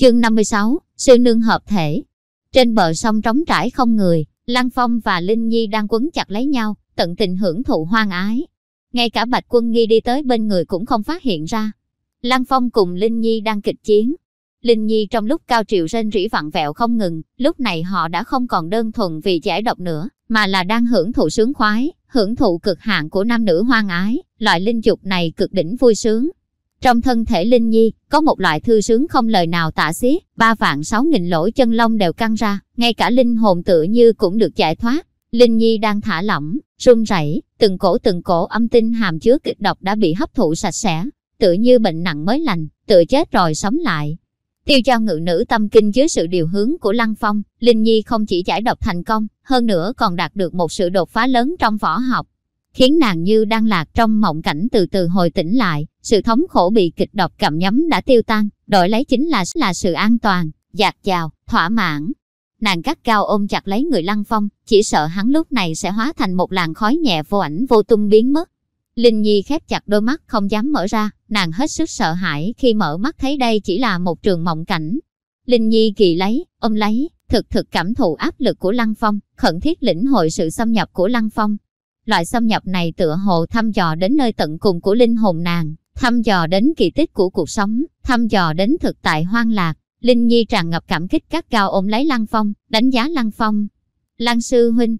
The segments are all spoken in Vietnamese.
Chương 56, sư nương hợp thể. Trên bờ sông trống trải không người, Lăng Phong và Linh Nhi đang quấn chặt lấy nhau, tận tình hưởng thụ hoang ái. Ngay cả Bạch Quân Nghi đi tới bên người cũng không phát hiện ra. Lăng Phong cùng Linh Nhi đang kịch chiến. Linh Nhi trong lúc cao triệu rên rỉ vặn vẹo không ngừng, lúc này họ đã không còn đơn thuần vì giải độc nữa, mà là đang hưởng thụ sướng khoái, hưởng thụ cực hạn của nam nữ hoang ái, loại linh dục này cực đỉnh vui sướng. Trong thân thể Linh Nhi, có một loại thư sướng không lời nào tả xiết, ba vạn sáu nghìn lỗ chân lông đều căng ra, ngay cả linh hồn tự như cũng được giải thoát. Linh Nhi đang thả lỏng, run rẩy, từng cổ từng cổ âm tinh hàm chứa kịch độc đã bị hấp thụ sạch sẽ, tự như bệnh nặng mới lành, tự chết rồi sống lại. Tiêu cho ngự nữ tâm kinh dưới sự điều hướng của Lăng Phong, Linh Nhi không chỉ giải độc thành công, hơn nữa còn đạt được một sự đột phá lớn trong võ học, khiến nàng như đang lạc trong mộng cảnh từ từ hồi tỉnh lại, sự thống khổ bị kịch độc cầm nhắm đã tiêu tan, đổi lấy chính là là sự an toàn, dạt dào, thỏa mãn. Nàng cắt cao ôm chặt lấy người lăng phong, chỉ sợ hắn lúc này sẽ hóa thành một làn khói nhẹ vô ảnh vô tung biến mất. Linh Nhi khép chặt đôi mắt không dám mở ra, nàng hết sức sợ hãi khi mở mắt thấy đây chỉ là một trường mộng cảnh. Linh Nhi kỳ lấy, ôm lấy, thực thực cảm thụ áp lực của Lăng Phong, khẩn thiết lĩnh hội sự xâm nhập của Lăng Phong, Loại xâm nhập này tựa hồ thăm dò đến nơi tận cùng của linh hồn nàng, thăm dò đến kỳ tích của cuộc sống, thăm dò đến thực tại hoang lạc. Linh Nhi tràn ngập cảm kích các cao ôm lấy Lăng Phong, đánh giá Lăng Phong. Lăng sư huynh,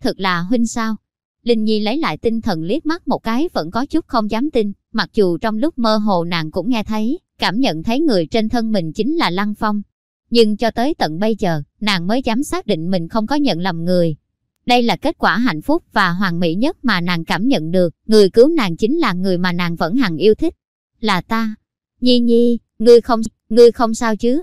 thật là huynh sao? Linh Nhi lấy lại tinh thần liếc mắt một cái vẫn có chút không dám tin, mặc dù trong lúc mơ hồ nàng cũng nghe thấy, cảm nhận thấy người trên thân mình chính là Lăng Phong. Nhưng cho tới tận bây giờ, nàng mới dám xác định mình không có nhận lầm người, đây là kết quả hạnh phúc và hoàn mỹ nhất mà nàng cảm nhận được. Người cứu nàng chính là người mà nàng vẫn hằng yêu thích. Là ta. Nhi Nhi, ngươi không, ngươi không sao chứ?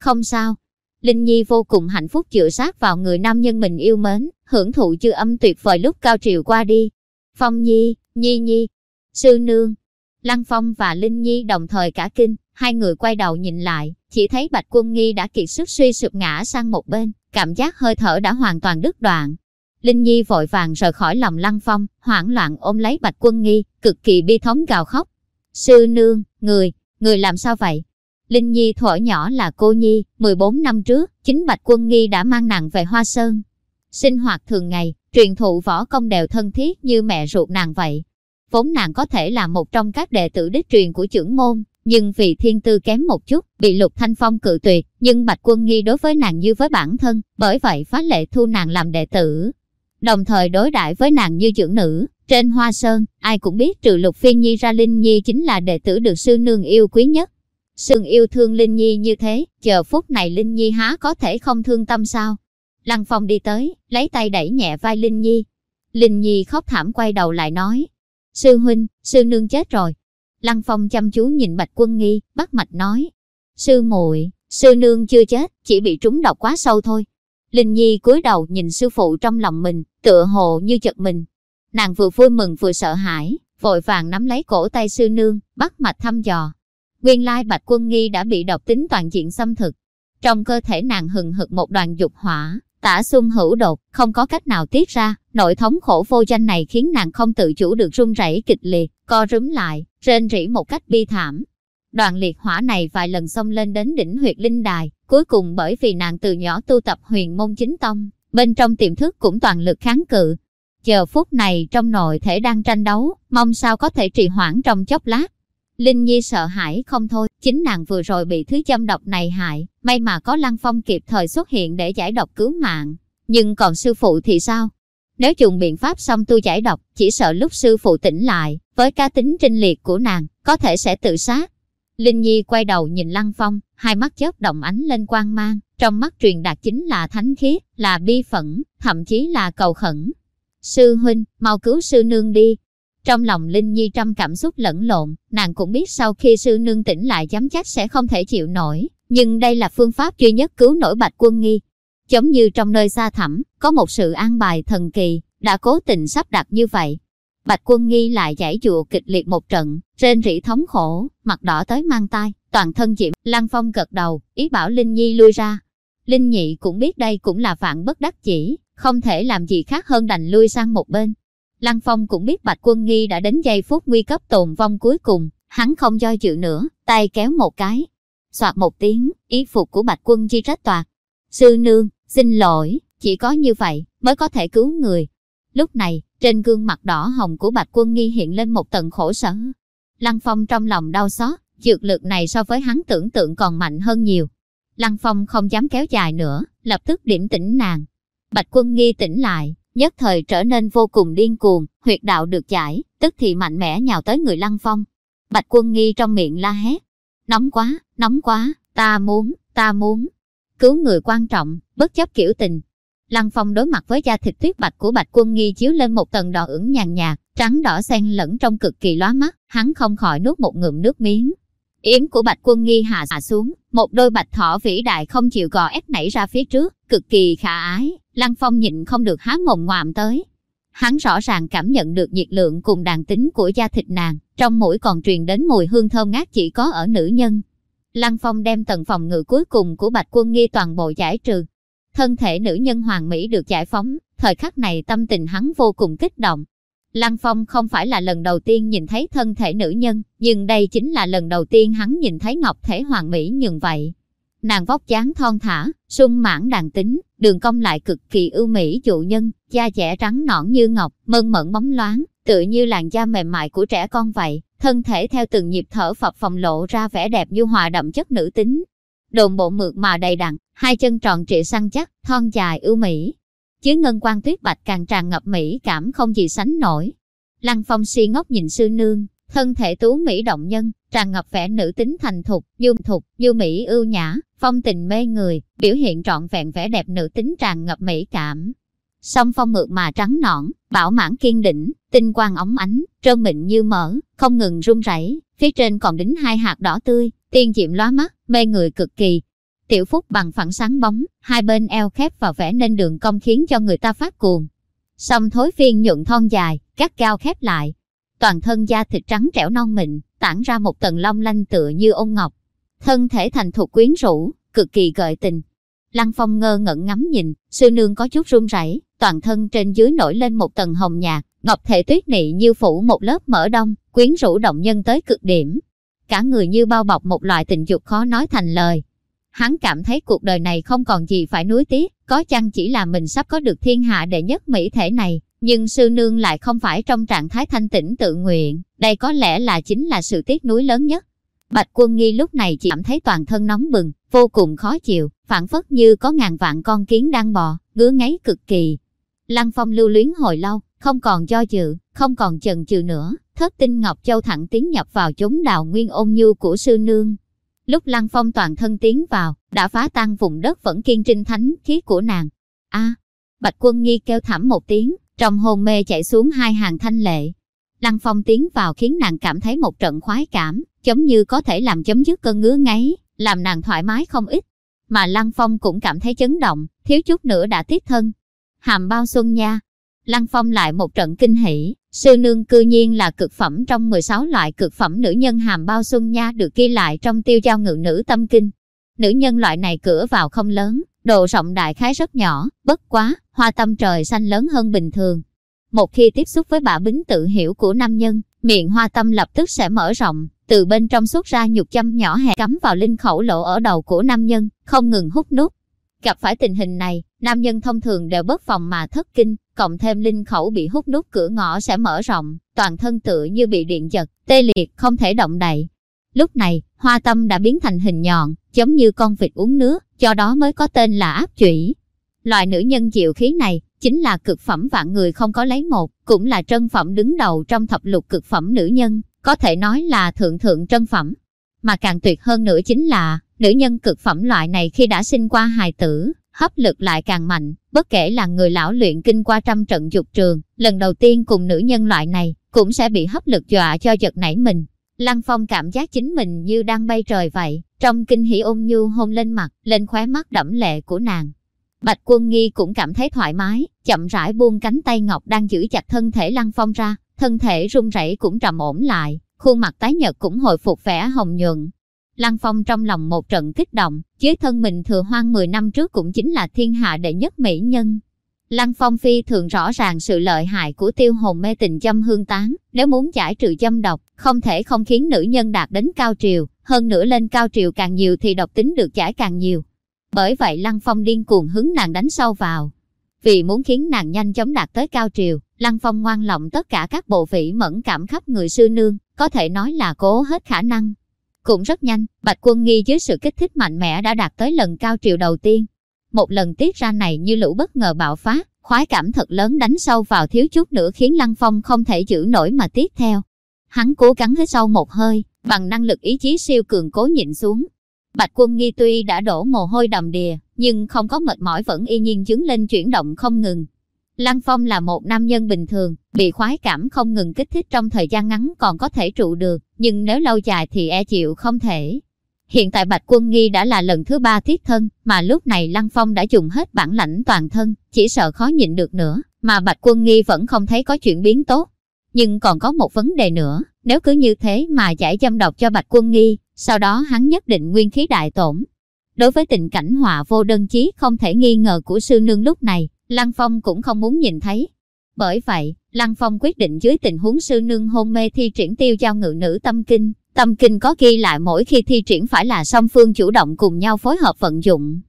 Không sao. Linh Nhi vô cùng hạnh phúc chữa sát vào người nam nhân mình yêu mến, hưởng thụ chưa âm tuyệt vời lúc cao triều qua đi. Phong Nhi, Nhi Nhi, Sư Nương, Lăng Phong và Linh Nhi đồng thời cả kinh, hai người quay đầu nhìn lại, chỉ thấy Bạch Quân Nghi đã kiệt sức suy sụp ngã sang một bên, cảm giác hơi thở đã hoàn toàn đứt đoạn, Linh Nhi vội vàng rời khỏi lòng Lăng Phong, hoảng loạn ôm lấy Bạch Quân Nghi, cực kỳ bi thống gào khóc. Sư nương, người, người làm sao vậy? Linh Nhi thuở nhỏ là cô Nhi, 14 năm trước, chính Bạch Quân Nghi đã mang nàng về Hoa Sơn. Sinh hoạt thường ngày, truyền thụ võ công đều thân thiết như mẹ ruột nàng vậy. Vốn nàng có thể là một trong các đệ tử đích truyền của trưởng môn, nhưng vì thiên tư kém một chút, bị Lục Thanh Phong cự tuyệt, nhưng Bạch Quân Nghi đối với nàng như với bản thân, bởi vậy phá lệ thu nàng làm đệ tử đồng thời đối đãi với nàng như trưởng nữ. Trên Hoa Sơn, ai cũng biết trừ Lục Phiên Nhi ra Linh Nhi chính là đệ tử được sư nương yêu quý nhất. Sương yêu thương Linh Nhi như thế, chờ phút này Linh Nhi há có thể không thương tâm sao? Lăng Phong đi tới, lấy tay đẩy nhẹ vai Linh Nhi. Linh Nhi khóc thảm quay đầu lại nói, Sư huynh, sư nương chết rồi. Lăng Phong chăm chú nhìn Bạch Quân Nghi, bắt mạch nói, Sư muội, sư nương chưa chết, chỉ bị trúng độc quá sâu thôi. Linh Nhi cúi đầu nhìn sư phụ trong lòng mình, tựa hồ như chật mình. Nàng vừa vui mừng vừa sợ hãi, vội vàng nắm lấy cổ tay sư nương, bắt mạch thăm dò. Nguyên lai Bạch Quân Nghi đã bị độc tính toàn diện xâm thực. Trong cơ thể nàng hừng hực một đoàn dục hỏa, tả xung hữu đột, không có cách nào tiết ra, nội thống khổ vô danh này khiến nàng không tự chủ được run rẩy kịch liệt, co rúm lại, rên rỉ một cách bi thảm. Đoàn liệt hỏa này vài lần xông lên đến đỉnh huyệt linh đài, cuối cùng bởi vì nàng từ nhỏ tu tập huyền môn chính tông, bên trong tiềm thức cũng toàn lực kháng cự. chờ phút này trong nội thể đang tranh đấu, mong sao có thể trì hoãn trong chốc lát. Linh Nhi sợ hãi không thôi, chính nàng vừa rồi bị thứ châm độc này hại, may mà có Lăng Phong kịp thời xuất hiện để giải độc cứu mạng. Nhưng còn sư phụ thì sao? Nếu dùng biện pháp xong tu giải độc, chỉ sợ lúc sư phụ tỉnh lại, với cá tính trinh liệt của nàng, có thể sẽ tự sát. Linh Nhi quay đầu nhìn Lăng Phong, hai mắt chớp động ánh lên quang mang, trong mắt truyền đạt chính là thánh khiết, là bi phẫn, thậm chí là cầu khẩn. Sư huynh, mau cứu sư nương đi. Trong lòng Linh Nhi trăm cảm xúc lẫn lộn, nàng cũng biết sau khi sư nương tỉnh lại dám chắc sẽ không thể chịu nổi, Nhưng đây là phương pháp duy nhất cứu nổi Bạch Quân Nghi. Giống như trong nơi xa thẳm, có một sự an bài thần kỳ, đã cố tình sắp đặt như vậy. Bạch Quân Nghi lại giải dụa kịch liệt một trận, rên rỉ thống khổ, mặt đỏ tới mang tai, toàn thân diễm. Lăng Phong gật đầu, ý bảo Linh Nhi lui ra. Linh Nhị cũng biết đây cũng là vạn bất đắc chỉ, không thể làm gì khác hơn đành lui sang một bên. Lăng Phong cũng biết Bạch Quân Nghi đã đến giây phút nguy cấp tồn vong cuối cùng, hắn không do dự nữa, tay kéo một cái. Soạt một tiếng, ý phục của Bạch Quân Chi rách toạc. Sư nương, xin lỗi, chỉ có như vậy mới có thể cứu người. Lúc này, trên gương mặt đỏ hồng của Bạch Quân Nghi hiện lên một tầng khổ sở. Lăng Phong trong lòng đau xót, dược lực này so với hắn tưởng tượng còn mạnh hơn nhiều. Lăng Phong không dám kéo dài nữa, lập tức điểm tỉnh nàng. Bạch Quân Nghi tỉnh lại, nhất thời trở nên vô cùng điên cuồng, huyệt đạo được giải, tức thì mạnh mẽ nhào tới người Lăng Phong. Bạch Quân Nghi trong miệng la hét. Nóng quá, nóng quá, ta muốn, ta muốn. Cứu người quan trọng, bất chấp kiểu tình. Lăng Phong đối mặt với da thịt tuyết bạch của Bạch Quân Nghi chiếu lên một tầng đỏ ửng nhàn nhạt, trắng đỏ xen lẫn trong cực kỳ lóa mắt, hắn không khỏi nuốt một ngụm nước miếng. Yếm của Bạch Quân Nghi hạ hạ xuống, một đôi bạch thỏ vĩ đại không chịu gò ép nảy ra phía trước, cực kỳ khả ái, Lăng Phong nhịn không được há mồm ngoạm tới. Hắn rõ ràng cảm nhận được nhiệt lượng cùng đàn tính của da thịt nàng, trong mũi còn truyền đến mùi hương thơm ngát chỉ có ở nữ nhân. Lăng Phong đem tầng phòng ngự cuối cùng của Bạch Quân Nghi toàn bộ giải trừ. Thân thể nữ nhân hoàng mỹ được giải phóng, thời khắc này tâm tình hắn vô cùng kích động. Lăng Phong không phải là lần đầu tiên nhìn thấy thân thể nữ nhân, nhưng đây chính là lần đầu tiên hắn nhìn thấy ngọc thể hoàng mỹ như vậy. Nàng vóc dáng thon thả, sung mãn đàn tính, đường cong lại cực kỳ ưu mỹ dụ nhân, da dẻ trắng nõn như ngọc, mơn mận bóng loáng, tự như làn da mềm mại của trẻ con vậy, thân thể theo từng nhịp thở phập phòng lộ ra vẻ đẹp như hòa đậm chất nữ tính. Đồn bộ mượt mà đầy đặn, hai chân tròn trịa săn chắc, thon dài ưu mỹ. Chứ ngân quan tuyết bạch càng tràn ngập mỹ cảm không gì sánh nổi. Lăng phong si ngốc nhìn sư nương, thân thể tú mỹ động nhân, tràn ngập vẻ nữ tính thành thục, dung thục, du mỹ ưu nhã, phong tình mê người, biểu hiện trọn vẹn vẻ đẹp nữ tính tràn ngập mỹ cảm. Song phong mượt mà trắng nõn, bảo mãn kiên định, tinh quang óng ánh, trơn mịn như mỡ, không ngừng run rẩy, phía trên còn đính hai hạt đỏ tươi, tiên diệm lóa mắt, mê người cực kỳ. Tiểu Phúc bằng phẳng sáng bóng, hai bên eo khép vào vẽ nên đường cong khiến cho người ta phát cuồng. Song thối phiên nhuận thon dài, cắt cao khép lại. Toàn thân da thịt trắng trẻo non mịn, tản ra một tầng long lanh tựa như ôn ngọc. Thân thể thành thục quyến rũ, cực kỳ gợi tình. Lăng Phong ngơ ngẩn ngắm nhìn, sư nương có chút run rẩy, toàn thân trên dưới nổi lên một tầng hồng nhạt, ngọc thể tuyết nị như phủ một lớp mỡ đông, quyến rũ động nhân tới cực điểm. Cả người như bao bọc một loại tình dục khó nói thành lời. Hắn cảm thấy cuộc đời này không còn gì phải nuối tiếc, có chăng chỉ là mình sắp có được thiên hạ đệ nhất mỹ thể này, nhưng sư nương lại không phải trong trạng thái thanh tĩnh tự nguyện, đây có lẽ là chính là sự tiếc nuối lớn nhất. Bạch quân nghi lúc này chỉ cảm thấy toàn thân nóng bừng, vô cùng khó chịu, phản phất như có ngàn vạn con kiến đang bò, ngứa ngáy cực kỳ. Lăng phong lưu luyến hồi lâu, không còn do dự, không còn chần chừ nữa, thất tinh Ngọc Châu thẳng tiến nhập vào chốn đào nguyên ôn nhu của sư nương. Lúc Lăng Phong toàn thân tiến vào, đã phá tan vùng đất vẫn kiên trinh thánh khí của nàng. A, Bạch Quân Nghi kêu thảm một tiếng, trong hồn mê chạy xuống hai hàng thanh lệ. Lăng Phong tiến vào khiến nàng cảm thấy một trận khoái cảm, giống như có thể làm chấm dứt cơn ngứa ngáy, làm nàng thoải mái không ít. Mà Lăng Phong cũng cảm thấy chấn động, thiếu chút nữa đã tiếp thân. Hàm bao xuân nha. Lăng Phong lại một trận kinh hỉ, sư nương cư nhiên là cực phẩm trong 16 loại cực phẩm nữ nhân hàm bao xuân nha được ghi lại trong tiêu giao ngự nữ tâm kinh. Nữ nhân loại này cửa vào không lớn, độ rộng đại khái rất nhỏ, bất quá, hoa tâm trời xanh lớn hơn bình thường. Một khi tiếp xúc với bả bính tự hiểu của nam nhân, miệng hoa tâm lập tức sẽ mở rộng, từ bên trong xuất ra nhục châm nhỏ hẹp cắm vào linh khẩu lỗ ở đầu của nam nhân, không ngừng hút nút. Gặp phải tình hình này, nam nhân thông thường đều bất phòng mà thất kinh, cộng thêm linh khẩu bị hút nút cửa ngõ sẽ mở rộng, toàn thân tự như bị điện giật, tê liệt, không thể động đậy. Lúc này, hoa tâm đã biến thành hình nhọn, giống như con vịt uống nước, cho đó mới có tên là áp chủy. Loại nữ nhân chịu khí này, chính là cực phẩm vạn người không có lấy một, cũng là trân phẩm đứng đầu trong thập lục cực phẩm nữ nhân, có thể nói là thượng thượng trân phẩm. Mà càng tuyệt hơn nữa chính là, nữ nhân cực phẩm loại này khi đã sinh qua hài tử, hấp lực lại càng mạnh, bất kể là người lão luyện kinh qua trăm trận dục trường, lần đầu tiên cùng nữ nhân loại này, cũng sẽ bị hấp lực dọa cho giật nảy mình. Lăng Phong cảm giác chính mình như đang bay trời vậy, trong kinh hỉ ôm nhu hôn lên mặt, lên khóe mắt đẫm lệ của nàng. Bạch Quân Nghi cũng cảm thấy thoải mái, chậm rãi buông cánh tay ngọc đang giữ chặt thân thể Lăng Phong ra, thân thể run rẩy cũng trầm ổn lại, khuôn mặt tái nhợt cũng hồi phục vẻ hồng nhuận. Lăng Phong trong lòng một trận kích động, dưới thân mình thừa hoang 10 năm trước cũng chính là thiên hạ đệ nhất mỹ nhân. Lăng Phong phi thường rõ ràng sự lợi hại của tiêu hồn mê tình châm hương tán, nếu muốn giải trừ châm độc, không thể không khiến nữ nhân đạt đến cao triều, hơn nữa lên cao triều càng nhiều thì độc tính được giải càng nhiều. Bởi vậy Lăng Phong điên cuồng hứng nàng đánh sâu vào. Vì muốn khiến nàng nhanh chóng đạt tới cao triều, Lăng Phong ngoan lộng tất cả các bộ vị mẫn cảm khắp người sư nương, có thể nói là cố hết khả năng. Cũng rất nhanh, Bạch Quân Nghi dưới sự kích thích mạnh mẽ đã đạt tới lần cao triều đầu tiên. Một lần tiết ra này như lũ bất ngờ bạo phát, khoái cảm thật lớn đánh sâu vào thiếu chút nữa khiến Lăng Phong không thể giữ nổi mà tiếp theo. Hắn cố gắng hít sâu một hơi, bằng năng lực ý chí siêu cường cố nhịn xuống. Bạch Quân Nghi tuy đã đổ mồ hôi đầm đìa, nhưng không có mệt mỏi vẫn y nhiên dứng lên chuyển động không ngừng. Lăng Phong là một nam nhân bình thường, bị khoái cảm không ngừng kích thích trong thời gian ngắn còn có thể trụ được, nhưng nếu lâu dài thì e chịu không thể. Hiện tại Bạch Quân Nghi đã là lần thứ ba thiết thân, mà lúc này Lăng Phong đã dùng hết bản lãnh toàn thân, chỉ sợ khó nhịn được nữa, mà Bạch Quân Nghi vẫn không thấy có chuyển biến tốt. Nhưng còn có một vấn đề nữa, nếu cứ như thế mà giải châm độc cho Bạch Quân Nghi, sau đó hắn nhất định nguyên khí đại tổn. Đối với tình cảnh họa vô đơn chí không thể nghi ngờ của sư nương lúc này, Lăng Phong cũng không muốn nhìn thấy. Bởi vậy, Lăng Phong quyết định dưới tình huống sư nương hôn mê thi triển tiêu giao ngự nữ tâm kinh. Tâm kinh có ghi lại mỗi khi thi triển phải là song phương chủ động cùng nhau phối hợp vận dụng.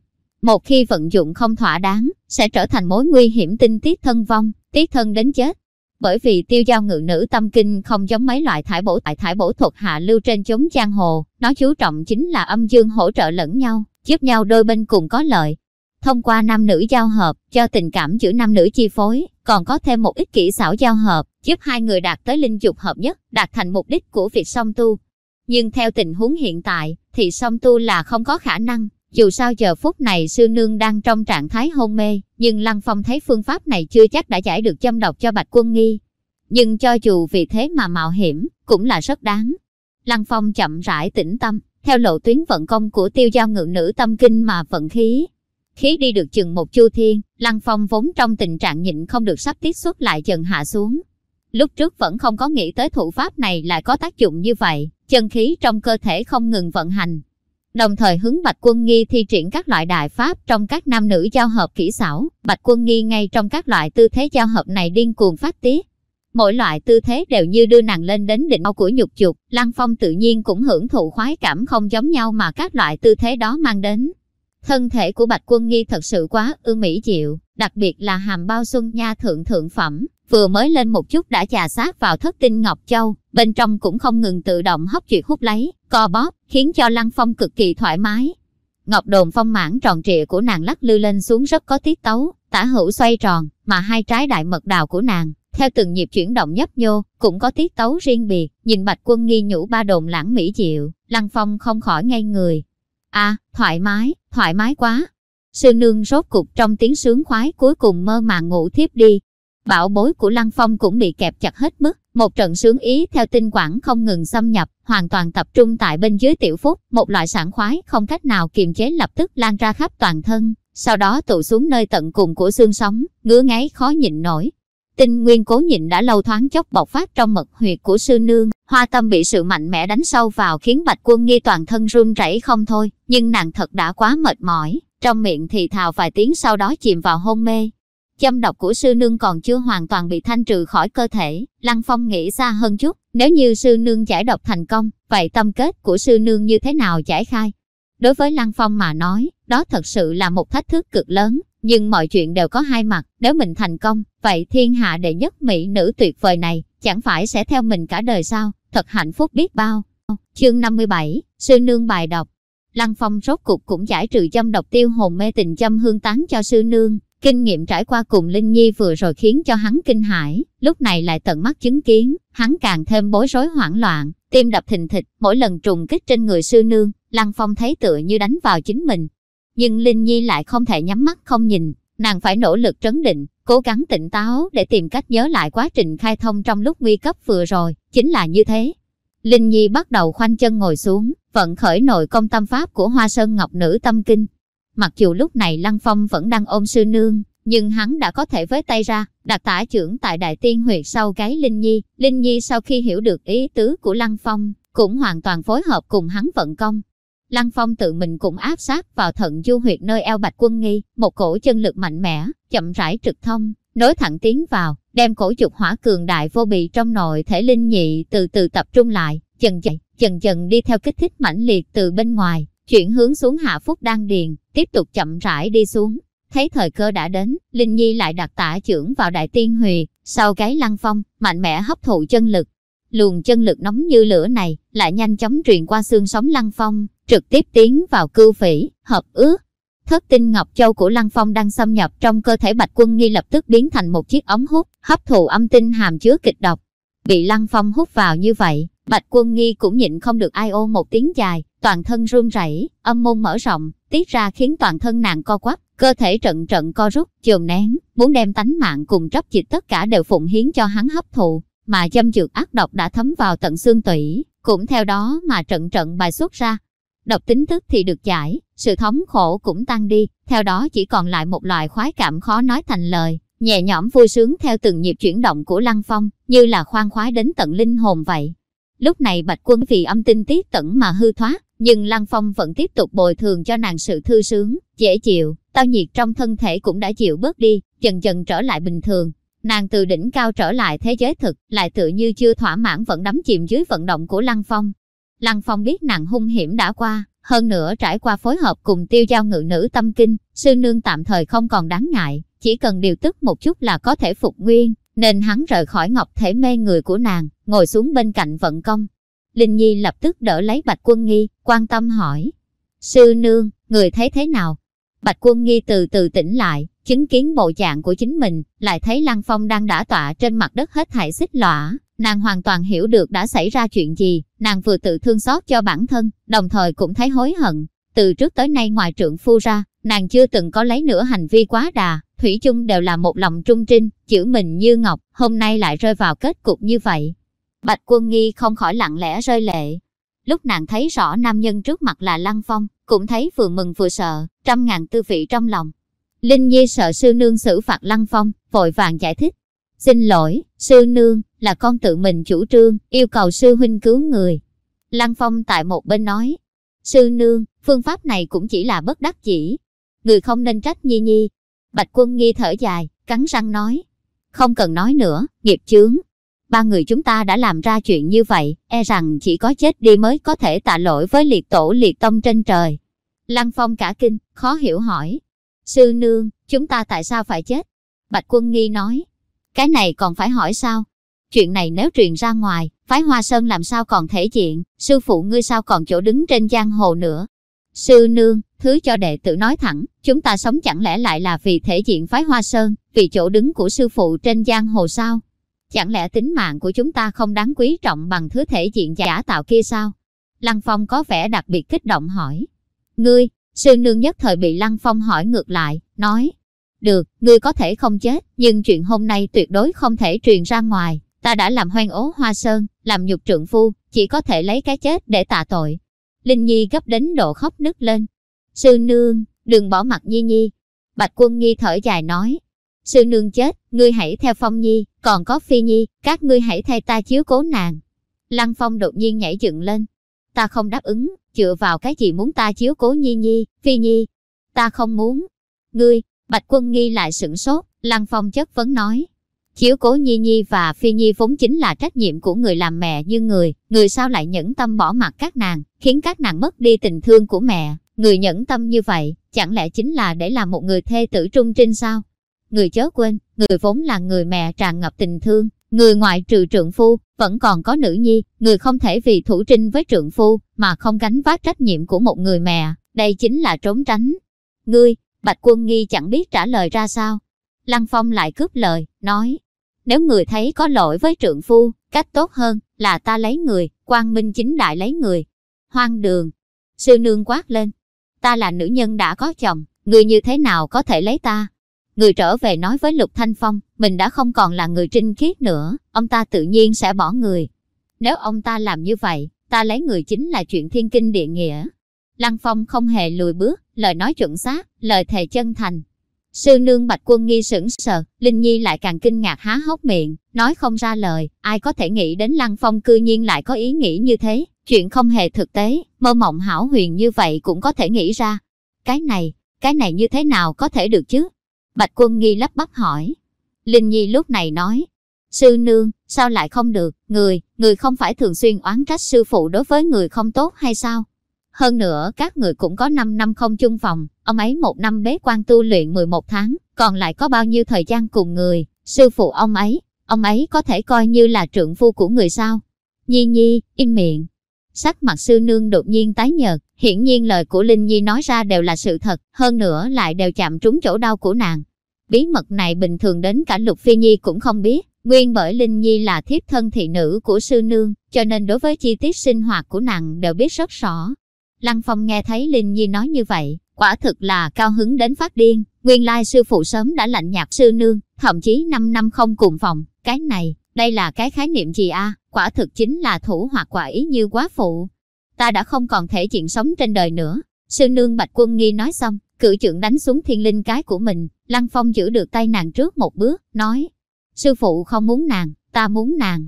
Một khi vận dụng không thỏa đáng, sẽ trở thành mối nguy hiểm tinh tiết thân vong, tiết thân đến chết. Bởi vì tiêu giao ngự nữ tâm kinh không giống mấy loại thải bổ tại thải bổ thuật hạ lưu trên chốn giang hồ, nó chú trọng chính là âm dương hỗ trợ lẫn nhau, giúp nhau đôi bên cùng có lợi. Thông qua nam nữ giao hợp, cho tình cảm giữa nam nữ chi phối, còn có thêm một ít kỹ xảo giao hợp, giúp hai người đạt tới linh dục hợp nhất, đạt thành mục đích của việc song tu. Nhưng theo tình huống hiện tại, thì song tu là không có khả năng. Dù sao giờ phút này sư nương đang trong trạng thái hôn mê, nhưng Lăng Phong thấy phương pháp này chưa chắc đã giải được châm độc cho Bạch Quân Nghi. Nhưng cho dù vì thế mà mạo hiểm, cũng là rất đáng. Lăng Phong chậm rãi tĩnh tâm, theo lộ tuyến vận công của tiêu giao ngự nữ tâm kinh mà vận khí. Khí đi được chừng một chu thiên, Lăng Phong vốn trong tình trạng nhịn không được sắp tiết xuất lại dần hạ xuống. Lúc trước vẫn không có nghĩ tới thủ pháp này lại có tác dụng như vậy, chân khí trong cơ thể không ngừng vận hành. Đồng thời hướng Bạch Quân Nghi thi triển các loại đại pháp trong các nam nữ giao hợp kỹ xảo, Bạch Quân Nghi ngay trong các loại tư thế giao hợp này điên cuồng phát tiết. Mỗi loại tư thế đều như đưa nàng lên đến đỉnh ao của nhục dục, Lăng Phong tự nhiên cũng hưởng thụ khoái cảm không giống nhau mà các loại tư thế đó mang đến. Thân thể của Bạch Quân Nghi thật sự quá ư mỹ diệu, đặc biệt là hàm bao xuân nha thượng thượng phẩm, vừa mới lên một chút đã chà sát vào thất tinh Ngọc Châu, bên trong cũng không ngừng tự động hấp chuyện hút lấy, co bóp, khiến cho Lăng Phong cực kỳ thoải mái. Ngọc đồn phong mãn tròn trịa của nàng lắc lư lên xuống rất có tiết tấu, tả hữu xoay tròn, mà hai trái đại mật đào của nàng, theo từng nhịp chuyển động nhấp nhô, cũng có tiết tấu riêng biệt, nhìn bạch quân nghi nhũ ba đồn lãng mỹ diệu, Lăng Phong không khỏi ngay người. À, thoải mái, thoải mái quá. Sư nương rốt cục trong tiếng sướng khoái cuối cùng mơ màng ngủ thiếp đi, Bảo bối của Lăng Phong cũng bị kẹp chặt hết mức, một trận sướng ý theo tinh quản không ngừng xâm nhập, hoàn toàn tập trung tại bên dưới tiểu phúc, một loại sản khoái không cách nào kiềm chế lập tức lan ra khắp toàn thân, sau đó tụ xuống nơi tận cùng của xương sống, ngứa ngáy khó nhịn nổi. Tinh nguyên cố nhịn đã lâu thoáng chốc bộc phát trong mật huyệt của sư nương, hoa tâm bị sự mạnh mẽ đánh sâu vào khiến bạch quân nghi toàn thân run rẩy không thôi, nhưng nàng thật đã quá mệt mỏi, trong miệng thì thào vài tiếng sau đó chìm vào hôn mê, châm độc của sư nương còn chưa hoàn toàn bị thanh trừ khỏi cơ thể. Lăng Phong nghĩ xa hơn chút, nếu như sư nương giải độc thành công, vậy tâm kết của sư nương như thế nào giải khai? Đối với Lăng Phong mà nói, đó thật sự là một thách thức cực lớn, nhưng mọi chuyện đều có hai mặt, nếu mình thành công, vậy thiên hạ đệ nhất mỹ nữ tuyệt vời này, chẳng phải sẽ theo mình cả đời sao, thật hạnh phúc biết bao. Chương 57, Sư Nương bài đọc Lăng Phong rốt cục cũng giải trừ châm độc tiêu hồn mê tình châm hương tán cho sư nương, Kinh nghiệm trải qua cùng Linh Nhi vừa rồi khiến cho hắn kinh hãi, lúc này lại tận mắt chứng kiến, hắn càng thêm bối rối hoảng loạn, tim đập thình thịch, mỗi lần trùng kích trên người sư nương, Lăng Phong thấy tựa như đánh vào chính mình. Nhưng Linh Nhi lại không thể nhắm mắt không nhìn, nàng phải nỗ lực trấn định, cố gắng tỉnh táo để tìm cách nhớ lại quá trình khai thông trong lúc nguy cấp vừa rồi, chính là như thế. Linh Nhi bắt đầu khoanh chân ngồi xuống, vận khởi nội công tâm pháp của Hoa Sơn Ngọc Nữ Tâm Kinh. Mặc dù lúc này Lăng Phong vẫn đang ôm sư nương, nhưng hắn đã có thể với tay ra, đặt tả trưởng tại Đại Tiên huyệt sau cái Linh Nhi. Linh Nhi sau khi hiểu được ý tứ của Lăng Phong, cũng hoàn toàn phối hợp cùng hắn vận công. Lăng Phong tự mình cũng áp sát vào thận du huyệt nơi eo bạch quân nghi, một cổ chân lực mạnh mẽ, chậm rãi trực thông, nối thẳng tiến vào, đem cổ trục hỏa cường đại vô bì trong nội thể linh nhị từ từ tập trung lại, dần dần, dần dần đi theo kích thích mãnh liệt từ bên ngoài, chuyển hướng xuống hạ phúc đan điền, tiếp tục chậm rãi đi xuống. Thấy thời cơ đã đến, Linh Nhi lại đặt tả trưởng vào đại tiên huyệt, sau cái lăng phong, mạnh mẽ hấp thụ chân lực. Luồng chân lực nóng như lửa này, lại nhanh chóng truyền qua xương sống lăng phong, trực tiếp tiến vào cưu phỉ, hợp ước. Thất tinh ngọc châu của lăng phong đang xâm nhập trong cơ thể bạch quân nghi lập tức biến thành một chiếc ống hút, hấp thụ âm tinh hàm chứa kịch độc. Bị lăng phong hút vào như vậy, bạch quân nghi cũng nhịn không được ai ô một tiếng dài, toàn thân run rẩy, âm môn mở rộng, tiết ra khiến toàn thân nàng co quắp, cơ thể trận trận co rút, chườm nén, muốn đem tánh mạng cùng trấp dịch tất cả đều phụng hiến cho hắn hấp thụ, mà châm dược ác độc đã thấm vào tận xương tủy, cũng theo đó mà trận trận bài xuất ra. Độc tính tức thì được giải, sự thống khổ cũng tăng đi, theo đó chỉ còn lại một loại khoái cảm khó nói thành lời, nhẹ nhõm vui sướng theo từng nhịp chuyển động của Lăng Phong, như là khoan khoái đến tận linh hồn vậy. Lúc này Bạch Quân vì âm tinh tiết tẩn mà hư thoát, nhưng Lăng Phong vẫn tiếp tục bồi thường cho nàng sự thư sướng, dễ chịu, tao nhiệt trong thân thể cũng đã chịu bớt đi, dần dần trở lại bình thường. Nàng từ đỉnh cao trở lại thế giới thực, lại tự như chưa thỏa mãn vẫn đắm chìm dưới vận động của Lăng Phong. Lăng Phong biết nàng hung hiểm đã qua, hơn nữa trải qua phối hợp cùng tiêu giao ngự nữ tâm kinh, sư nương tạm thời không còn đáng ngại, chỉ cần điều tức một chút là có thể phục nguyên, nên hắn rời khỏi ngọc thể mê người của nàng, ngồi xuống bên cạnh vận công. Linh Nhi lập tức đỡ lấy Bạch Quân Nghi, quan tâm hỏi. Sư nương, người thấy thế nào? Bạch Quân Nghi từ từ tỉnh lại, chứng kiến bộ dạng của chính mình, lại thấy Lăng Phong đang đã tọa trên mặt đất hết thảy xích lõa. Nàng hoàn toàn hiểu được đã xảy ra chuyện gì, nàng vừa tự thương xót cho bản thân, đồng thời cũng thấy hối hận. Từ trước tới nay ngoài trượng phu ra, nàng chưa từng có lấy nửa hành vi quá đà, Thủy chung đều là một lòng trung trinh, chữ mình như ngọc, hôm nay lại rơi vào kết cục như vậy. Bạch quân nghi không khỏi lặng lẽ rơi lệ. Lúc nàng thấy rõ nam nhân trước mặt là Lăng Phong, cũng thấy vừa mừng vừa sợ, trăm ngàn tư vị trong lòng. Linh Nhi sợ sư nương xử phạt Lăng Phong, vội vàng giải thích. Xin lỗi, sư nương, là con tự mình chủ trương, yêu cầu sư huynh cứu người. Lăng Phong tại một bên nói, sư nương, phương pháp này cũng chỉ là bất đắc chỉ. Người không nên trách Nhi Nhi. Bạch quân nghi thở dài, cắn răng nói. Không cần nói nữa, nghiệp chướng. Ba người chúng ta đã làm ra chuyện như vậy, e rằng chỉ có chết đi mới có thể tạ lỗi với liệt tổ liệt tông trên trời. Lăng Phong cả kinh, khó hiểu hỏi. Sư nương, chúng ta tại sao phải chết? Bạch quân nghi nói. Cái này còn phải hỏi sao? Chuyện này nếu truyền ra ngoài, phái Hoa Sơn làm sao còn thể diện, sư phụ ngươi sao còn chỗ đứng trên giang hồ nữa. Sư nương, thứ cho đệ tử nói thẳng, chúng ta sống chẳng lẽ lại là vì thể diện phái Hoa Sơn, vì chỗ đứng của sư phụ trên giang hồ sao? Chẳng lẽ tính mạng của chúng ta không đáng quý trọng bằng thứ thể diện giả tạo kia sao? Lăng Phong có vẻ đặc biệt kích động hỏi. Ngươi, sư nương nhất thời bị Lăng Phong hỏi ngược lại, nói. Được, ngươi có thể không chết, nhưng chuyện hôm nay tuyệt đối không thể truyền ra ngoài. Ta đã làm hoang ố hoa sơn, làm nhục trượng phu, chỉ có thể lấy cái chết để tạ tội. Linh Nhi gấp đến độ khóc nức lên. Sư nương, đừng bỏ mặt Nhi Nhi. Bạch quân Nhi thở dài nói. Sư nương chết, ngươi hãy theo Phong Nhi, còn có Phi Nhi, các ngươi hãy thay ta chiếu cố nàng. Lăng Phong đột nhiên nhảy dựng lên. Ta không đáp ứng, dựa vào cái gì muốn ta chiếu cố Nhi Nhi, Phi Nhi. Ta không muốn. Ngươi, Bạch quân Nghi lại sửng sốt, Lăng Phong chất vấn nói. Chiếu cố Nhi Nhi và Phi Nhi vốn chính là trách nhiệm của người làm mẹ như người, người sao lại nhẫn tâm bỏ mặt các nàng, khiến các nàng mất đi tình thương của mẹ. Người nhẫn tâm như vậy, chẳng lẽ chính là để làm một người thê tử trung trinh sao? Người chớ quên, người vốn là người mẹ tràn ngập tình thương, người ngoại trừ trượng phu, vẫn còn có nữ nhi, người không thể vì thủ trinh với trượng phu, mà không gánh vác trách nhiệm của một người mẹ, đây chính là trốn tránh. Ngươi, Bạch Quân Nghi chẳng biết trả lời ra sao. Lăng Phong lại cướp lời, nói, nếu người thấy có lỗi với trượng phu, cách tốt hơn là ta lấy người, quang minh chính đại lấy người. Hoang đường, sư nương quát lên, ta là nữ nhân đã có chồng, người như thế nào có thể lấy ta? Người trở về nói với Lục Thanh Phong, mình đã không còn là người trinh khiết nữa, ông ta tự nhiên sẽ bỏ người. nếu ông ta làm như vậy, ta lấy người chính là chuyện thiên kinh địa nghĩa. Lăng Phong không hề lùi bước, lời nói chuẩn xác, lời thề chân thành. Sư nương Bạch Quân Nghi sững sờ, Linh Nhi lại càng kinh ngạc há hốc miệng, nói không ra lời, ai có thể nghĩ đến Lăng Phong cư nhiên lại có ý nghĩ như thế, chuyện không hề thực tế, mơ mộng hảo huyền như vậy cũng có thể nghĩ ra. Cái này, cái này như thế nào có thể được chứ? Bạch Quân Nghi lắp bắp hỏi. Linh Nhi lúc này nói, sư nương, sao lại không được, người, người không phải thường xuyên oán trách sư phụ đối với người không tốt hay sao? Hơn nữa các người cũng có 5 năm không chung phòng, ông ấy một năm bế quan tu luyện 11 tháng, còn lại có bao nhiêu thời gian cùng người, sư phụ ông ấy, ông ấy có thể coi như là trượng phu của người sao? Nhi Nhi, im miệng. Sắc mặt sư nương đột nhiên tái nhợt, hiển nhiên lời của Linh Nhi nói ra đều là sự thật, hơn nữa lại đều chạm trúng chỗ đau của nàng. Bí mật này bình thường đến cả Lục Phi Nhi cũng không biết, nguyên bởi Linh Nhi là thiếp thân thị nữ của sư nương, cho nên đối với chi tiết sinh hoạt của nàng đều biết rất rõ. Lăng Phong nghe thấy Linh Nhi nói như vậy, quả thực là cao hứng đến phát điên. Nguyên lai sư phụ sớm đã lạnh nhạt sư nương, thậm chí 5 năm không cùng phòng. Cái này, đây là cái khái niệm gì a? Quả thực chính là thủ hoặc quả ý như quá phụ. Ta đã không còn thể chuyện sống trên đời nữa. Sư nương Bạch Quân Nghi nói xong, cử trưởng đánh xuống thiên linh cái của mình. Lăng Phong giữ được tay nàng trước một bước, nói. Sư phụ không muốn nàng, ta muốn nàng.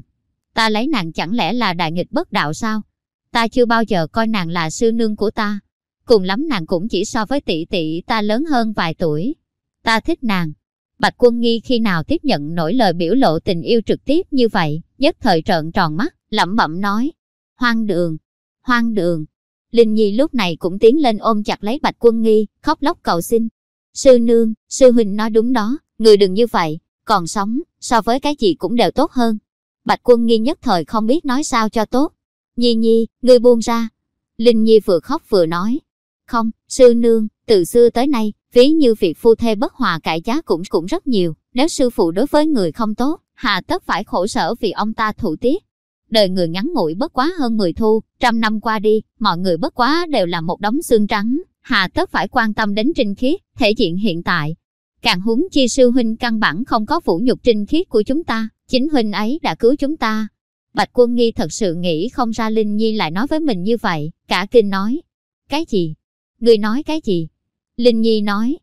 Ta lấy nàng chẳng lẽ là đại nghịch bất đạo sao? ta chưa bao giờ coi nàng là sư nương của ta. Cùng lắm nàng cũng chỉ so với tỷ tỷ ta lớn hơn vài tuổi. Ta thích nàng. Bạch quân nghi khi nào tiếp nhận nổi lời biểu lộ tình yêu trực tiếp như vậy, nhất thời trợn tròn mắt, lẩm bẩm nói. Hoang đường, hoang đường. Linh Nhi lúc này cũng tiến lên ôm chặt lấy Bạch Quân Nghi, khóc lóc cầu xin. Sư nương, sư huynh nói đúng đó, người đừng như vậy, còn sống, so với cái gì cũng đều tốt hơn. Bạch Quân Nghi nhất thời không biết nói sao cho tốt, Nhi Nhi, ngươi buông ra. Linh Nhi vừa khóc vừa nói. Không, sư nương, từ xưa tới nay, ví như việc phu thê bất hòa cãi giá cũng cũng rất nhiều. Nếu sư phụ đối với người không tốt, hà tất phải khổ sở vì ông ta thụ tiết. Đời người ngắn ngủi bất quá hơn 10 thu, trăm năm qua đi, mọi người bất quá đều là một đống xương trắng, hà tất phải quan tâm đến trinh khiết, thể diện hiện tại. Càng huống chi sư huynh căn bản không có vũ nhục trinh khiết của chúng ta, chính huynh ấy đã cứu chúng ta, Bạch Quân Nghi thật sự nghĩ không ra Linh Nhi lại nói với mình như vậy, cả kinh nói. Cái gì? Người nói cái gì? Linh Nhi nói.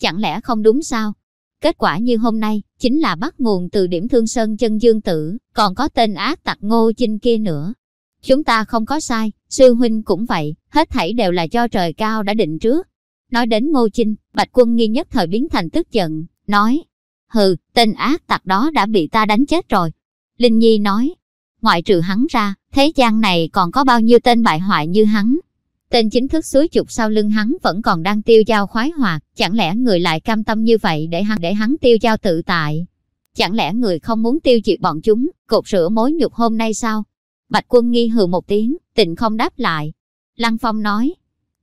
Chẳng lẽ không đúng sao? Kết quả như hôm nay, chính là bắt nguồn từ điểm thương sơn chân dương tử, còn có tên ác tặc ngô chinh kia nữa. Chúng ta không có sai, sư huynh cũng vậy, hết thảy đều là do trời cao đã định trước. Nói đến ngô chinh, bạch quân nghi nhất thời biến thành tức giận, nói. Hừ, tên ác tặc đó đã bị ta đánh chết rồi. Linh Nhi nói, ngoại trừ hắn ra, thế gian này còn có bao nhiêu tên bại hoại như hắn. Tên chính thức suối chục sau lưng hắn vẫn còn đang tiêu dao khoái hoạt, chẳng lẽ người lại cam tâm như vậy để hắn để hắn tiêu dao tự tại? Chẳng lẽ người không muốn tiêu diệt bọn chúng, cột rửa mối nhục hôm nay sao? Bạch quân nghi hừ một tiếng, tịnh không đáp lại. Lăng Phong nói,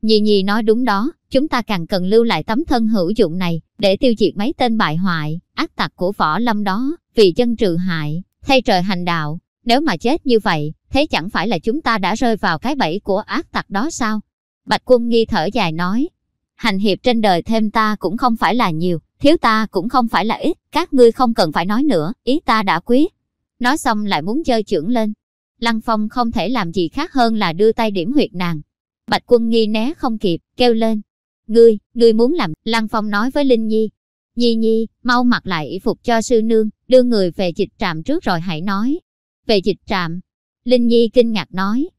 Nhì nhì nói đúng đó, chúng ta càng cần lưu lại tấm thân hữu dụng này, để tiêu diệt mấy tên bại hoại, ác tặc của võ lâm đó, vì chân trừ hại, thay trời hành đạo, nếu mà chết như vậy, thế chẳng phải là chúng ta đã rơi vào cái bẫy của ác tặc đó sao? Bạch quân nghi thở dài nói, hành hiệp trên đời thêm ta cũng không phải là nhiều, thiếu ta cũng không phải là ít, các ngươi không cần phải nói nữa, ý ta đã quyết. Nói xong lại muốn chơi trưởng lên. Lăng Phong không thể làm gì khác hơn là đưa tay điểm huyệt nàng. Bạch quân nghi né không kịp, kêu lên. Ngươi, ngươi muốn làm, Lăng Phong nói với Linh Nhi. Nhi Nhi, mau mặc lại y phục cho sư nương, đưa người về dịch trạm trước rồi hãy nói. Về dịch trạm, Linh Nhi kinh ngạc nói.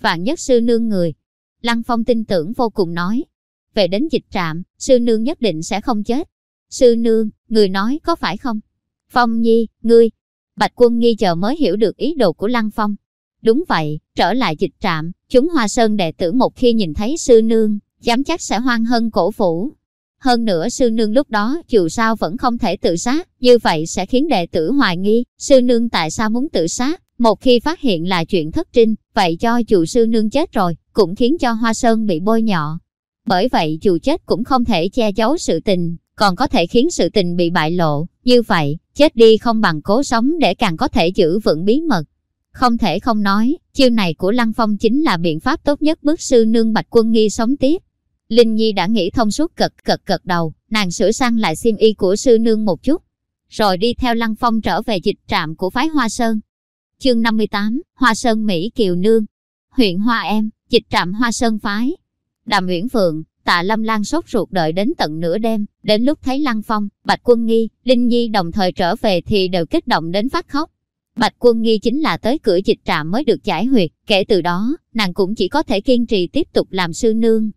Vạn nhất sư nương người. Lăng Phong tin tưởng vô cùng nói. Về đến dịch trạm, sư nương nhất định sẽ không chết. Sư nương, người nói có phải không? Phong Nhi, ngươi. Bạch quân nghi chờ mới hiểu được ý đồ của Lăng Phong. Đúng vậy, trở lại dịch trạm, chúng Hoa Sơn đệ tử một khi nhìn thấy sư nương, dám chắc sẽ hoan hân cổ phủ. Hơn nữa sư nương lúc đó dù sao vẫn không thể tự sát, như vậy sẽ khiến đệ tử hoài nghi, sư nương tại sao muốn tự sát. Một khi phát hiện là chuyện thất trinh, vậy cho dù sư nương chết rồi, cũng khiến cho Hoa Sơn bị bôi nhọ. Bởi vậy dù chết cũng không thể che giấu sự tình, còn có thể khiến sự tình bị bại lộ. Như vậy, chết đi không bằng cố sống để càng có thể giữ vững bí mật. Không thể không nói, chiêu này của Lăng Phong chính là biện pháp tốt nhất bước sư nương Bạch Quân Nghi sống tiếp. Linh Nhi đã nghĩ thông suốt cật cật cật đầu, nàng sửa sang lại xiêm y của sư nương một chút, rồi đi theo Lăng Phong trở về dịch trạm của phái Hoa Sơn. Chương 58, Hoa Sơn Mỹ Kiều Nương Huyện Hoa Em, dịch trạm Hoa Sơn Phái Đàm Uyển Phượng, Tạ Lâm Lan sốt ruột đợi đến tận nửa đêm, đến lúc thấy Lăng Phong, Bạch Quân Nghi, Linh Nhi đồng thời trở về thì đều kích động đến phát khóc. Bạch Quân Nghi chính là tới cửa dịch trạm mới được giải huyệt, kể từ đó, nàng cũng chỉ có thể kiên trì tiếp tục làm sư nương.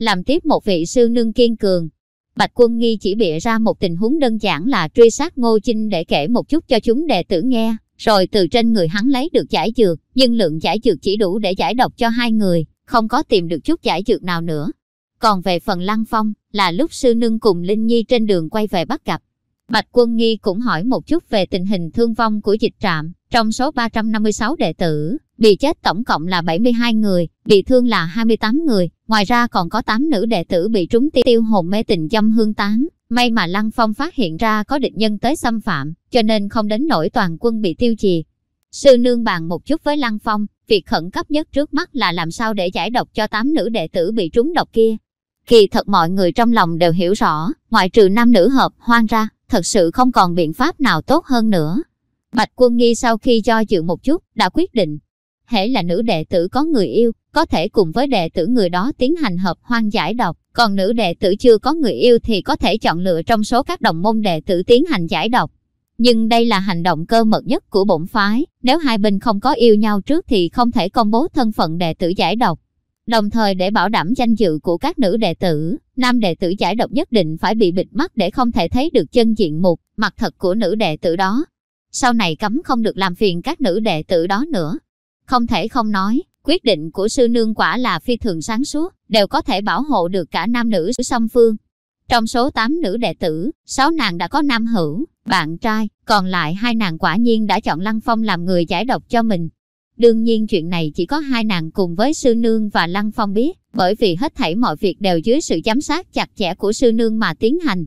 Làm tiếp một vị sư nương kiên cường. Bạch Quân Nghi chỉ bịa ra một tình huống đơn giản là truy sát Ngô Chinh để kể một chút cho chúng đệ tử nghe, rồi từ trên người hắn lấy được giải dược, nhưng lượng giải dược chỉ đủ để giải độc cho hai người, không có tìm được chút giải dược nào nữa. Còn về phần Lăng Phong, là lúc sư nương cùng Linh Nhi trên đường quay về bắt gặp. Bạch Quân Nghi cũng hỏi một chút về tình hình thương vong của dịch trạm. Trong số 356 đệ tử, bị chết tổng cộng là 72 người, bị thương là 28 người. Ngoài ra còn có 8 nữ đệ tử bị trúng tiêu hồn mê tình dâm hương tán. May mà Lăng Phong phát hiện ra có địch nhân tới xâm phạm, cho nên không đến nỗi toàn quân bị tiêu trì. Sư nương bàn một chút với Lăng Phong, việc khẩn cấp nhất trước mắt là làm sao để giải độc cho 8 nữ đệ tử bị trúng độc kia. Kỳ thật mọi người trong lòng đều hiểu rõ, ngoại trừ nam nữ hợp hoang ra, thật sự không còn biện pháp nào tốt hơn nữa. Bạch Quân Nghi sau khi do dự một chút, đã quyết định. Hễ là nữ đệ tử có người yêu, có thể cùng với đệ tử người đó tiến hành hợp hoang giải độc, còn nữ đệ tử chưa có người yêu thì có thể chọn lựa trong số các đồng môn đệ tử tiến hành giải độc. Nhưng đây là hành động cơ mật nhất của bổn phái, nếu hai bên không có yêu nhau trước thì không thể công bố thân phận đệ tử giải độc. Đồng thời để bảo đảm danh dự của các nữ đệ tử, nam đệ tử giải độc nhất định phải bị bịt mắt để không thể thấy được chân diện mục, mặt thật của nữ đệ tử đó. Sau này cấm không được làm phiền các nữ đệ tử đó nữa. Không thể không nói, quyết định của sư nương quả là phi thường sáng suốt, đều có thể bảo hộ được cả nam nữ song phương. Trong số 8 nữ đệ tử, 6 nàng đã có nam hữu, bạn trai, còn lại hai nàng quả nhiên đã chọn Lăng Phong làm người giải độc cho mình. Đương nhiên chuyện này chỉ có hai nàng cùng với sư nương và Lăng Phong biết, bởi vì hết thảy mọi việc đều dưới sự giám sát chặt chẽ của sư nương mà tiến hành.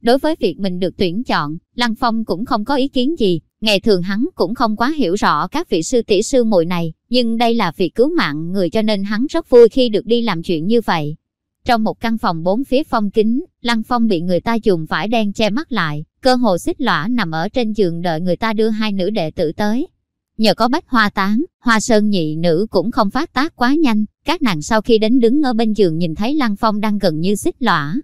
Đối với việc mình được tuyển chọn, Lăng Phong cũng không có ý kiến gì, ngày thường hắn cũng không quá hiểu rõ các vị sư tỷ sư muội này, nhưng đây là việc cứu mạng người cho nên hắn rất vui khi được đi làm chuyện như vậy. Trong một căn phòng bốn phía phong kính, Lăng Phong bị người ta dùng vải đen che mắt lại, cơ hồ xích lõa nằm ở trên giường đợi người ta đưa hai nữ đệ tử tới. Nhờ có bách hoa tán, hoa sơn nhị nữ cũng không phát tác quá nhanh, các nàng sau khi đến đứng ở bên giường nhìn thấy Lăng Phong đang gần như xích lõa.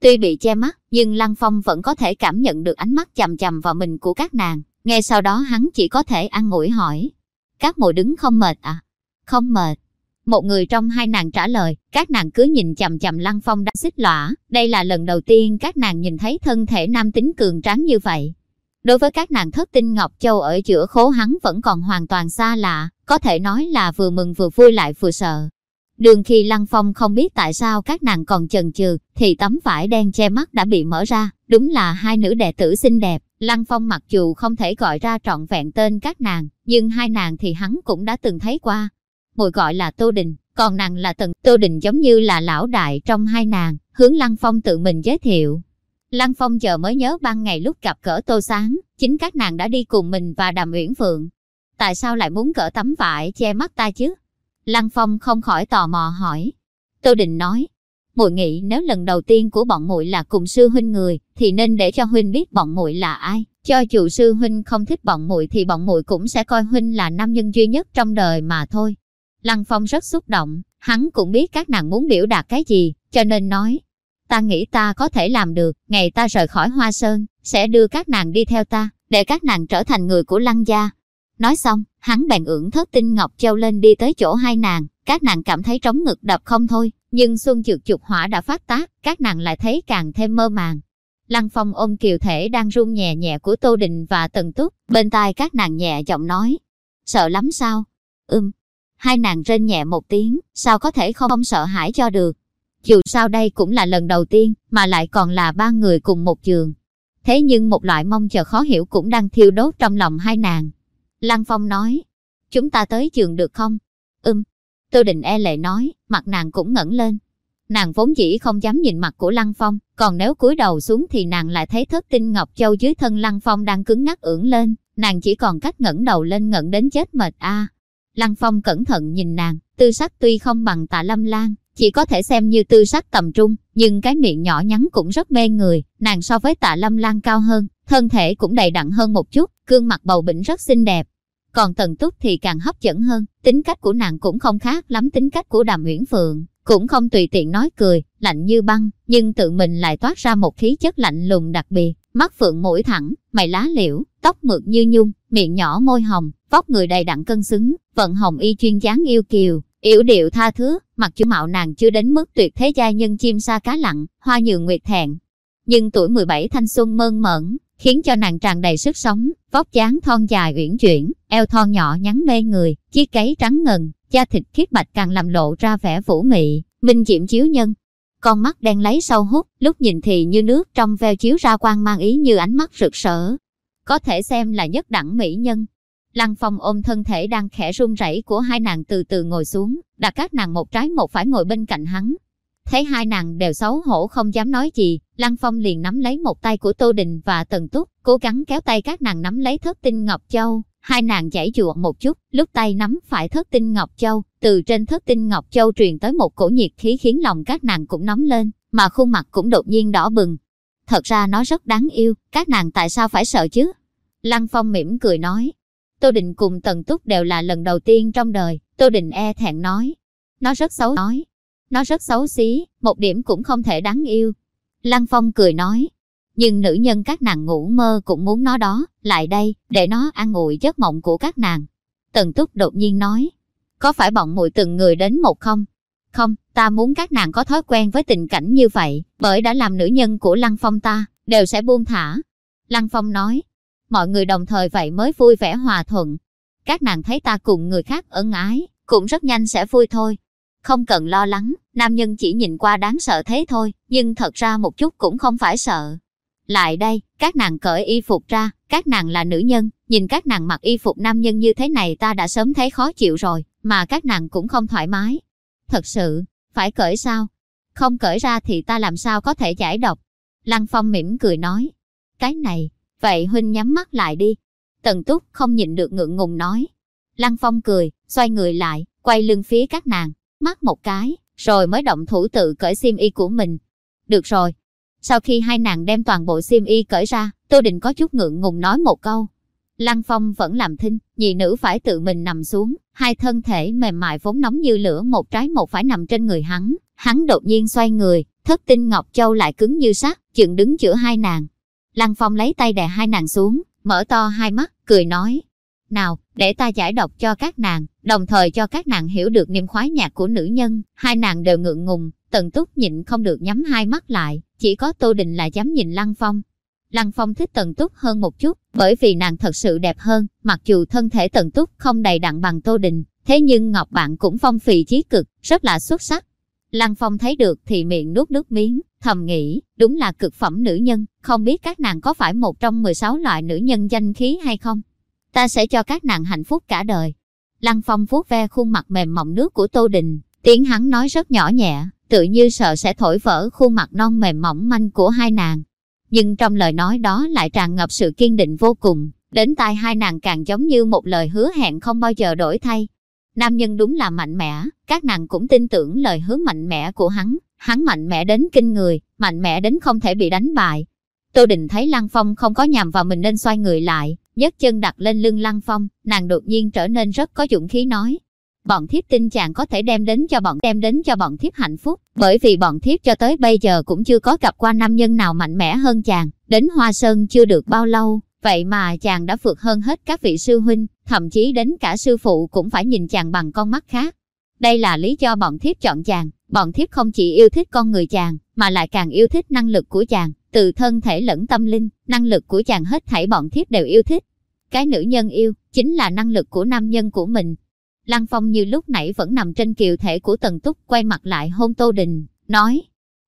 Tuy bị che mắt, nhưng Lăng Phong vẫn có thể cảm nhận được ánh mắt chằm chằm vào mình của các nàng. Ngay sau đó hắn chỉ có thể ăn ngủi hỏi. Các mùi đứng không mệt à? Không mệt. Một người trong hai nàng trả lời, các nàng cứ nhìn chầm chầm Lăng Phong đang xích lõa. Đây là lần đầu tiên các nàng nhìn thấy thân thể nam tính cường tráng như vậy. Đối với các nàng thất tinh Ngọc Châu ở giữa khố hắn vẫn còn hoàn toàn xa lạ, có thể nói là vừa mừng vừa vui lại vừa sợ. Đường khi Lăng Phong không biết tại sao các nàng còn chần chừ, thì tấm vải đen che mắt đã bị mở ra, đúng là hai nữ đệ tử xinh đẹp. Lăng Phong mặc dù không thể gọi ra trọn vẹn tên các nàng, nhưng hai nàng thì hắn cũng đã từng thấy qua. Mùi gọi là Tô Đình, còn nàng là Tần Tô Đình giống như là lão đại trong hai nàng, hướng Lăng Phong tự mình giới thiệu. Lăng Phong giờ mới nhớ ban ngày lúc gặp cỡ Tô Sáng, chính các nàng đã đi cùng mình và Đàm Uyển Phượng. Tại sao lại muốn cỡ tấm vải che mắt ta chứ? Lăng Phong không khỏi tò mò hỏi. Tô Đình nói, muội nghĩ nếu lần đầu tiên của bọn muội là cùng sư huynh người, thì nên để cho huynh biết bọn muội là ai. Cho dù sư huynh không thích bọn muội thì bọn muội cũng sẽ coi huynh là nam nhân duy nhất trong đời mà thôi. Lăng Phong rất xúc động, hắn cũng biết các nàng muốn biểu đạt cái gì, cho nên nói, ta nghĩ ta có thể làm được, ngày ta rời khỏi Hoa Sơn, sẽ đưa các nàng đi theo ta, để các nàng trở thành người của Lăng gia. Nói xong, hắn bèn ưỡn thất tinh Ngọc Châu lên đi tới chỗ hai nàng, các nàng cảm thấy trống ngực đập không thôi, nhưng xuân dược chục hỏa đã phát tác, các nàng lại thấy càng thêm mơ màng. Lăng Phong ôm kiều thể đang run nhẹ nhẹ của Tô Đình và Tần Túc, bên tai các nàng nhẹ giọng nói. Sợ lắm sao? Ưm. Hai nàng rên nhẹ một tiếng, sao có thể không, không sợ hãi cho được. Dù sao đây cũng là lần đầu tiên, mà lại còn là ba người cùng một giường. Thế nhưng một loại mong chờ khó hiểu cũng đang thiêu đốt trong lòng hai nàng. Lăng Phong nói, chúng ta tới giường được không? Ưm. Tô Đình e lệ nói, mặt nàng cũng ngẩng lên. Nàng vốn dĩ không dám nhìn mặt của Lăng Phong, còn nếu cúi đầu xuống thì nàng lại thấy thất tinh Ngọc Châu dưới thân Lăng Phong đang cứng ngắc ưỡn lên, nàng chỉ còn cách ngẩng đầu lên ngẩn đến chết mệt a. Lăng Phong cẩn thận nhìn nàng, tư sắc tuy không bằng tạ lâm lan, chỉ có thể xem như tư sắc tầm trung, nhưng cái miệng nhỏ nhắn cũng rất mê người, nàng so với tạ lâm lan cao hơn, thân thể cũng đầy đặn hơn một chút, gương mặt bầu bỉnh rất xinh đẹp còn Tần Túc thì càng hấp dẫn hơn, tính cách của nàng cũng không khác lắm tính cách của Đàm Uyển Phượng, cũng không tùy tiện nói cười, lạnh như băng, nhưng tự mình lại toát ra một khí chất lạnh lùng đặc biệt, mắt phượng mũi thẳng, mày lá liễu, tóc mượt như nhung, miệng nhỏ môi hồng, vóc người đầy đặn cân xứng, vận hồng y chuyên dáng yêu kiều, yểu điệu tha thứ, mặc chủ mạo nàng chưa đến mức tuyệt thế giai nhân chim sa cá lặng, hoa nhường nguyệt thẹn. Nhưng tuổi 17 thanh xuân mơn mởn, khiến cho nàng tràn đầy sức sống, vóc dáng thon dài uyển chuyển, eo thon nhỏ nhắn mê người, chiếc cấy trắng ngần, da thịt khiết bạch càng làm lộ ra vẻ vũ mị, minh diễm chiếu nhân. Con mắt đen lấy sâu hút, lúc nhìn thì như nước trong veo chiếu ra quang mang ý như ánh mắt rực rỡ. Có thể xem là nhất đẳng mỹ nhân. Lăng Phong ôm thân thể đang khẽ run rẩy của hai nàng từ từ ngồi xuống, đặt các nàng một trái một phải ngồi bên cạnh hắn, Thấy hai nàng đều xấu hổ không dám nói gì, Lăng Phong liền nắm lấy một tay của Tô Đình và Tần Túc, cố gắng kéo tay các nàng nắm lấy thất tinh Ngọc Châu. Hai nàng chảy dụa một chút, lúc tay nắm phải thất tinh Ngọc Châu, từ trên thất tinh Ngọc Châu truyền tới một cổ nhiệt khí khiến lòng các nàng cũng nóng lên, mà khuôn mặt cũng đột nhiên đỏ bừng. Thật ra nó rất đáng yêu, các nàng tại sao phải sợ chứ? Lăng Phong mỉm cười nói. Tô Đình cùng Tần Túc đều là lần đầu tiên trong đời, Tô Đình e thẹn nói. Nó rất xấu nói, nó rất xấu xí, một điểm cũng không thể đáng yêu. Lăng Phong cười nói, nhưng nữ nhân các nàng ngủ mơ cũng muốn nó đó, lại đây, để nó ăn ngụy giấc mộng của các nàng. Tần Túc đột nhiên nói, có phải bọn muội từng người đến một không? Không, ta muốn các nàng có thói quen với tình cảnh như vậy, bởi đã làm nữ nhân của Lăng Phong ta, đều sẽ buông thả. Lăng Phong nói, mọi người đồng thời vậy mới vui vẻ hòa thuận. Các nàng thấy ta cùng người khác ân ái, cũng rất nhanh sẽ vui thôi. Không cần lo lắng, nam nhân chỉ nhìn qua đáng sợ thế thôi, nhưng thật ra một chút cũng không phải sợ. Lại đây, các nàng cởi y phục ra, các nàng là nữ nhân, nhìn các nàng mặc y phục nam nhân như thế này ta đã sớm thấy khó chịu rồi, mà các nàng cũng không thoải mái. Thật sự, phải cởi sao? Không cởi ra thì ta làm sao có thể giải độc? Lăng Phong mỉm cười nói. Cái này, vậy Huynh nhắm mắt lại đi. Tần Túc không nhịn được ngượng ngùng nói. Lăng Phong cười, xoay người lại, quay lưng phía các nàng, mắt một cái, rồi mới động thủ tự cởi xiêm y của mình. Được rồi. Sau khi hai nàng đem toàn bộ xiêm y cởi ra, Tô Định có chút ngượng ngùng nói một câu. Lăng Phong vẫn làm thinh, nhị nữ phải tự mình nằm xuống, hai thân thể mềm mại vốn nóng như lửa một trái một phải nằm trên người hắn. Hắn đột nhiên xoay người, thất tinh Ngọc Châu lại cứng như sắt, dựng đứng giữa hai nàng. Lăng Phong lấy tay đè hai nàng xuống, mở to hai mắt, cười nói, nào, để ta giải độc cho các nàng, đồng thời cho các nàng hiểu được niềm khoái nhạc của nữ nhân. Hai nàng đều ngượng ngùng, tần túc nhịn không được nhắm hai mắt lại, chỉ có Tô Đình là dám nhìn Lăng Phong. Lăng Phong thích Tần Túc hơn một chút, bởi vì nàng thật sự đẹp hơn, mặc dù thân thể Tần Túc không đầy đặn bằng Tô Đình, thế nhưng Ngọc Bạn cũng phong phì chí cực, rất là xuất sắc. Lăng Phong thấy được thì miệng nuốt nước miếng, thầm nghĩ, đúng là cực phẩm nữ nhân, không biết các nàng có phải một trong 16 loại nữ nhân danh khí hay không? Ta sẽ cho các nàng hạnh phúc cả đời. Lăng Phong vuốt ve khuôn mặt mềm mỏng nước của Tô Đình, tiếng hắn nói rất nhỏ nhẹ, tự như sợ sẽ thổi vỡ khuôn mặt non mềm mỏng manh của hai nàng. Nhưng trong lời nói đó lại tràn ngập sự kiên định vô cùng, đến tai hai nàng càng giống như một lời hứa hẹn không bao giờ đổi thay. Nam nhân đúng là mạnh mẽ, các nàng cũng tin tưởng lời hứa mạnh mẽ của hắn, hắn mạnh mẽ đến kinh người, mạnh mẽ đến không thể bị đánh bại. Tô Đình thấy Lăng Phong không có nhằm vào mình nên xoay người lại, nhấc chân đặt lên lưng Lăng Phong, nàng đột nhiên trở nên rất có dũng khí nói. Bọn thiếp tin chàng có thể đem đến cho bọn đem đến cho bọn thiếp hạnh phúc, bởi vì bọn thiếp cho tới bây giờ cũng chưa có gặp qua nam nhân nào mạnh mẽ hơn chàng, đến Hoa Sơn chưa được bao lâu, vậy mà chàng đã vượt hơn hết các vị sư huynh, thậm chí đến cả sư phụ cũng phải nhìn chàng bằng con mắt khác. Đây là lý do bọn thiếp chọn chàng, bọn thiếp không chỉ yêu thích con người chàng, mà lại càng yêu thích năng lực của chàng, từ thân thể lẫn tâm linh, năng lực của chàng hết thảy bọn thiếp đều yêu thích. Cái nữ nhân yêu, chính là năng lực của nam nhân của mình. Lăng Phong như lúc nãy vẫn nằm trên kiều thể của Tần Túc quay mặt lại hôn Tô Đình, nói,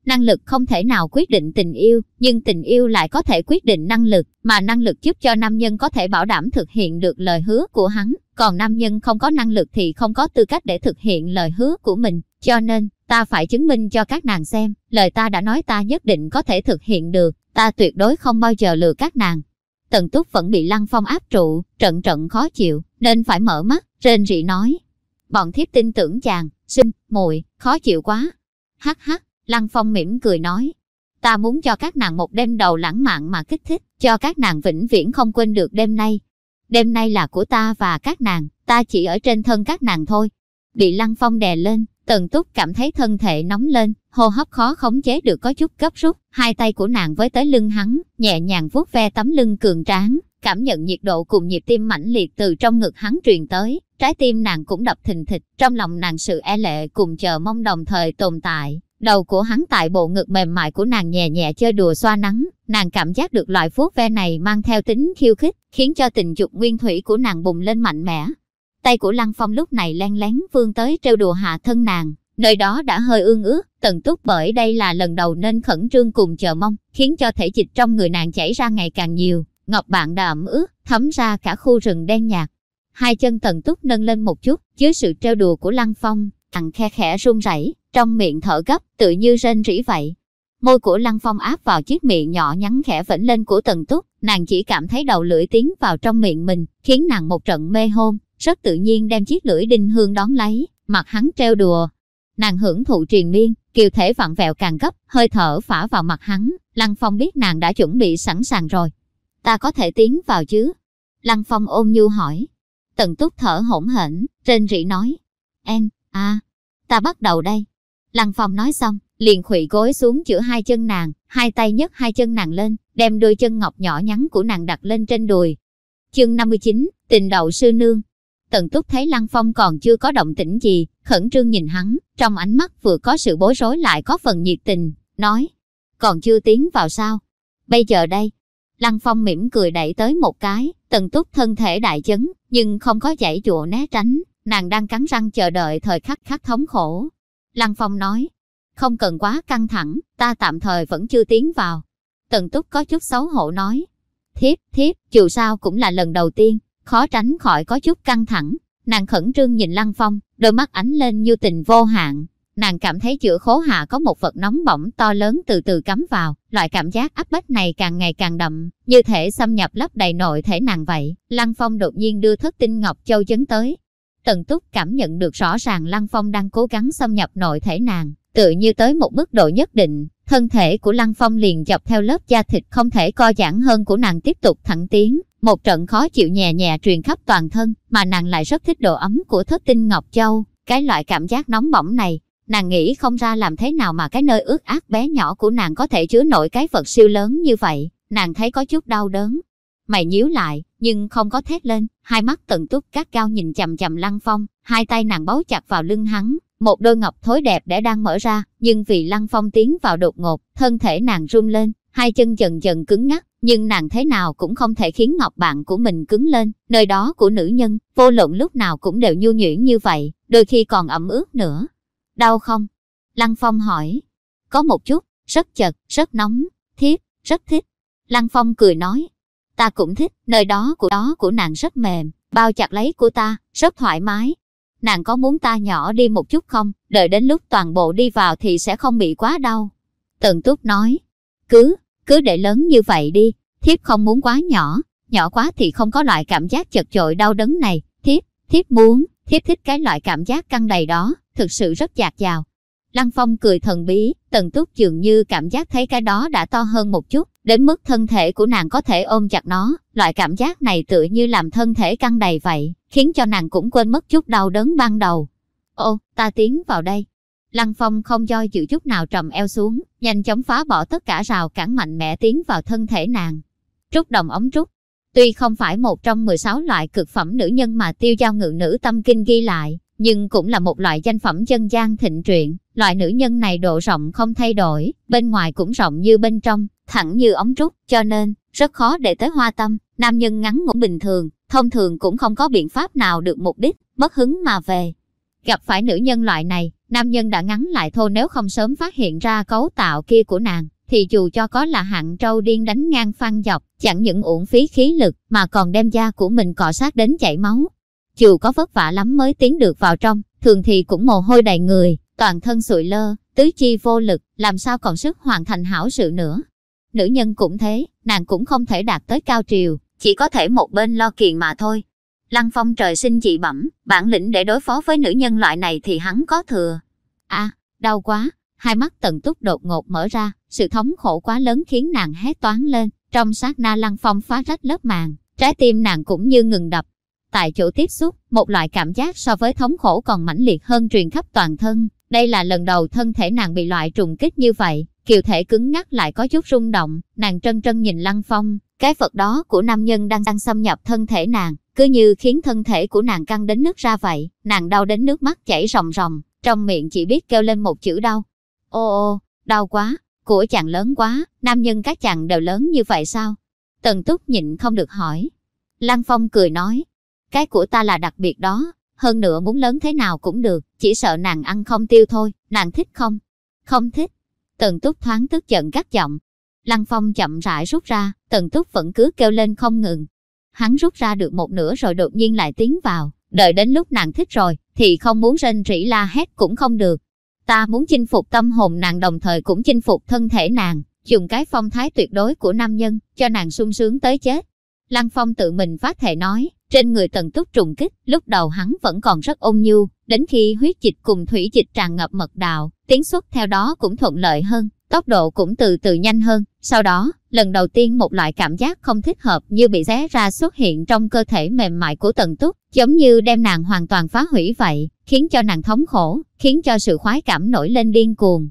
năng lực không thể nào quyết định tình yêu, nhưng tình yêu lại có thể quyết định năng lực, mà năng lực giúp cho nam nhân có thể bảo đảm thực hiện được lời hứa của hắn, còn nam nhân không có năng lực thì không có tư cách để thực hiện lời hứa của mình, cho nên, ta phải chứng minh cho các nàng xem, lời ta đã nói ta nhất định có thể thực hiện được, ta tuyệt đối không bao giờ lừa các nàng. Tần Túc vẫn bị Lăng Phong áp trụ, trận trận khó chịu, nên phải mở mắt, rên rỉ nói. Bọn thiếp tin tưởng chàng, xin, muội khó chịu quá. Hắc hắc, Lăng Phong mỉm cười nói. Ta muốn cho các nàng một đêm đầu lãng mạn mà kích thích, cho các nàng vĩnh viễn không quên được đêm nay. đêm nay là của ta và các nàng, ta chỉ ở trên thân các nàng thôi. Bị Lăng Phong đè lên, Tần Túc cảm thấy thân thể nóng lên, hô hấp khó khống chế được có chút gấp rút, hai tay của nàng với tới lưng hắn, nhẹ nhàng vuốt ve tấm lưng cường tráng, cảm nhận nhiệt độ cùng nhịp tim mãnh liệt từ trong ngực hắn truyền tới, trái tim nàng cũng đập thình thịch, trong lòng nàng sự e lệ cùng chờ mong đồng thời tồn tại. Đầu của hắn tại bộ ngực mềm mại của nàng nhẹ nhẹ chơi đùa xoa nắng, nàng cảm giác được loại vuốt ve này mang theo tính khiêu khích, khiến cho tình dục nguyên thủy của nàng bùng lên mạnh mẽ. Tay của Lăng Phong lúc này len lén vươn tới trêu đùa hạ thân nàng, nơi đó đã hơi ương ướt, tần túc bởi đây là lần đầu nên khẩn trương cùng chờ mong, khiến cho thể dịch trong người nàng chảy ra ngày càng nhiều, ngọc bạn đã ẩm ướt, thấm ra cả khu rừng đen nhạt. Hai chân tần túc nâng lên một chút, dưới sự trêu đùa của Lăng Phong, thằng khe khẽ run rẩy, trong miệng thở gấp, tự như rên rỉ vậy. Môi của Lăng Phong áp vào chiếc miệng nhỏ nhắn khẽ vẫy lên của Tần Túc, nàng chỉ cảm thấy đầu lưỡi tiến vào trong miệng mình, khiến nàng một trận mê hôn, rất tự nhiên đem chiếc lưỡi đinh hương đón lấy, mặt hắn treo đùa. Nàng hưởng thụ triền miên, kiều thể vặn vẹo càng gấp, hơi thở phả vào mặt hắn, Lăng Phong biết nàng đã chuẩn bị sẵn sàng rồi. Ta có thể tiến vào chứ? Lăng Phong ôm nhu hỏi. Tần Túc thở hổn hển, trên rỉ nói. En, à, ta bắt đầu đây. Lăng Phong nói xong, liền khuỵu gối xuống giữa hai chân nàng, hai tay nhấc hai chân nàng lên, đem đôi chân ngọc nhỏ nhắn của nàng đặt lên trên đùi. Chương 59, tình đậu sư nương. Tần Túc thấy Lăng Phong còn chưa có động tĩnh gì, khẩn trương nhìn hắn, trong ánh mắt vừa có sự bối rối lại có phần nhiệt tình, nói, còn chưa tiến vào sao? Bây giờ đây, Lăng Phong mỉm cười đẩy tới một cái, Tần Túc thân thể đại chấn, nhưng không có giải dụa né tránh, nàng đang cắn răng chờ đợi thời khắc khắc thống khổ. Lăng Phong nói, không cần quá căng thẳng, ta tạm thời vẫn chưa tiến vào. Tần Túc có chút xấu hổ nói, thiếp, thiếp, dù sao cũng là lần đầu tiên, khó tránh khỏi có chút căng thẳng. Nàng khẩn trương nhìn Lăng Phong, đôi mắt ánh lên như tình vô hạn. Nàng cảm thấy giữa khố hạ có một vật nóng bỏng to lớn từ từ cắm vào, loại cảm giác áp bách này càng ngày càng đậm, như thể xâm nhập lấp đầy nội thể nàng vậy. Lăng Phong đột nhiên đưa thất tinh Ngọc Châu chấn tới. Tần Túc cảm nhận được rõ ràng Lăng Phong đang cố gắng xâm nhập nội thể nàng, tự như tới một mức độ nhất định, thân thể của Lăng Phong liền dọc theo lớp da thịt không thể co giãn hơn của nàng tiếp tục thẳng tiến, một trận khó chịu nhẹ nhẹ truyền khắp toàn thân, mà nàng lại rất thích độ ấm của thất tinh Ngọc Châu, cái loại cảm giác nóng bỏng này. Nàng nghĩ không ra làm thế nào mà cái nơi ướt át bé nhỏ của nàng có thể chứa nổi cái vật siêu lớn như vậy, nàng thấy có chút đau đớn. Mày nhíu lại, nhưng không có thét lên, hai mắt tận túc cát cao nhìn chầm chầm Lăng Phong, hai tay nàng bấu chặt vào lưng hắn, một đôi ngọc thối đẹp để đang mở ra, nhưng vì Lăng Phong tiến vào đột ngột, thân thể nàng run lên, hai chân dần dần cứng ngắc, nhưng nàng thế nào cũng không thể khiến ngọc bạn của mình cứng lên, nơi đó của nữ nhân, vô luận lúc nào cũng đều nhu nhuyễn như vậy, đôi khi còn ẩm ướt nữa. Đau không? Lăng Phong hỏi. Có một chút, rất chật, rất nóng, thiếp, rất thích. Lăng Phong cười nói. Ta cũng thích, nơi đó của đó của nàng rất mềm, bao chặt lấy của ta, rất thoải mái. Nàng có muốn ta nhỏ đi một chút không, đợi đến lúc toàn bộ đi vào thì sẽ không bị quá đau. Tần Túc nói. Cứ, cứ để lớn như vậy đi, thiếp không muốn quá nhỏ, nhỏ quá thì không có loại cảm giác chật chội đau đớn này, thiếp, thiếp muốn, thiếp thích cái loại cảm giác căng đầy đó, thực sự rất dạt dào. Lăng Phong cười thần bí, tần túc dường như cảm giác thấy cái đó đã to hơn một chút, đến mức thân thể của nàng có thể ôm chặt nó, loại cảm giác này tựa như làm thân thể căng đầy vậy, khiến cho nàng cũng quên mất chút đau đớn ban đầu. Ô, ta tiến vào đây, Lăng Phong không do dự chút nào trầm eo xuống, nhanh chóng phá bỏ tất cả rào cản mạnh mẽ tiến vào thân thể nàng. Trúc đồng ống trúc. Tuy không phải một trong 16 loại cực phẩm nữ nhân mà tiêu giao ngự nữ tâm kinh ghi lại, nhưng cũng là một loại danh phẩm dân gian thịnh truyện. Loại nữ nhân này độ rộng không thay đổi, bên ngoài cũng rộng như bên trong, thẳng như ống trúc, cho nên rất khó để tới hoa tâm. Nam nhân ngắn ngủn bình thường, thông thường cũng không có biện pháp nào được mục đích, mất hứng mà về. Gặp phải nữ nhân loại này, nam nhân đã ngắn lại thôi nếu không sớm phát hiện ra cấu tạo kia của nàng, thì dù cho có là hạng trâu điên đánh ngang phăng dọc, chẳng những uổng phí khí lực mà còn đem da của mình cọ sát đến chảy máu. Dù có vất vả lắm mới tiến được vào trong, thường thì cũng mồ hôi đầy người, toàn thân sụi lơ, tứ chi vô lực, làm sao còn sức hoàn thành hảo sự nữa. Nữ nhân cũng thế, nàng cũng không thể đạt tới cao triều, chỉ có thể một bên lo kiền mà thôi, Lăng Phong trời sinh dị bẩm, bản lĩnh để đối phó với nữ nhân loại này thì hắn có thừa. À, đau quá, hai mắt tần túc đột ngột mở ra, sự thống khổ quá lớn khiến nàng hét toán lên, trong sát na Lăng Phong phá rách lớp màng, trái tim nàng cũng như ngừng đập. Tại chỗ tiếp xúc, một loại cảm giác so với thống khổ còn mãnh liệt hơn truyền khắp toàn thân. Đây là lần đầu thân thể nàng bị loại trùng kích như vậy, kiều thể cứng ngắc lại có chút rung động, nàng trân trân nhìn Lăng Phong, cái vật đó của nam nhân đang đang xâm nhập thân thể nàng, cứ như khiến thân thể của nàng căng đến nước ra vậy, nàng đau đến nước mắt chảy ròng ròng, trong miệng chỉ biết kêu lên một chữ đau. Ô ô, đau quá, của chàng lớn quá, nam nhân các chàng đều lớn như vậy sao? Tần túc nhịn không được hỏi. Lăng Phong cười nói, cái của ta là đặc biệt đó, hơn nữa muốn lớn thế nào cũng được, chỉ sợ nàng ăn không tiêu thôi, nàng thích không? Không thích. Tần túc thoáng tức giận gắt giọng. Lăng Phong chậm rãi rút ra, tần túc vẫn cứ kêu lên không ngừng. Hắn rút ra được một nửa rồi đột nhiên lại tiến vào, đợi đến lúc nàng thích rồi, thì không muốn rên rỉ la hét cũng không được. Ta muốn chinh phục tâm hồn nàng đồng thời cũng chinh phục thân thể nàng, dùng cái phong thái tuyệt đối của nam nhân, cho nàng sung sướng tới chết. Lăng Phong tự mình phát thể nói, trên người tần túc trùng kích, lúc đầu hắn vẫn còn rất ôn nhu, đến khi huyết dịch cùng thủy dịch tràn ngập mật đạo, tiến xuất theo đó cũng thuận lợi hơn, tốc độ cũng từ từ nhanh hơn. Sau đó, lần đầu tiên một loại cảm giác không thích hợp như bị ré ra xuất hiện trong cơ thể mềm mại của tần túc, giống như đem nàng hoàn toàn phá hủy vậy, khiến cho nàng thống khổ, khiến cho sự khoái cảm nổi lên điên cuồng.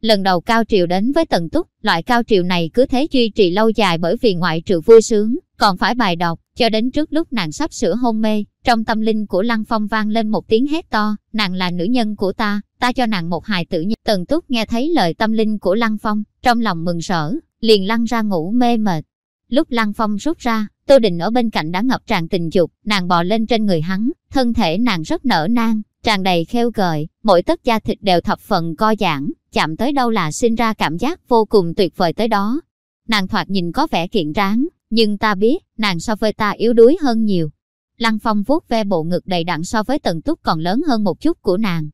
Lần đầu cao triều đến với tần túc, loại cao triều này cứ thế duy trì lâu dài bởi vì ngoại trừ vui sướng, còn phải bài đọc, cho đến trước lúc nàng sắp sửa hôn mê, trong tâm linh của Lăng Phong vang lên một tiếng hét to, nàng là nữ nhân của ta, ta cho nàng một hài tử nhất. Tần Túc nghe thấy lời tâm linh của Lăng Phong, trong lòng mừng rỡ, liền lăn ra ngủ mê mệt. Lúc Lăng Phong rút ra, Tô Đình ở bên cạnh đã ngập tràn tình dục, nàng bò lên trên người hắn, thân thể nàng rất nở nang, tràn đầy khêu gợi, mỗi tấc da thịt đều thập phần co giãn, chạm tới đâu là sinh ra cảm giác vô cùng tuyệt vời tới đó. Nàng thoạt nhìn có vẻ kiện tráng, nhưng ta biết, nàng so với ta yếu đuối hơn nhiều. Lăng Phong vuốt ve bộ ngực đầy đặn so với tần túc còn lớn hơn một chút của nàng.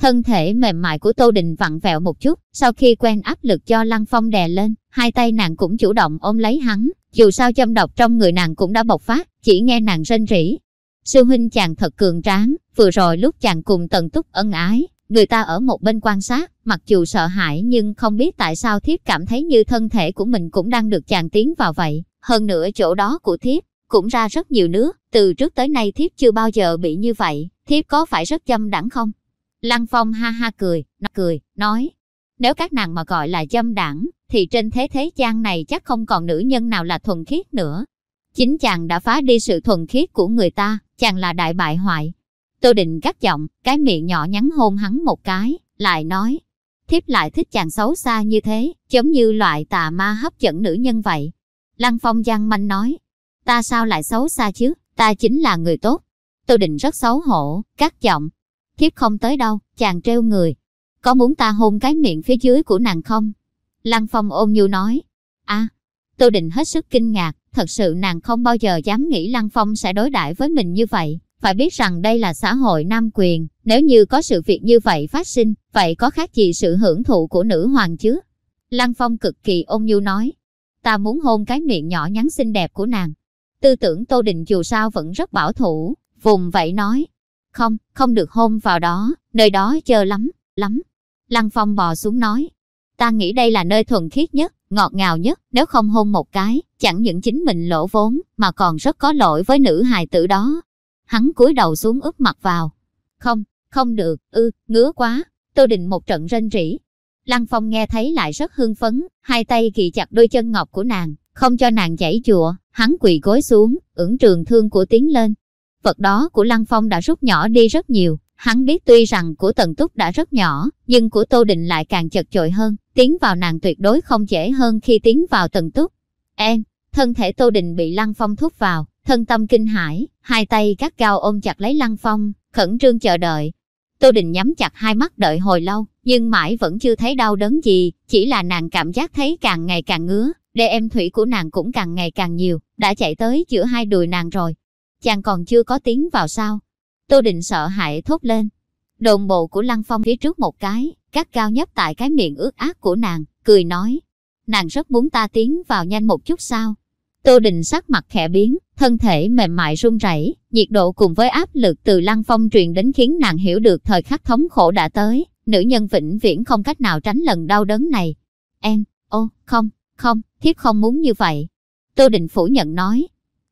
Thân thể mềm mại của Tô Đình vặn vẹo một chút, sau khi quen áp lực cho Lăng Phong đè lên, hai tay nàng cũng chủ động ôm lấy hắn, dù sao châm độc trong người nàng cũng đã bộc phát, chỉ nghe nàng rên rỉ. Sư huynh chàng thật cường tráng, vừa rồi lúc chàng cùng tần túc ân ái, người ta ở một bên quan sát, mặc dù sợ hãi nhưng không biết tại sao thiếp cảm thấy như thân thể của mình cũng đang được chàng tiến vào vậy. Hơn nữa chỗ đó của thiếp, cũng ra rất nhiều nước, từ trước tới nay thiếp chưa bao giờ bị như vậy, thiếp có phải rất châm đẳng không? Lăng Phong ha ha cười, nó cười, nói, nếu các nàng mà gọi là châm đẳng, thì trên thế thế gian này chắc không còn nữ nhân nào là thuần khiết nữa. Chính chàng đã phá đi sự thuần khiết của người ta, chàng là đại bại hoại. Tô Định cắt giọng, cái miệng nhỏ nhắn hôn hắn một cái, lại nói, thiếp lại thích chàng xấu xa như thế, giống như loại tà ma hấp dẫn nữ nhân vậy. Lăng Phong giang manh nói, ta sao lại xấu xa chứ, ta chính là người tốt. Tô Định rất xấu hổ, cắt giọng, thiếp không tới đâu, chàng treo người. Có muốn ta hôn cái miệng phía dưới của nàng không? Lăng Phong ôm nhu nói, à, Tô Định hết sức kinh ngạc, thật sự nàng không bao giờ dám nghĩ Lăng Phong sẽ đối đãi với mình như vậy. Phải biết rằng đây là xã hội nam quyền, nếu như có sự việc như vậy phát sinh, vậy có khác gì sự hưởng thụ của nữ hoàng chứ? Lăng Phong cực kỳ ôn nhu nói, ta muốn hôn cái miệng nhỏ nhắn xinh đẹp của nàng. Tư tưởng Tô Đình dù sao vẫn rất bảo thủ, vùng vậy nói, không, không được hôn vào đó, nơi đó chờ lắm, lắm. Lăng Phong bò xuống nói, ta nghĩ đây là nơi thuần khiết nhất, ngọt ngào nhất, nếu không hôn một cái, chẳng những chính mình lỗ vốn, mà còn rất có lỗi với nữ hài tử đó. Hắn cúi đầu xuống úp mặt vào. Không, không được, ư, ngứa quá. Tô Định một trận rên rỉ. Lăng Phong nghe thấy lại rất hưng phấn, hai tay kỳ chặt đôi chân ngọc của nàng, không cho nàng chảy chùa, hắn quỳ gối xuống, ưỡn trường thương của tiến lên. Vật đó của Lăng Phong đã rút nhỏ đi rất nhiều, hắn biết tuy rằng của Tần Túc đã rất nhỏ, nhưng của Tô Định lại càng chật chội hơn, tiến vào nàng tuyệt đối không dễ hơn khi tiến vào Tần Túc. En, thân thể Tô Định bị Lăng Phong thúc vào, thân tâm kinh hãi, hai tay gắt gao ôm chặt lấy Lăng Phong, khẩn trương chờ đợi. Tô Định nhắm chặt hai mắt đợi hồi lâu, nhưng mãi vẫn chưa thấy đau đớn gì, chỉ là nàng cảm giác thấy càng ngày càng ngứa, để em thủy của nàng cũng càng ngày càng nhiều, đã chạy tới giữa hai đùi nàng rồi. Chàng còn chưa có tiếng vào sao? Tô định sợ hãi thốt lên. Đồn bộ của Lăng Phong phía trước một cái, cắt cao nhấp tại cái miệng ướt át của nàng, cười nói. Nàng rất muốn ta tiến vào nhanh một chút sao? Tô định sắc mặt khẽ biến, thân thể mềm mại run rẩy, nhiệt độ cùng với áp lực từ lăng phong truyền đến khiến nàng hiểu được thời khắc thống khổ đã tới, nữ nhân vĩnh viễn không cách nào tránh lần đau đớn này. En, ô, không, không, thiếp không muốn như vậy. Tô định phủ nhận nói.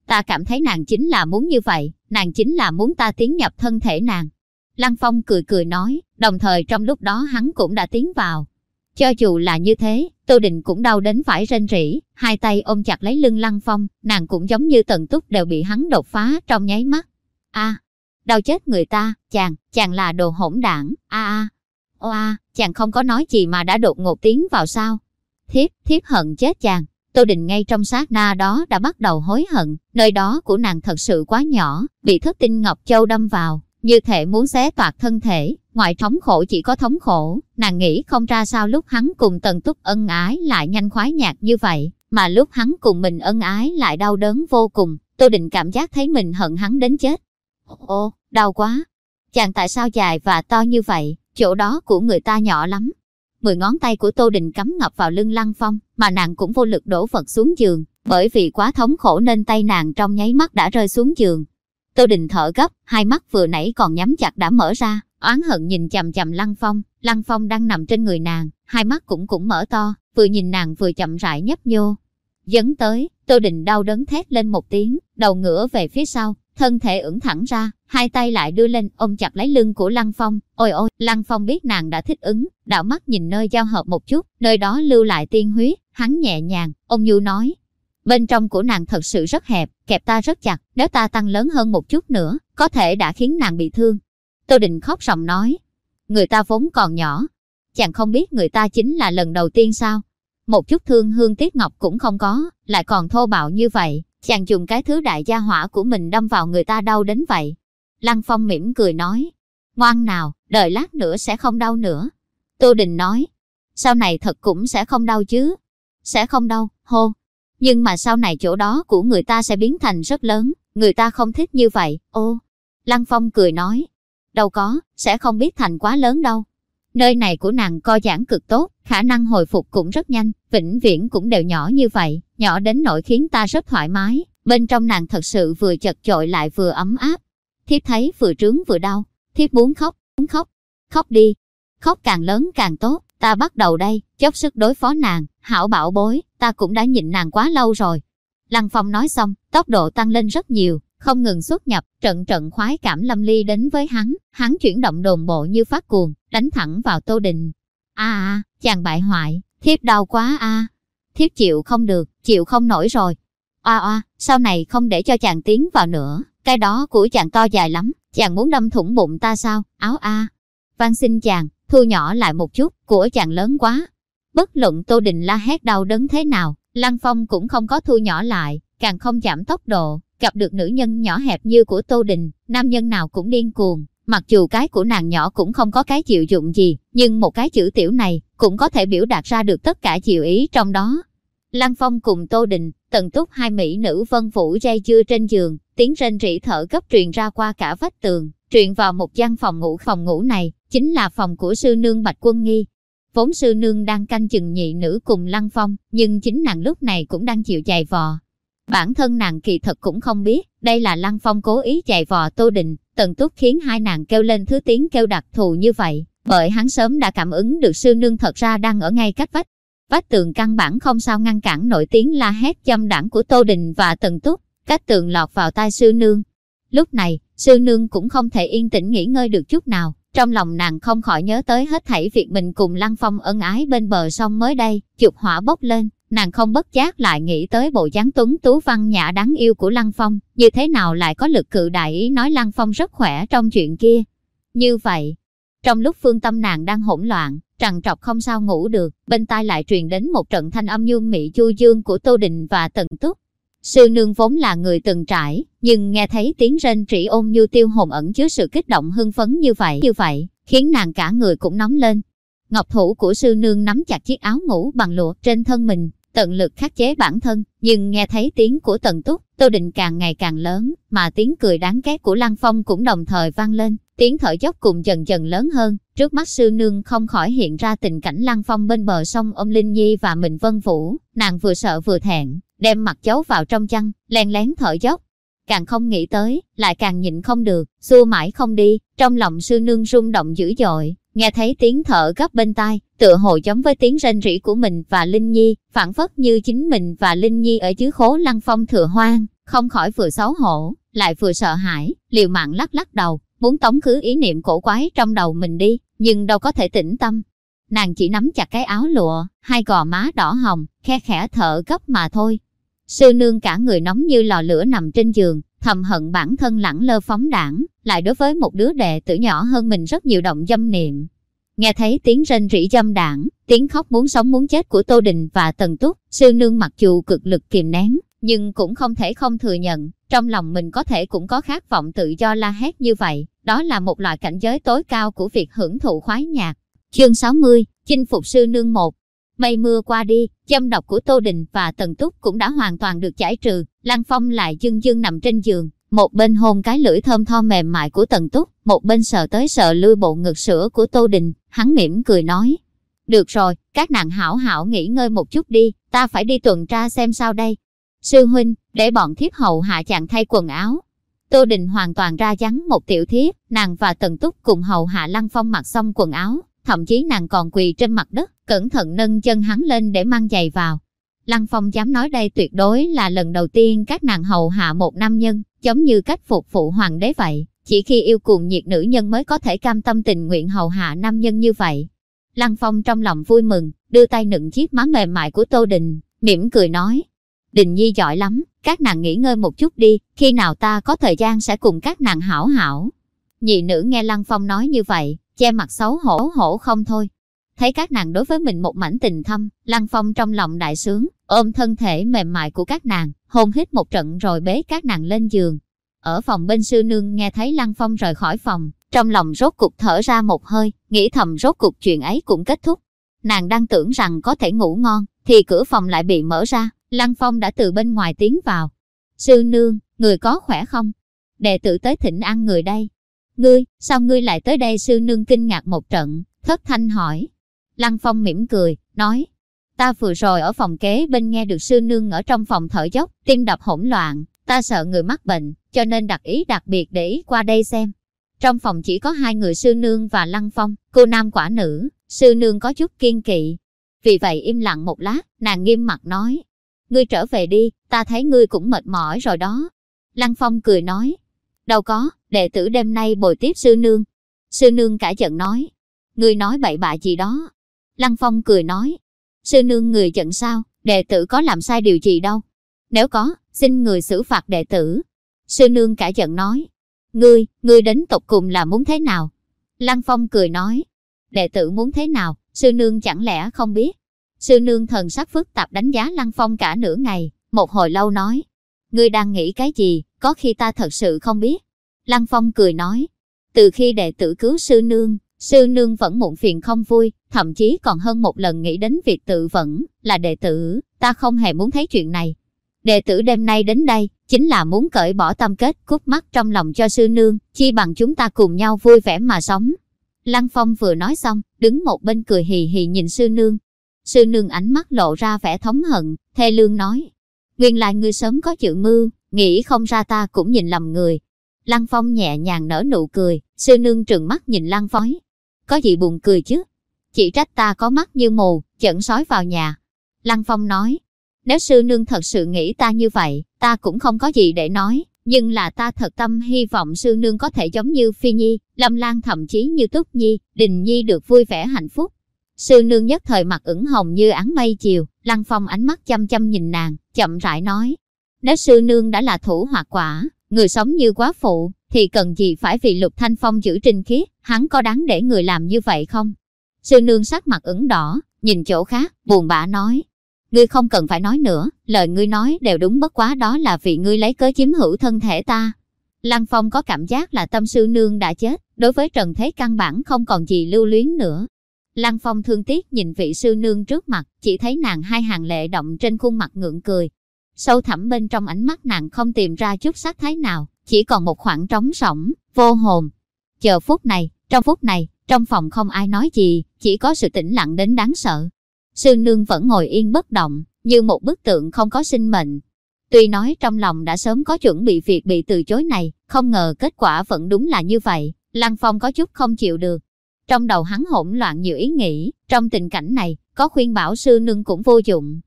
Ta cảm thấy nàng chính là muốn như vậy, nàng chính là muốn ta tiến nhập thân thể nàng. Lăng Phong cười cười nói, đồng thời trong lúc đó hắn cũng đã tiến vào. Cho dù là như thế, Tô Đình cũng đau đến phải rên rỉ, hai tay ôm chặt lấy lưng Lăng Phong, nàng cũng giống như tần túc đều bị hắn đột phá trong nháy mắt. A, đau chết người ta, chàng, chàng là đồ hỗn đảng, a a, ô a, chàng không có nói gì mà đã đột ngột tiến vào sao? Thiếp, thiếp hận chết chàng. Tô Đình ngay trong sát na đó đã bắt đầu hối hận, nơi đó của nàng thật sự quá nhỏ, bị thất tinh Ngọc Châu đâm vào, như thể muốn xé toạc thân thể, ngoại thống khổ chỉ có thống khổ, nàng nghĩ không ra sao lúc hắn cùng tần túc ân ái lại nhanh khoái nhạc như vậy, mà lúc hắn cùng mình ân ái lại đau đớn vô cùng, Tô Định cảm giác thấy mình hận hắn đến chết. Ô, đau quá! Chàng tại sao dài và to như vậy, chỗ đó của người ta nhỏ lắm. Mười ngón tay của Tô Đình cắm ngập vào lưng Lăng Phong, mà nàng cũng vô lực đổ vật xuống giường, bởi vì quá thống khổ nên tay nàng trong nháy mắt đã rơi xuống giường. Tô Đình thở gấp, hai mắt vừa nãy còn nhắm chặt đã mở ra, oán hận nhìn chằm chằm Lăng Phong, Lăng Phong đang nằm trên người nàng, hai mắt cũng cũng mở to, vừa nhìn nàng vừa chậm rãi nhấp nhô. Dấn tới, Tô Đình đau đớn thét lên một tiếng, đầu ngửa về phía sau, thân thể ưỡn thẳng ra, hai tay lại đưa lên ôm chặt lấy lưng của Lăng Phong. Ôi ôi, Lăng Phong biết nàng đã thích ứng, đạo mắt nhìn nơi giao hợp một chút, nơi đó lưu lại tiên huyết, hắn nhẹ nhàng, ông nhu nói. Bên trong của nàng thật sự rất hẹp, kẹp ta rất chặt, nếu ta tăng lớn hơn một chút nữa, có thể đã khiến nàng bị thương. Tô Định khóc sòng nói, người ta vốn còn nhỏ, chàng không biết người ta chính là lần đầu tiên sao. Một chút thương hương tiếc ngọc cũng không có, lại còn thô bạo như vậy, chàng dùng cái thứ đại gia hỏa của mình đâm vào người ta đau đến vậy. Lăng Phong mỉm cười nói, ngoan nào, đợi lát nữa sẽ không đau nữa. Tô Đình nói, sau này thật cũng sẽ không đau chứ. Sẽ không đau, hô. Nhưng mà sau này chỗ đó của người ta sẽ biến thành rất lớn, người ta không thích như vậy, ô. Lăng Phong cười nói, đâu có, sẽ không biết thành quá lớn đâu. Nơi này của nàng co giãn cực tốt, khả năng hồi phục cũng rất nhanh, vĩnh viễn cũng đều nhỏ như vậy, nhỏ đến nỗi khiến ta rất thoải mái. Bên trong nàng thật sự vừa chật chội lại vừa ấm áp. Thiếp thấy vừa trướng vừa đau, thiếp muốn khóc, muốn khóc, khóc đi. Khóc càng lớn càng tốt, ta bắt đầu đây, chốc sức đối phó nàng, hảo bảo bối, ta cũng đã nhịn nàng quá lâu rồi. Lăng Phong nói xong, tốc độ tăng lên rất nhiều, không ngừng xuất nhập, trận trận khoái cảm lâm ly đến với hắn, hắn chuyển động đồn bộ như phát cuồng, đánh thẳng vào Tô Đình. A a, chàng bại hoại, thiếp đau quá a. Thiếp chịu không được, chịu không nổi rồi. Oa oa, sau này không để cho chàng tiến vào nữa, cái đó của chàng to dài lắm, chàng muốn đâm thủng bụng ta sao, áo a. Van xin chàng, thu nhỏ lại một chút, của chàng lớn quá. Bất luận Tô Đình la hét đau đớn thế nào, Lăng Phong cũng không có thu nhỏ lại, càng không giảm tốc độ, gặp được nữ nhân nhỏ hẹp như của Tô Đình, nam nhân nào cũng điên cuồng. Mặc dù cái của nàng nhỏ cũng không có cái chịu dụng gì, nhưng một cái chữ tiểu này cũng có thể biểu đạt ra được tất cả chịu ý trong đó. Lăng Phong cùng Tô Đình, tần túc hai mỹ nữ vân vũ dây dưa trên giường, tiếng rên rỉ thở gấp truyền ra qua cả vách tường, truyền vào một gian phòng ngủ. Phòng ngủ này chính là phòng của sư nương Bạch Quân Nghi. Vốn sư nương đang canh chừng nhị nữ cùng Lăng Phong, nhưng chính nàng lúc này cũng đang chịu chạy vò, Bản thân nàng kỳ thật cũng không biết, đây là Lăng Phong cố ý chạy vò Tô Đình, tần túc khiến hai nàng kêu lên thứ tiếng kêu đặc thù như vậy, bởi hắn sớm đã cảm ứng được sư nương thật ra đang ở ngay cách vách. Vách tường căn bản không sao ngăn cản nổi tiếng la hét châm đảng của Tô Đình và Tần Túc, cách tường lọt vào tai sư nương. Lúc này, sư nương cũng không thể yên tĩnh nghỉ ngơi được chút nào, trong lòng nàng không khỏi nhớ tới hết thảy việc mình cùng Lăng Phong ân ái bên bờ sông mới đây, chụp hỏa bốc lên, nàng không bất giác lại nghĩ tới bộ dáng tuấn tú văn nhã đáng yêu của Lăng Phong, như thế nào lại có lực cự đại ý nói Lăng Phong rất khỏe trong chuyện kia. Như vậy, trong lúc phương tâm nàng đang hỗn loạn, trằn trọc không sao ngủ được, bên tai lại truyền đến một trận thanh âm nhu mị chu dương của Tô Đình và Tần Túc. Sư nương vốn là người từng trải, nhưng nghe thấy tiếng rên rỉ ôm như tiêu hồn ẩn chứa sự kích động hưng phấn như vậy, như vậy, khiến nàng cả người cũng nóng lên. Ngọc thủ của sư nương nắm chặt chiếc áo ngủ bằng lụa trên thân mình, tận lực khắc chế bản thân, nhưng nghe thấy tiếng của Tần Túc, Tô Định càng ngày càng lớn, mà tiếng cười đáng ghét của Lăng Phong cũng đồng thời vang lên, tiếng thở dốc cùng dần dần lớn hơn, trước mắt sư nương không khỏi hiện ra tình cảnh Lăng Phong bên bờ sông ôm Linh Nhi và mình Vân Vũ, nàng vừa sợ vừa thẹn, đem mặt cháu vào trong chăn, len lén thở dốc. Càng không nghĩ tới, lại càng nhịn không được, xua mãi không đi, trong lòng sư nương rung động dữ dội, nghe thấy tiếng thở gấp bên tai, tựa hồ giống với tiếng rên rỉ của mình và Linh Nhi, phản phất như chính mình và Linh Nhi ở dưới khố lăng phong thừa hoang, không khỏi vừa xấu hổ, lại vừa sợ hãi, liều mạng lắc lắc đầu, muốn tống khứ ý niệm cổ quái trong đầu mình đi, nhưng đâu có thể tĩnh tâm. Nàng chỉ nắm chặt cái áo lụa, hai gò má đỏ hồng, khe khẽ thở gấp mà thôi. Sư nương cả người nóng như lò lửa nằm trên giường, thầm hận bản thân lẳng lơ phóng đảng, lại đối với một đứa đệ tử nhỏ hơn mình rất nhiều động dâm niệm. Nghe thấy tiếng rên rỉ dâm đảng, tiếng khóc muốn sống muốn chết của Tô Đình và Tần Túc, sư nương mặc dù cực lực kìm nén, nhưng cũng không thể không thừa nhận, trong lòng mình có thể cũng có khát vọng tự do la hét như vậy, đó là một loại cảnh giới tối cao của việc hưởng thụ khoái nhạc. Chương 60, chinh phục sư nương một Mây mưa qua đi, châm độc của Tô Đình và Tần Túc cũng đã hoàn toàn được giải trừ, Lăng Phong lại dưng dưng nằm trên giường, một bên hôn cái lưỡi thơm tho mềm mại của Tần Túc, một bên sợ tới sợ lui bộ ngực sữa của Tô Đình, hắn mỉm cười nói. Được rồi, các nàng hảo hảo nghỉ ngơi một chút đi, ta phải đi tuần tra xem sao đây. Sư huynh, để bọn thiếp hậu hạ chàng thay quần áo. Tô Đình hoàn toàn ra dáng một tiểu thiếp, nàng và Tần Túc cùng hầu hạ Lăng Phong mặc xong quần áo, thậm chí nàng còn quỳ trên mặt đất, cẩn thận nâng chân hắn lên để mang giày vào. Lăng Phong dám nói đây tuyệt đối là lần đầu tiên các nàng hầu hạ một nam nhân, giống như cách phục phụ hoàng đế vậy. Chỉ khi yêu cuồng nhiệt nữ nhân mới có thể cam tâm tình nguyện hầu hạ nam nhân như vậy. Lăng Phong trong lòng vui mừng, đưa tay nựng chiếc má mềm mại của Tô Đình, mỉm cười nói. Đình Nhi giỏi lắm, các nàng nghỉ ngơi một chút đi, khi nào ta có thời gian sẽ cùng các nàng hảo hảo. Nhị nữ nghe Lăng Phong nói như vậy, che mặt xấu hổ hổ không thôi. Thấy các nàng đối với mình một mảnh tình thâm, Lăng Phong trong lòng đại sướng, ôm thân thể mềm mại của các nàng, hôn hít một trận rồi bế các nàng lên giường. Ở phòng bên sư nương nghe thấy Lăng Phong rời khỏi phòng, trong lòng rốt cục thở ra một hơi, nghĩ thầm rốt cục chuyện ấy cũng kết thúc. Nàng đang tưởng rằng có thể ngủ ngon, thì cửa phòng lại bị mở ra, Lăng Phong đã từ bên ngoài tiến vào. Sư nương, người có khỏe không? Đệ tử tới thỉnh ăn người đây. Ngươi, sao ngươi lại tới đây sư nương kinh ngạc một trận, thất thanh hỏi. Lăng Phong mỉm cười, nói. Ta vừa rồi ở phòng kế bên nghe được sư nương ở trong phòng thở dốc, tim đập hỗn loạn, ta sợ người mắc bệnh, cho nên đặc ý đặc biệt để ý qua đây xem. Trong phòng chỉ có hai người sư nương và Lăng Phong, cô nam quả nữ, sư nương có chút kiên kỵ. Vì vậy im lặng một lát, nàng nghiêm mặt nói. Ngươi trở về đi, ta thấy ngươi cũng mệt mỏi rồi đó. Lăng Phong cười nói. Đâu có, đệ tử đêm nay bồi tiếp sư nương. Sư nương cả giận nói. người nói bậy bạ gì đó. Lăng Phong cười nói. Sư nương người giận sao, đệ tử có làm sai điều gì đâu. Nếu có, xin người xử phạt đệ tử. Sư nương cả giận nói. Ngươi, ngươi đến tộc cùng là muốn thế nào? Lăng Phong cười nói. Đệ tử muốn thế nào, sư nương chẳng lẽ không biết? Sư nương thần sắc phức tạp đánh giá Lăng Phong cả nửa ngày, một hồi lâu nói. Ngươi đang nghĩ cái gì, có khi ta thật sự không biết. Lăng Phong cười nói. Từ khi đệ tử cứu sư nương, sư nương vẫn muộn phiền không vui, thậm chí còn hơn một lần nghĩ đến việc tự vẫn, là đệ tử, ta không hề muốn thấy chuyện này. Đệ tử đêm nay đến đây, chính là muốn cởi bỏ tâm kết cút mắt trong lòng cho sư nương, chi bằng chúng ta cùng nhau vui vẻ mà sống. Lăng Phong vừa nói xong, đứng một bên cười hì hì nhìn sư nương. Sư nương ánh mắt lộ ra vẻ thống hận, thê lương nói. Nguyên lại ngươi sớm có dự mưu, nghĩ không ra ta cũng nhìn lầm người. Lăng Phong nhẹ nhàng nở nụ cười, sư nương trừng mắt nhìn Lăng Phói. Có gì buồn cười chứ? Chỉ trách ta có mắt như mù, chẩn sói vào nhà. Lăng Phong nói, nếu sư nương thật sự nghĩ ta như vậy, ta cũng không có gì để nói, nhưng là ta thật tâm hy vọng sư nương có thể giống như Phi Nhi, Lâm Lan thậm chí như Túc Nhi, Đình Nhi được vui vẻ hạnh phúc. Sư nương nhất thời mặt ửng hồng như áng mây chiều, Lăng Phong ánh mắt chăm chăm nhìn nàng, chậm rãi nói. Nếu sư nương đã là thủ hoặc quả, người sống như quá phụ, thì cần gì phải vì lục thanh phong giữ trinh khiết, hắn có đáng để người làm như vậy không? Sư nương sắc mặt ửng đỏ, nhìn chỗ khác, buồn bã nói. Ngươi không cần phải nói nữa, lời ngươi nói đều đúng bất quá đó là vì ngươi lấy cớ chiếm hữu thân thể ta. Lăng Phong có cảm giác là tâm sư nương đã chết, đối với Trần Thế căn bản không còn gì lưu luyến nữa. Lăng Phong thương tiếc nhìn vị sư nương trước mặt, chỉ thấy nàng hai hàng lệ động trên khuôn mặt ngượng cười. Sâu thẳm bên trong ánh mắt nàng không tìm ra chút sắc thái nào, chỉ còn một khoảng trống rỗng, vô hồn. Chờ phút này, trong phút này, trong phòng không ai nói gì, chỉ có sự tĩnh lặng đến đáng sợ. Sư nương vẫn ngồi yên bất động, như một bức tượng không có sinh mệnh. Tuy nói trong lòng đã sớm có chuẩn bị việc bị từ chối này, không ngờ kết quả vẫn đúng là như vậy, Lăng Phong có chút không chịu được. Trong đầu hắn hỗn loạn nhiều ý nghĩ, trong tình cảnh này, có khuyên bảo sư nương cũng vô dụng.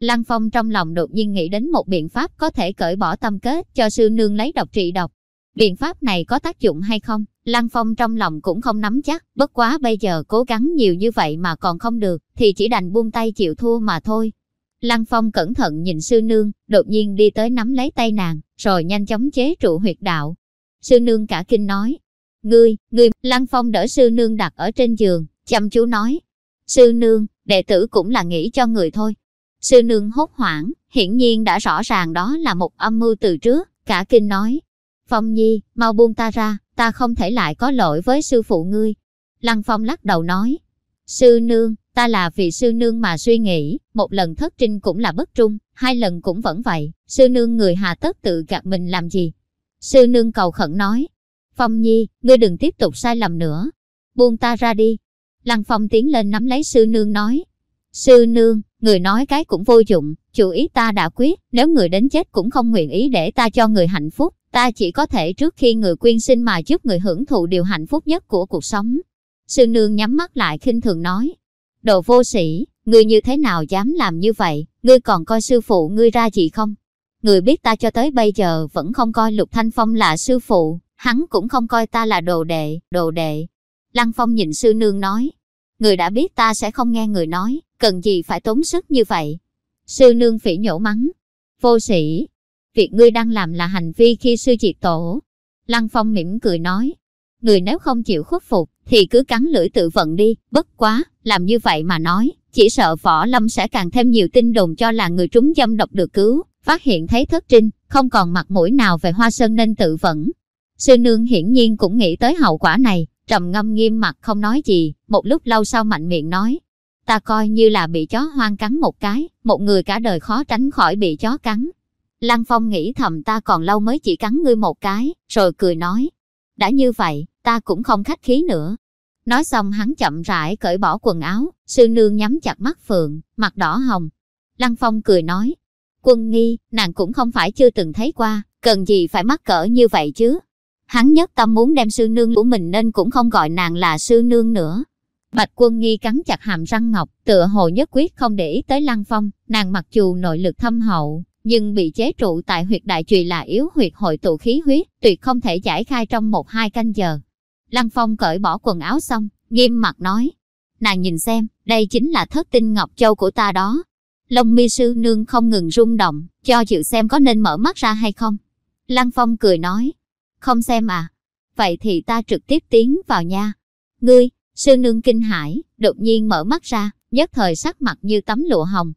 Lăng Phong trong lòng đột nhiên nghĩ đến một biện pháp có thể cởi bỏ tâm kết cho sư nương lấy độc trị độc. Biện pháp này có tác dụng hay không? Lăng Phong trong lòng cũng không nắm chắc, bất quá bây giờ cố gắng nhiều như vậy mà còn không được, thì chỉ đành buông tay chịu thua mà thôi. Lăng Phong cẩn thận nhìn sư nương, đột nhiên đi tới nắm lấy tay nàng, rồi nhanh chóng chế trụ huyệt đạo. Sư nương cả kinh nói, Ngươi, ngươi, Lăng Phong đỡ sư nương đặt ở trên giường, chăm chú nói, Sư nương, đệ tử cũng là nghĩ cho người thôi. Sư nương hốt hoảng, hiển nhiên đã rõ ràng đó là một âm mưu từ trước, cả kinh nói. Phong Nhi, mau buông ta ra, ta không thể lại có lỗi với sư phụ ngươi. Lăng Phong lắc đầu nói. Sư nương, ta là vì sư nương mà suy nghĩ, một lần thất trinh cũng là bất trung, hai lần cũng vẫn vậy, sư nương người hà tất tự gạt mình làm gì. Sư nương cầu khẩn nói. Phong Nhi, ngươi đừng tiếp tục sai lầm nữa. Buông ta ra đi, Lăng Phong tiến lên nắm lấy sư nương nói. Sư nương, người nói cái cũng vô dụng, chủ ý ta đã quyết, nếu người đến chết cũng không nguyện ý để ta cho người hạnh phúc, ta chỉ có thể trước khi người quyên sinh mà giúp người hưởng thụ điều hạnh phúc nhất của cuộc sống. Sư nương nhắm mắt lại khinh thường nói. Đồ vô sĩ, ngươi như thế nào dám làm như vậy, ngươi còn coi sư phụ ngươi ra gì không? Người biết ta cho tới bây giờ vẫn không coi Lục Thanh Phong là sư phụ, hắn cũng không coi ta là đồ đệ, đồ đệ, Lăng Phong nhìn sư nương nói, người đã biết ta sẽ không nghe người nói, cần gì phải tốn sức như vậy. Sư nương phỉ nhổ mắng, vô sĩ, việc ngươi đang làm là hành vi khi sư diệt tổ. Lăng Phong mỉm cười nói, người nếu không chịu khuất phục, thì cứ cắn lưỡi tự vận đi, bất quá, làm như vậy mà nói, chỉ sợ võ lâm sẽ càng thêm nhiều tin đồn cho là người trúng dâm độc được cứu, phát hiện thấy thất trinh, không còn mặt mũi nào về hoa sơn nên tự vẫn. Sư nương hiển nhiên cũng nghĩ tới hậu quả này, trầm ngâm nghiêm mặt không nói gì, một lúc lâu sau mạnh miệng nói. Ta coi như là bị chó hoang cắn một cái, một người cả đời khó tránh khỏi bị chó cắn. Lăng Phong nghĩ thầm ta còn lâu mới chỉ cắn ngươi một cái, rồi cười nói. Đã như vậy, ta cũng không khách khí nữa. Nói xong hắn chậm rãi cởi bỏ quần áo, sư nương nhắm chặt mắt phượng, mặt đỏ hồng. Lăng Phong cười nói. Quân nghi, nàng cũng không phải chưa từng thấy qua, cần gì phải mắc cỡ như vậy chứ. Hắn nhất tâm muốn đem sư nương của mình nên cũng không gọi nàng là sư nương nữa. Bạch quân nghi cắn chặt hàm răng ngọc, tựa hồ nhất quyết không để ý tới lăng phong, nàng mặc dù nội lực thâm hậu, nhưng bị chế trụ tại huyệt đại trùy là yếu huyệt hội tụ khí huyết, tuyệt không thể giải khai trong một hai canh giờ. Lăng phong cởi bỏ quần áo xong, nghiêm mặt nói, nàng nhìn xem, đây chính là thất tinh ngọc châu của ta đó. Lông mi sư nương không ngừng rung động, cho chịu xem có nên mở mắt ra hay không. Lăng phong cười nói, không xem à? Vậy thì ta trực tiếp tiến vào nha. Ngươi, sư nương kinh hải, đột nhiên mở mắt ra, nhất thời sắc mặt như tấm lụa hồng.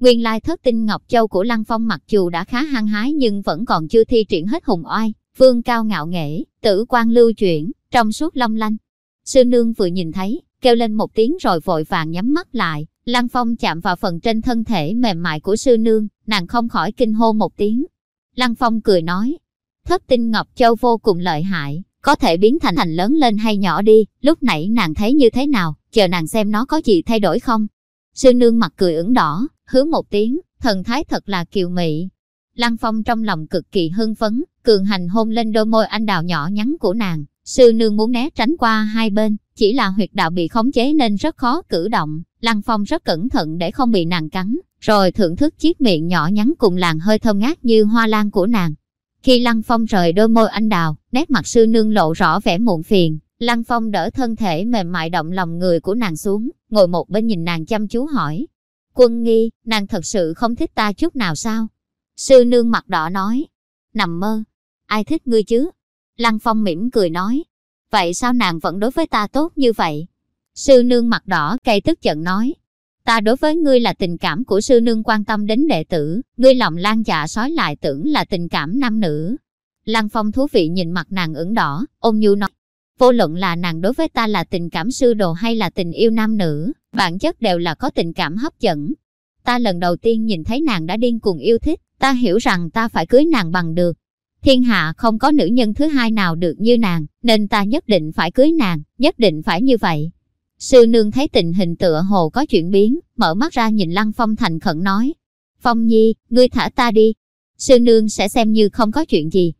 Nguyên lai thất tinh Ngọc Châu của Lăng Phong mặc dù đã khá hăng hái nhưng vẫn còn chưa thi triển hết hùng oai, vương cao ngạo nghễ, tử quan lưu chuyển, trong suốt long lanh. Sư nương vừa nhìn thấy, kêu lên một tiếng rồi vội vàng nhắm mắt lại, Lăng Phong chạm vào phần trên thân thể mềm mại của sư nương, nàng không khỏi kinh hô một tiếng. Lăng Phong cười nói, Thất tinh Ngọc Châu vô cùng lợi hại, có thể biến thành thành lớn lên hay nhỏ đi, lúc nãy nàng thấy như thế nào, chờ nàng xem nó có gì thay đổi không. Sư nương mặt cười ửng đỏ, hứa một tiếng, thần thái thật là kiều mị. Lăng Phong trong lòng cực kỳ hưng phấn, cường hành hôn lên đôi môi anh đào nhỏ nhắn của nàng. Sư nương muốn né tránh qua hai bên, chỉ là huyệt đạo bị khống chế nên rất khó cử động. Lăng Phong rất cẩn thận để không bị nàng cắn, rồi thưởng thức chiếc miệng nhỏ nhắn cùng làn hơi thơm ngát như hoa lan của nàng. Khi Lăng Phong rời đôi môi anh đào, nét mặt sư nương lộ rõ vẻ muộn phiền. Lăng Phong đỡ thân thể mềm mại động lòng người của nàng xuống, ngồi một bên nhìn nàng chăm chú hỏi. Quân nghi, nàng thật sự không thích ta chút nào sao? Sư nương mặt đỏ nói. Nằm mơ, ai thích ngươi chứ? Lăng Phong mỉm cười nói. Vậy sao nàng vẫn đối với ta tốt như vậy? Sư nương mặt đỏ cây tức giận nói. Ta đối với ngươi là tình cảm của sư nương quan tâm đến đệ tử, ngươi lòng lan dạ sói lại tưởng là tình cảm nam nữ. Lăng Phong thú vị nhìn mặt nàng ửng đỏ, ôm nhu nói. Vô luận là nàng đối với ta là tình cảm sư đồ hay là tình yêu nam nữ, bản chất đều là có tình cảm hấp dẫn. Ta lần đầu tiên nhìn thấy nàng đã điên cuồng yêu thích, ta hiểu rằng ta phải cưới nàng bằng được. Thiên hạ không có nữ nhân thứ hai nào được như nàng, nên ta nhất định phải cưới nàng, nhất định phải như vậy. Sư nương thấy tình hình tựa hồ có chuyển biến, mở mắt ra nhìn Lăng Phong thành khẩn nói. Phong Nhi, ngươi thả ta đi. Sư nương sẽ xem như không có chuyện gì.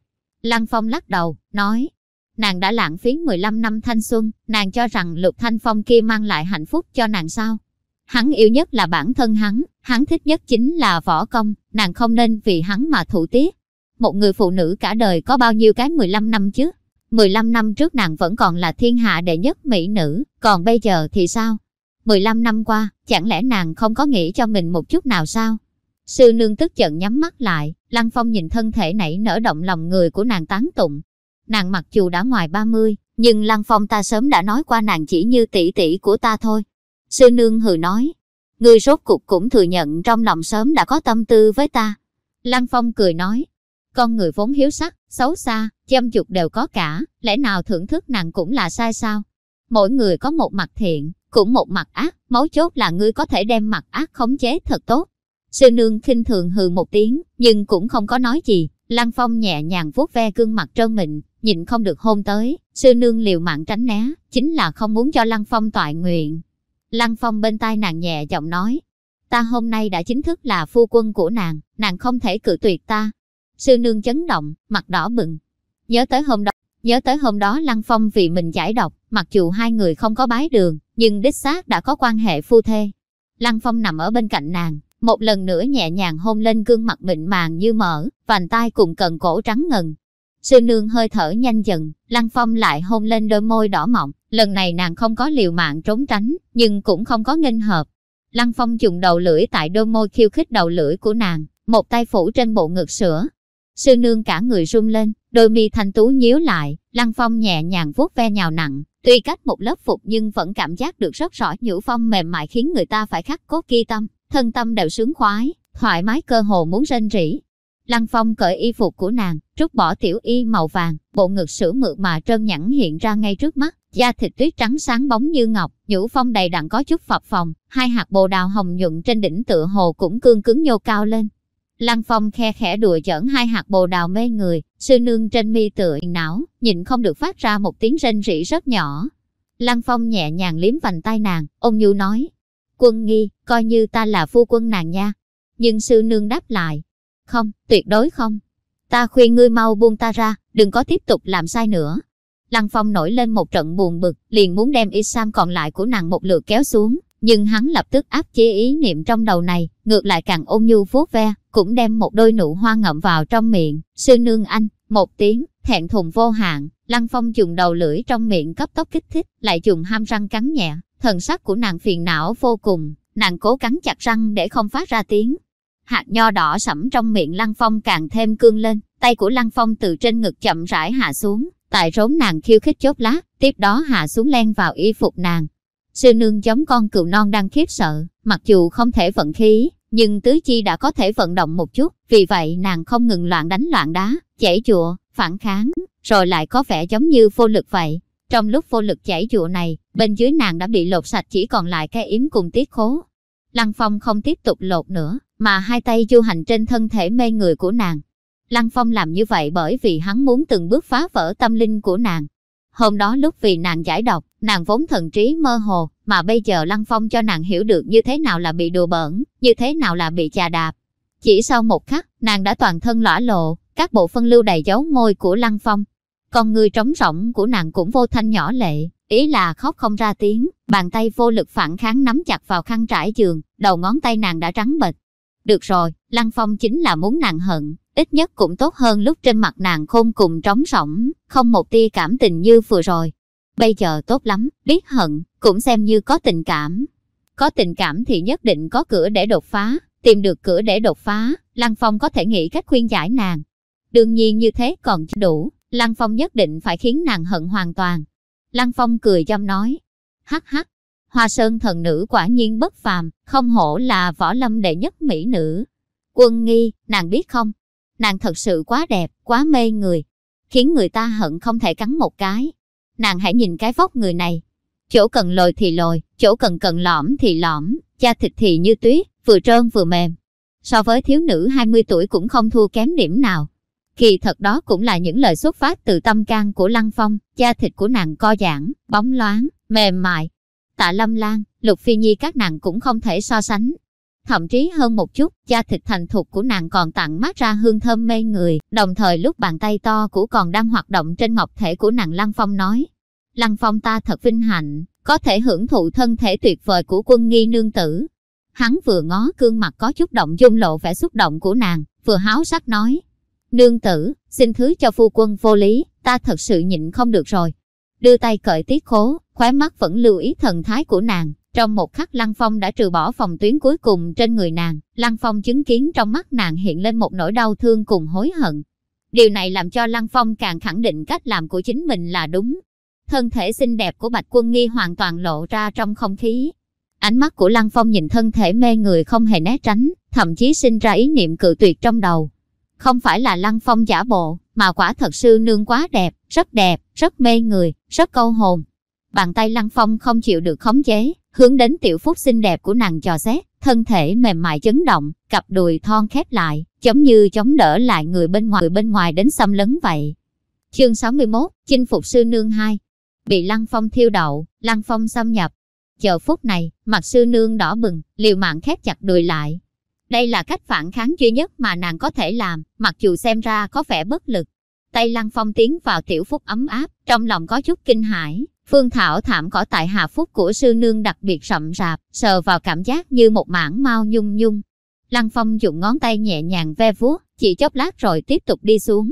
Lăng Phong lắc đầu, nói. Nàng đã lãng phí 15 năm thanh xuân, nàng cho rằng lục thanh phong kia mang lại hạnh phúc cho nàng sao? Hắn yêu nhất là bản thân hắn, hắn thích nhất chính là võ công, nàng không nên vì hắn mà thụ tiết. Một người phụ nữ cả đời có bao nhiêu cái 15 năm chứ? 15 năm trước nàng vẫn còn là thiên hạ đệ nhất mỹ nữ, còn bây giờ thì sao? 15 năm qua, chẳng lẽ nàng không có nghĩ cho mình một chút nào sao? Sư nương tức giận nhắm mắt lại, Lăng Phong nhìn thân thể nảy nở động lòng người của nàng tán tụng. Nàng mặc dù đã ngoài 30, nhưng Lăng Phong ta sớm đã nói qua nàng chỉ như tỷ tỷ của ta thôi. Sư nương hừ nói, ngươi rốt cục cũng thừa nhận trong lòng sớm đã có tâm tư với ta. Lăng Phong cười nói, con người vốn hiếu sắc, xấu xa, chăm dục đều có cả, lẽ nào thưởng thức nàng cũng là sai sao? Mỗi người có một mặt thiện, cũng một mặt ác, mấu chốt là ngươi có thể đem mặt ác khống chế thật tốt. Sư nương khinh thường hừ một tiếng, nhưng cũng không có nói gì. Lăng Phong nhẹ nhàng vuốt ve gương mặt trơn mịn, nhịn không được hôn tới. Sư nương liều mạng tránh né, chính là không muốn cho Lăng Phong toại nguyện. Lăng Phong bên tai nàng nhẹ giọng nói, ta hôm nay đã chính thức là phu quân của nàng, nàng không thể cự tuyệt ta. Sư nương chấn động, mặt đỏ bừng. Nhớ tới hôm đó, nhớ tới hôm đó Lăng Phong vì mình giải độc, mặc dù hai người không có bái đường, nhưng đích xác đã có quan hệ phu thê. Lăng Phong nằm ở bên cạnh nàng, một lần nữa nhẹ nhàng hôn lên gương mặt mịn màng như mỡ, vành tai cùng cần cổ trắng ngần. Sư nương hơi thở nhanh dần, Lăng Phong lại hôn lên đôi môi đỏ mọng, lần này nàng không có liều mạng trốn tránh, nhưng cũng không có nghênh hợp. Lăng Phong dùng đầu lưỡi tại đôi môi khiêu khích đầu lưỡi của nàng, một tay phủ trên bộ ngực sữa. Sư nương cả người run lên, đôi mi thanh tú nhíu lại, Lăng Phong nhẹ nhàng vuốt ve nhào nặng, tuy cách một lớp phục nhưng vẫn cảm giác được rất rõ nhũ phong mềm mại khiến người ta phải khắc cốt ghi tâm thân tâm đều sướng khoái, thoải mái cơ hồ muốn rên rỉ. Lăng Phong cởi y phục của nàng, rút bỏ tiểu y màu vàng, bộ ngực sữa mượt mà trơn nhẵn hiện ra ngay trước mắt, da thịt tuyết trắng sáng bóng như ngọc, nhũ phong đầy đặn có chút phập phồng, hai hạt bồ đào hồng nhuận trên đỉnh tựa hồ cũng cương cứng nhô cao lên. Lăng Phong khe khẽ đùa giỡn hai hạt bồ đào mê người, sư nương trên mi tựa não, nhìn không được phát ra một tiếng rên rỉ rất nhỏ. Lăng Phong nhẹ nhàng liếm vành tay nàng, ông nhu nói, Quân nghi, coi như ta là phu quân nàng nha. Nhưng sư nương đáp lại. Không, tuyệt đối không. Ta khuyên ngươi mau buông ta ra, đừng có tiếp tục làm sai nữa. Lăng Phong nổi lên một trận buồn bực, liền muốn đem y sam còn lại của nàng một lượt kéo xuống, nhưng hắn lập tức áp chế ý niệm trong đầu này, ngược lại càng ôn nhu vuốt ve, cũng đem một đôi nụ hoa ngậm vào trong miệng, sư nương anh, một tiếng, thẹn thùng vô hạn, Lăng Phong dùng đầu lưỡi trong miệng cấp tốc kích thích, lại dùng ham răng cắn nhẹ, Thần sắc của nàng phiền não vô cùng, nàng cố cắn chặt răng để không phát ra tiếng. Hạt nho đỏ sẫm trong miệng Lăng Phong càng thêm cương lên, tay của Lăng Phong từ trên ngực chậm rãi hạ xuống, tại rốn nàng khiêu khích chốt lá, tiếp đó hạ xuống len vào y phục nàng. Sư nương giống con cừu non đang khiếp sợ, mặc dù không thể vận khí, nhưng tứ chi đã có thể vận động một chút, vì vậy nàng không ngừng loạn đánh loạn đá, chảy chùa, phản kháng, rồi lại có vẻ giống như vô lực vậy. Trong lúc vô lực chảy chùa này, bên dưới nàng đã bị lột sạch chỉ còn lại cái yếm cùng tiết khố. Lăng Phong không tiếp tục lột nữa, mà hai tay du hành trên thân thể mê người của nàng. Lăng Phong làm như vậy bởi vì hắn muốn từng bước phá vỡ tâm linh của nàng. Hôm đó lúc vì nàng giải độc, nàng vốn thần trí mơ hồ, mà bây giờ Lăng Phong cho nàng hiểu được như thế nào là bị đùa bỡn, như thế nào là bị chà đạp. Chỉ sau một khắc, nàng đã toàn thân lõa lộ, các bộ phân lưu đầy dấu môi của Lăng Phong. Con người trống rỗng của nàng cũng vô thanh nhỏ lệ, ý là khóc không ra tiếng, bàn tay vô lực phản kháng nắm chặt vào khăn trải giường, đầu ngón tay nàng đã trắng bệch. Được rồi, Lăng Phong chính là muốn nàng hận, ít nhất cũng tốt hơn lúc trên mặt nàng khôn cùng trống rỗng, không một tia cảm tình như vừa rồi. Bây giờ tốt lắm, biết hận, cũng xem như có tình cảm. Có tình cảm thì nhất định có cửa để đột phá, tìm được cửa để đột phá, Lăng Phong có thể nghĩ cách khuyên giải nàng. Đương nhiên như thế còn chưa đủ, Lăng Phong nhất định phải khiến nàng hận hoàn toàn. Lăng Phong cười chăm nói, hắc hắc, Hoa Sơn thần nữ quả nhiên bất phàm, không hổ là võ lâm đệ nhất mỹ nữ. Quân nghi, nàng biết không? Nàng thật sự quá đẹp, quá mê người, khiến người ta hận không thể cắn một cái. Nàng hãy nhìn cái vóc người này. Chỗ cần lồi thì lồi, chỗ cần cần lõm thì lõm, da thịt thì như tuyết, vừa trơn vừa mềm. So với thiếu nữ 20 tuổi cũng không thua kém điểm nào. Kỳ thật đó cũng là những lời xuất phát từ tâm can của Lăng Phong, da thịt của nàng co giãn, bóng loáng, mềm mại. Tạ Lâm Lan, Lục Phi Nhi các nàng cũng không thể so sánh. Thậm chí hơn một chút, da thịt thành thục của nàng còn tặng mát ra hương thơm mê người, đồng thời lúc bàn tay to của còn đang hoạt động trên ngọc thể của nàng Lăng Phong nói. Lăng Phong ta thật vinh hạnh, có thể hưởng thụ thân thể tuyệt vời của quân nghi nương tử. Hắn vừa ngó gương mặt có chút động dung lộ vẻ xúc động của nàng, vừa háo sắc nói. Nương tử, xin thứ cho phu quân vô lý, ta thật sự nhịn không được rồi. Đưa tay cởi tiết khố, khóe mắt vẫn lưu ý thần thái của nàng. Trong một khắc Lăng Phong đã trừ bỏ phòng tuyến cuối cùng trên người nàng, Lăng Phong chứng kiến trong mắt nàng hiện lên một nỗi đau thương cùng hối hận. Điều này làm cho Lăng Phong càng khẳng định cách làm của chính mình là đúng. Thân thể xinh đẹp của Bạch Quân Nghi hoàn toàn lộ ra trong không khí. Ánh mắt của Lăng Phong nhìn thân thể mê người không hề né tránh, thậm chí sinh ra ý niệm cự tuyệt trong đầu. Không phải là Lăng Phong giả bộ, mà quả thật sư nương quá đẹp, rất đẹp, rất mê người, rất câu hồn. Bàn tay Lăng Phong không chịu được khống chế, hướng đến tiểu phúc xinh đẹp của nàng trò xét, thân thể mềm mại chấn động, cặp đùi thon khép lại, giống như chống đỡ lại người bên ngoài người bên ngoài đến xâm lấn vậy. Chương 61, chinh phục sư nương 2. Bị Lăng Phong thiêu đậu, Lăng Phong xâm nhập. Chờ phút này, mặt sư nương đỏ bừng, liều mạng khép chặt đùi lại. Đây là cách phản kháng duy nhất mà nàng có thể làm, mặc dù xem ra có vẻ bất lực. Tay Lăng Phong tiến vào tiểu phúc ấm áp, trong lòng có chút kinh hãi, Phương Thảo thảm cỏ tại hạ phúc của sư nương đặc biệt rậm rạp, sờ vào cảm giác như một mảng mau nhung nhung. Lăng Phong dùng ngón tay nhẹ nhàng ve vuốt, chỉ chốc lát rồi tiếp tục đi xuống.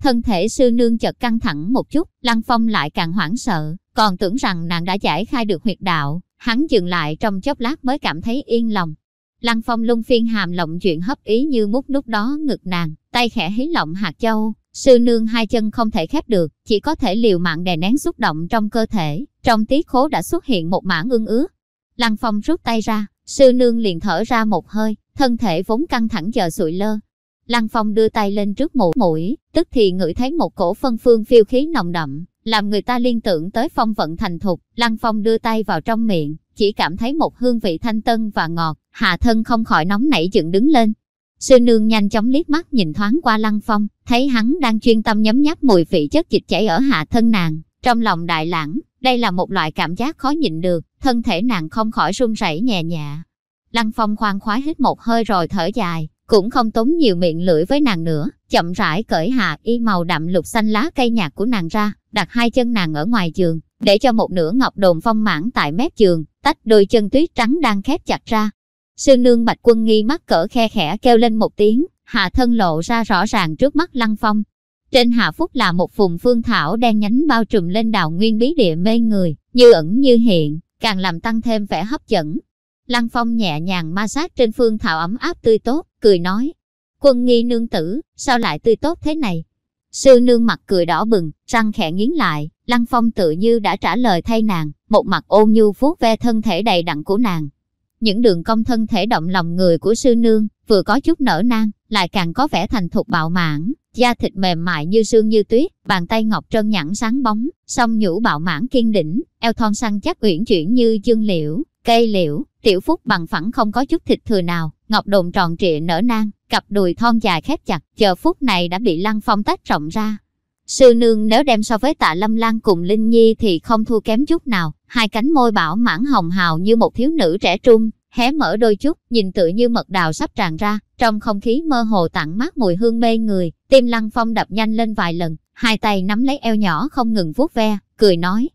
Thân thể sư nương chợt căng thẳng một chút, Lăng Phong lại càng hoảng sợ, còn tưởng rằng nàng đã giải khai được huyệt đạo, hắn dừng lại trong chốc lát mới cảm thấy yên lòng. Lăng Phong lung phiên hàm lộng chuyện hấp ý như mút nút đó ngực nàng, tay khẽ hí lộng hạt châu, Sư nương hai chân không thể khép được, chỉ có thể liều mạng đè nén xúc động trong cơ thể, trong tí khố đã xuất hiện một mảng ương ướt. Lăng Phong rút tay ra, sư nương liền thở ra một hơi, thân thể vốn căng thẳng giờ sụi lơ. Lăng Phong đưa tay lên trước mũi, mũi, tức thì ngửi thấy một cổ phân phương phiêu khí nồng đậm, làm người ta liên tưởng tới phong vận thành thục. Lăng Phong đưa tay vào trong miệng, chỉ cảm thấy một hương vị thanh tân và ngọt, hạ thân không khỏi nóng nảy dựng đứng lên, Sư nương nhanh chóng liếc mắt nhìn thoáng qua lăng phong, thấy hắn đang chuyên tâm nhấm nháp mùi vị chất dịch chảy ở hạ thân nàng. Trong lòng đại lãng, đây là một loại cảm giác khó nhịn được, thân thể nàng không khỏi run rẩy nhẹ nhẹ. Lăng phong khoan khoái hít một hơi rồi thở dài, cũng không tốn nhiều miệng lưỡi với nàng nữa, chậm rãi cởi hạ y màu đậm lục xanh lá cây nhạt của nàng ra, đặt hai chân nàng ở ngoài giường, để cho một nửa ngọc đồn phong mãn tại mép giường, tách đôi chân tuyết trắng đang khép chặt ra, Sư nương bạch quân nghi mắt cỡ khe khẽ kêu lên một tiếng, hạ thân lộ ra rõ ràng trước mắt lăng phong. Trên hạ phúc là một vùng phương thảo đen nhánh bao trùm lên đào nguyên bí địa mê người, như ẩn như hiện, càng làm tăng thêm vẻ hấp dẫn. Lăng phong nhẹ nhàng ma sát trên phương thảo ấm áp tươi tốt, cười nói. Quân nghi nương tử, sao lại tươi tốt thế này? Sư nương mặt cười đỏ bừng, răng khẽ nghiến lại, lăng phong tự như đã trả lời thay nàng, một mặt ôn nhu vuốt ve thân thể đầy đặn của nàng, những đường cong thân thể động lòng người của sư nương, vừa có chút nở nang, lại càng có vẻ thành thục bạo mãn, da thịt mềm mại như sương như tuyết, bàn tay ngọc trơn nhẵn sáng bóng, song nhũ bạo mãn kiên đỉnh, eo thon săn chắc uyển chuyển như dương liễu, cây liễu, tiểu phúc bằng phẳng không có chút thịt thừa nào, ngọc đồn tròn trịa nở nang, cặp đùi thon dài khép chặt, chờ phút này đã bị lăng phong tách rộng ra. Sư nương nếu đem so với tạ lâm lan cùng Linh Nhi thì không thua kém chút nào, hai cánh môi bảo mãn hồng hào như một thiếu nữ trẻ trung, hé mở đôi chút, nhìn tự như mật đào sắp tràn ra, trong không khí mơ hồ tặng mát mùi hương mê người, tim lăng phong đập nhanh lên vài lần, hai tay nắm lấy eo nhỏ không ngừng vuốt ve, cười nói.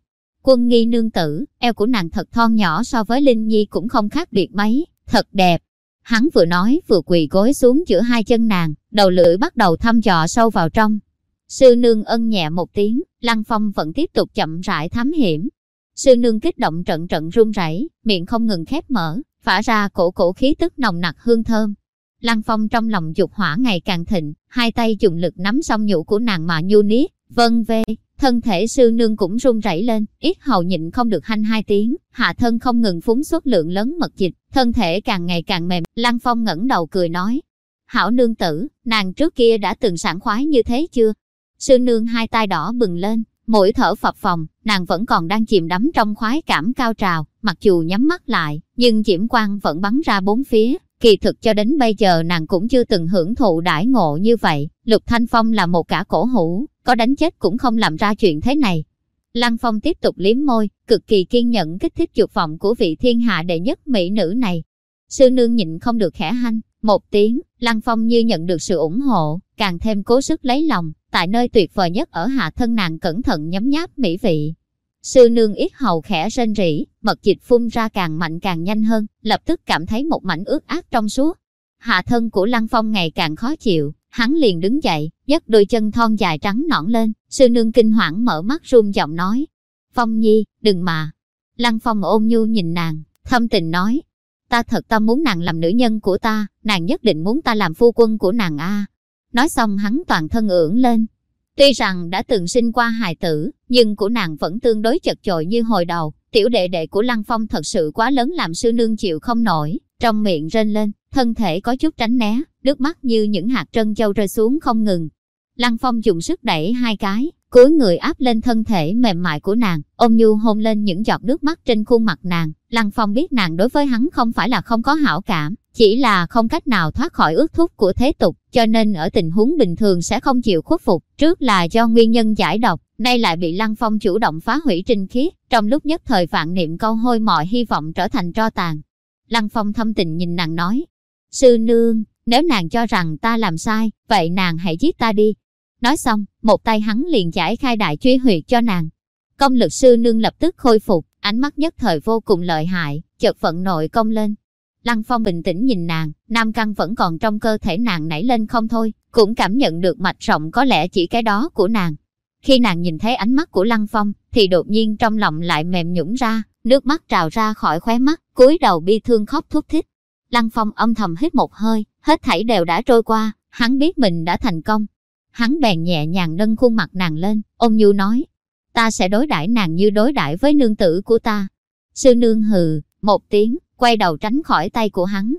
Quân nghi nương tử, eo của nàng thật thon nhỏ so với Linh Nhi cũng không khác biệt mấy, thật đẹp. Hắn vừa nói vừa quỳ gối xuống giữa hai chân nàng, đầu lưỡi bắt đầu thăm dò sâu vào trong. Sư nương ân nhẹ một tiếng, Lăng Phong vẫn tiếp tục chậm rãi thám hiểm. Sư nương kích động trận trận run rẩy, miệng không ngừng khép mở, phả ra cổ cổ khí tức nồng nặc hương thơm. Lăng Phong trong lòng dục hỏa ngày càng thịnh, hai tay dùng lực nắm song nhũ của nàng mà nhu niết, vân vê, thân thể sư nương cũng run rẩy lên, ít hầu nhịn không được hanh hai tiếng, hạ thân không ngừng phúng xuất lượng lớn mật dịch, thân thể càng ngày càng mềm, Lăng Phong ngẩng đầu cười nói. Hảo nương tử, nàng trước kia đã từng sảng khoái như thế chưa? Sư nương hai tay đỏ bừng lên, Mỗi thở phập phòng, nàng vẫn còn đang chìm đắm trong khoái cảm cao trào, mặc dù nhắm mắt lại, nhưng diễm quang vẫn bắn ra bốn phía. Kỳ thực cho đến bây giờ nàng cũng chưa từng hưởng thụ đãi ngộ như vậy. Lục Thanh Phong là một cả cổ hủ, có đánh chết cũng không làm ra chuyện thế này. Lăng Phong tiếp tục liếm môi, cực kỳ kiên nhẫn kích thích dục vọng của vị thiên hạ đệ nhất mỹ nữ này. Sư nương nhịn không được khẽ hanh, một tiếng, Lăng Phong như nhận được sự ủng hộ, càng thêm cố sức lấy lòng, tại nơi tuyệt vời nhất ở hạ thân nàng cẩn thận nhấm nháp mỹ vị. Sư nương ít hầu khẽ rên rỉ, mật dịch phun ra càng mạnh càng nhanh hơn, lập tức cảm thấy một mảnh ướt át trong suốt. Hạ thân của Lăng Phong ngày càng khó chịu, hắn liền đứng dậy, nhấc đôi chân thon dài trắng nõn lên, sư nương kinh hoảng mở mắt run giọng nói. Phong Nhi, đừng mà. Lăng Phong ôm nhu nhìn nàng, thâm tình nói. Ta thật ta muốn nàng làm nữ nhân của ta, nàng nhất định muốn ta làm phu quân của nàng a. Nói xong hắn toàn thân ưỡn lên. Tuy rằng đã từng sinh qua hài tử, nhưng của nàng vẫn tương đối chật chội như hồi đầu. Tiểu đệ đệ của Lăng Phong thật sự quá lớn làm sư nương chịu không nổi, trong miệng rên lên, thân thể có chút tránh né, nước mắt như những hạt trân châu rơi xuống không ngừng. Lăng Phong dùng sức đẩy hai cái, cúi người áp lên thân thể mềm mại của nàng, ôm nhu hôn lên những giọt nước mắt trên khuôn mặt nàng. Lăng Phong biết nàng đối với hắn không phải là không có hảo cảm, chỉ là không cách nào thoát khỏi ước thúc của thế tục, cho nên ở tình huống bình thường sẽ không chịu khuất phục. Trước là do nguyên nhân giải độc, nay lại bị Lăng Phong chủ động phá hủy trinh khiết, trong lúc nhất thời vạn niệm câu hôi mọi hy vọng trở thành tro tàn. Lăng Phong thâm tình nhìn nàng nói, Sư nương, nếu nàng cho rằng ta làm sai, vậy nàng hãy giết ta đi. Nói xong, một tay hắn liền giải khai đại truy huyệt cho nàng. Công lực sư nương lập tức khôi phục, ánh mắt nhất thời vô cùng lợi hại, chợt vận nội công lên. Lăng Phong bình tĩnh nhìn nàng, nam căn vẫn còn trong cơ thể nàng nảy lên không thôi, cũng cảm nhận được mạch rộng có lẽ chỉ cái đó của nàng. Khi nàng nhìn thấy ánh mắt của Lăng Phong, thì đột nhiên trong lòng lại mềm nhũng ra, nước mắt trào ra khỏi khóe mắt, cúi đầu bi thương khóc thúc thích. Lăng Phong âm thầm hít một hơi, hết thảy đều đã trôi qua, hắn biết mình đã thành công. Hắn bèn nhẹ nhàng nâng khuôn mặt nàng lên, ôm nhu nói, ta sẽ đối đãi nàng như đối đãi với nương tử của ta. Sư nương hừ, một tiếng, quay đầu tránh khỏi tay của hắn.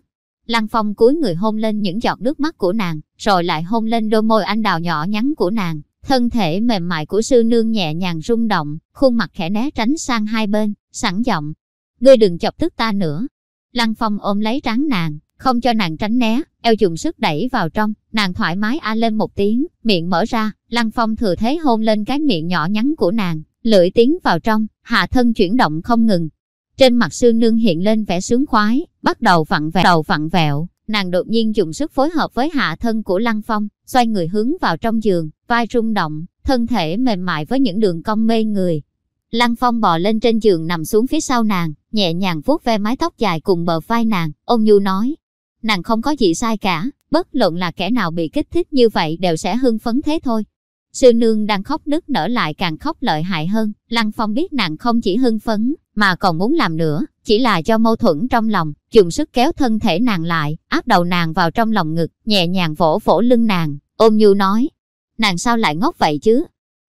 Lăng Phong cúi người hôn lên những giọt nước mắt của nàng, rồi lại hôn lên đôi môi anh đào nhỏ nhắn của nàng. Thân thể mềm mại của sư nương nhẹ nhàng rung động, khuôn mặt khẽ né tránh sang hai bên, sẵn giọng. Ngươi đừng chọc tức ta nữa, Lăng Phong ôm lấy trán nàng, không cho nàng tránh né, eo dùng sức đẩy vào trong, nàng thoải mái a lên một tiếng, miệng mở ra, Lăng Phong thừa thế hôn lên cái miệng nhỏ nhắn của nàng, lưỡi tiến vào trong, hạ thân chuyển động không ngừng. Trên mặt sư nương hiện lên vẻ sướng khoái, bắt đầu vặn vẹo, đầu vặn vẹo, nàng đột nhiên dùng sức phối hợp với hạ thân của Lăng Phong, xoay người hướng vào trong giường, vai rung động, thân thể mềm mại với những đường cong mê người, Lăng Phong bò lên trên giường nằm xuống phía sau nàng, nhẹ nhàng vuốt ve mái tóc dài cùng bờ vai nàng, ông nhu nói. Nàng không có gì sai cả, bất luận là kẻ nào bị kích thích như vậy đều sẽ hưng phấn thế thôi. Sư nương đang khóc nức nở lại càng khóc lợi hại hơn, Lăng Phong biết nàng không chỉ hưng phấn, mà còn muốn làm nữa, chỉ là cho mâu thuẫn trong lòng, dùng sức kéo thân thể nàng lại, áp đầu nàng vào trong lòng ngực, nhẹ nhàng vỗ vỗ lưng nàng, ôm nhu nói. Nàng sao lại ngốc vậy chứ,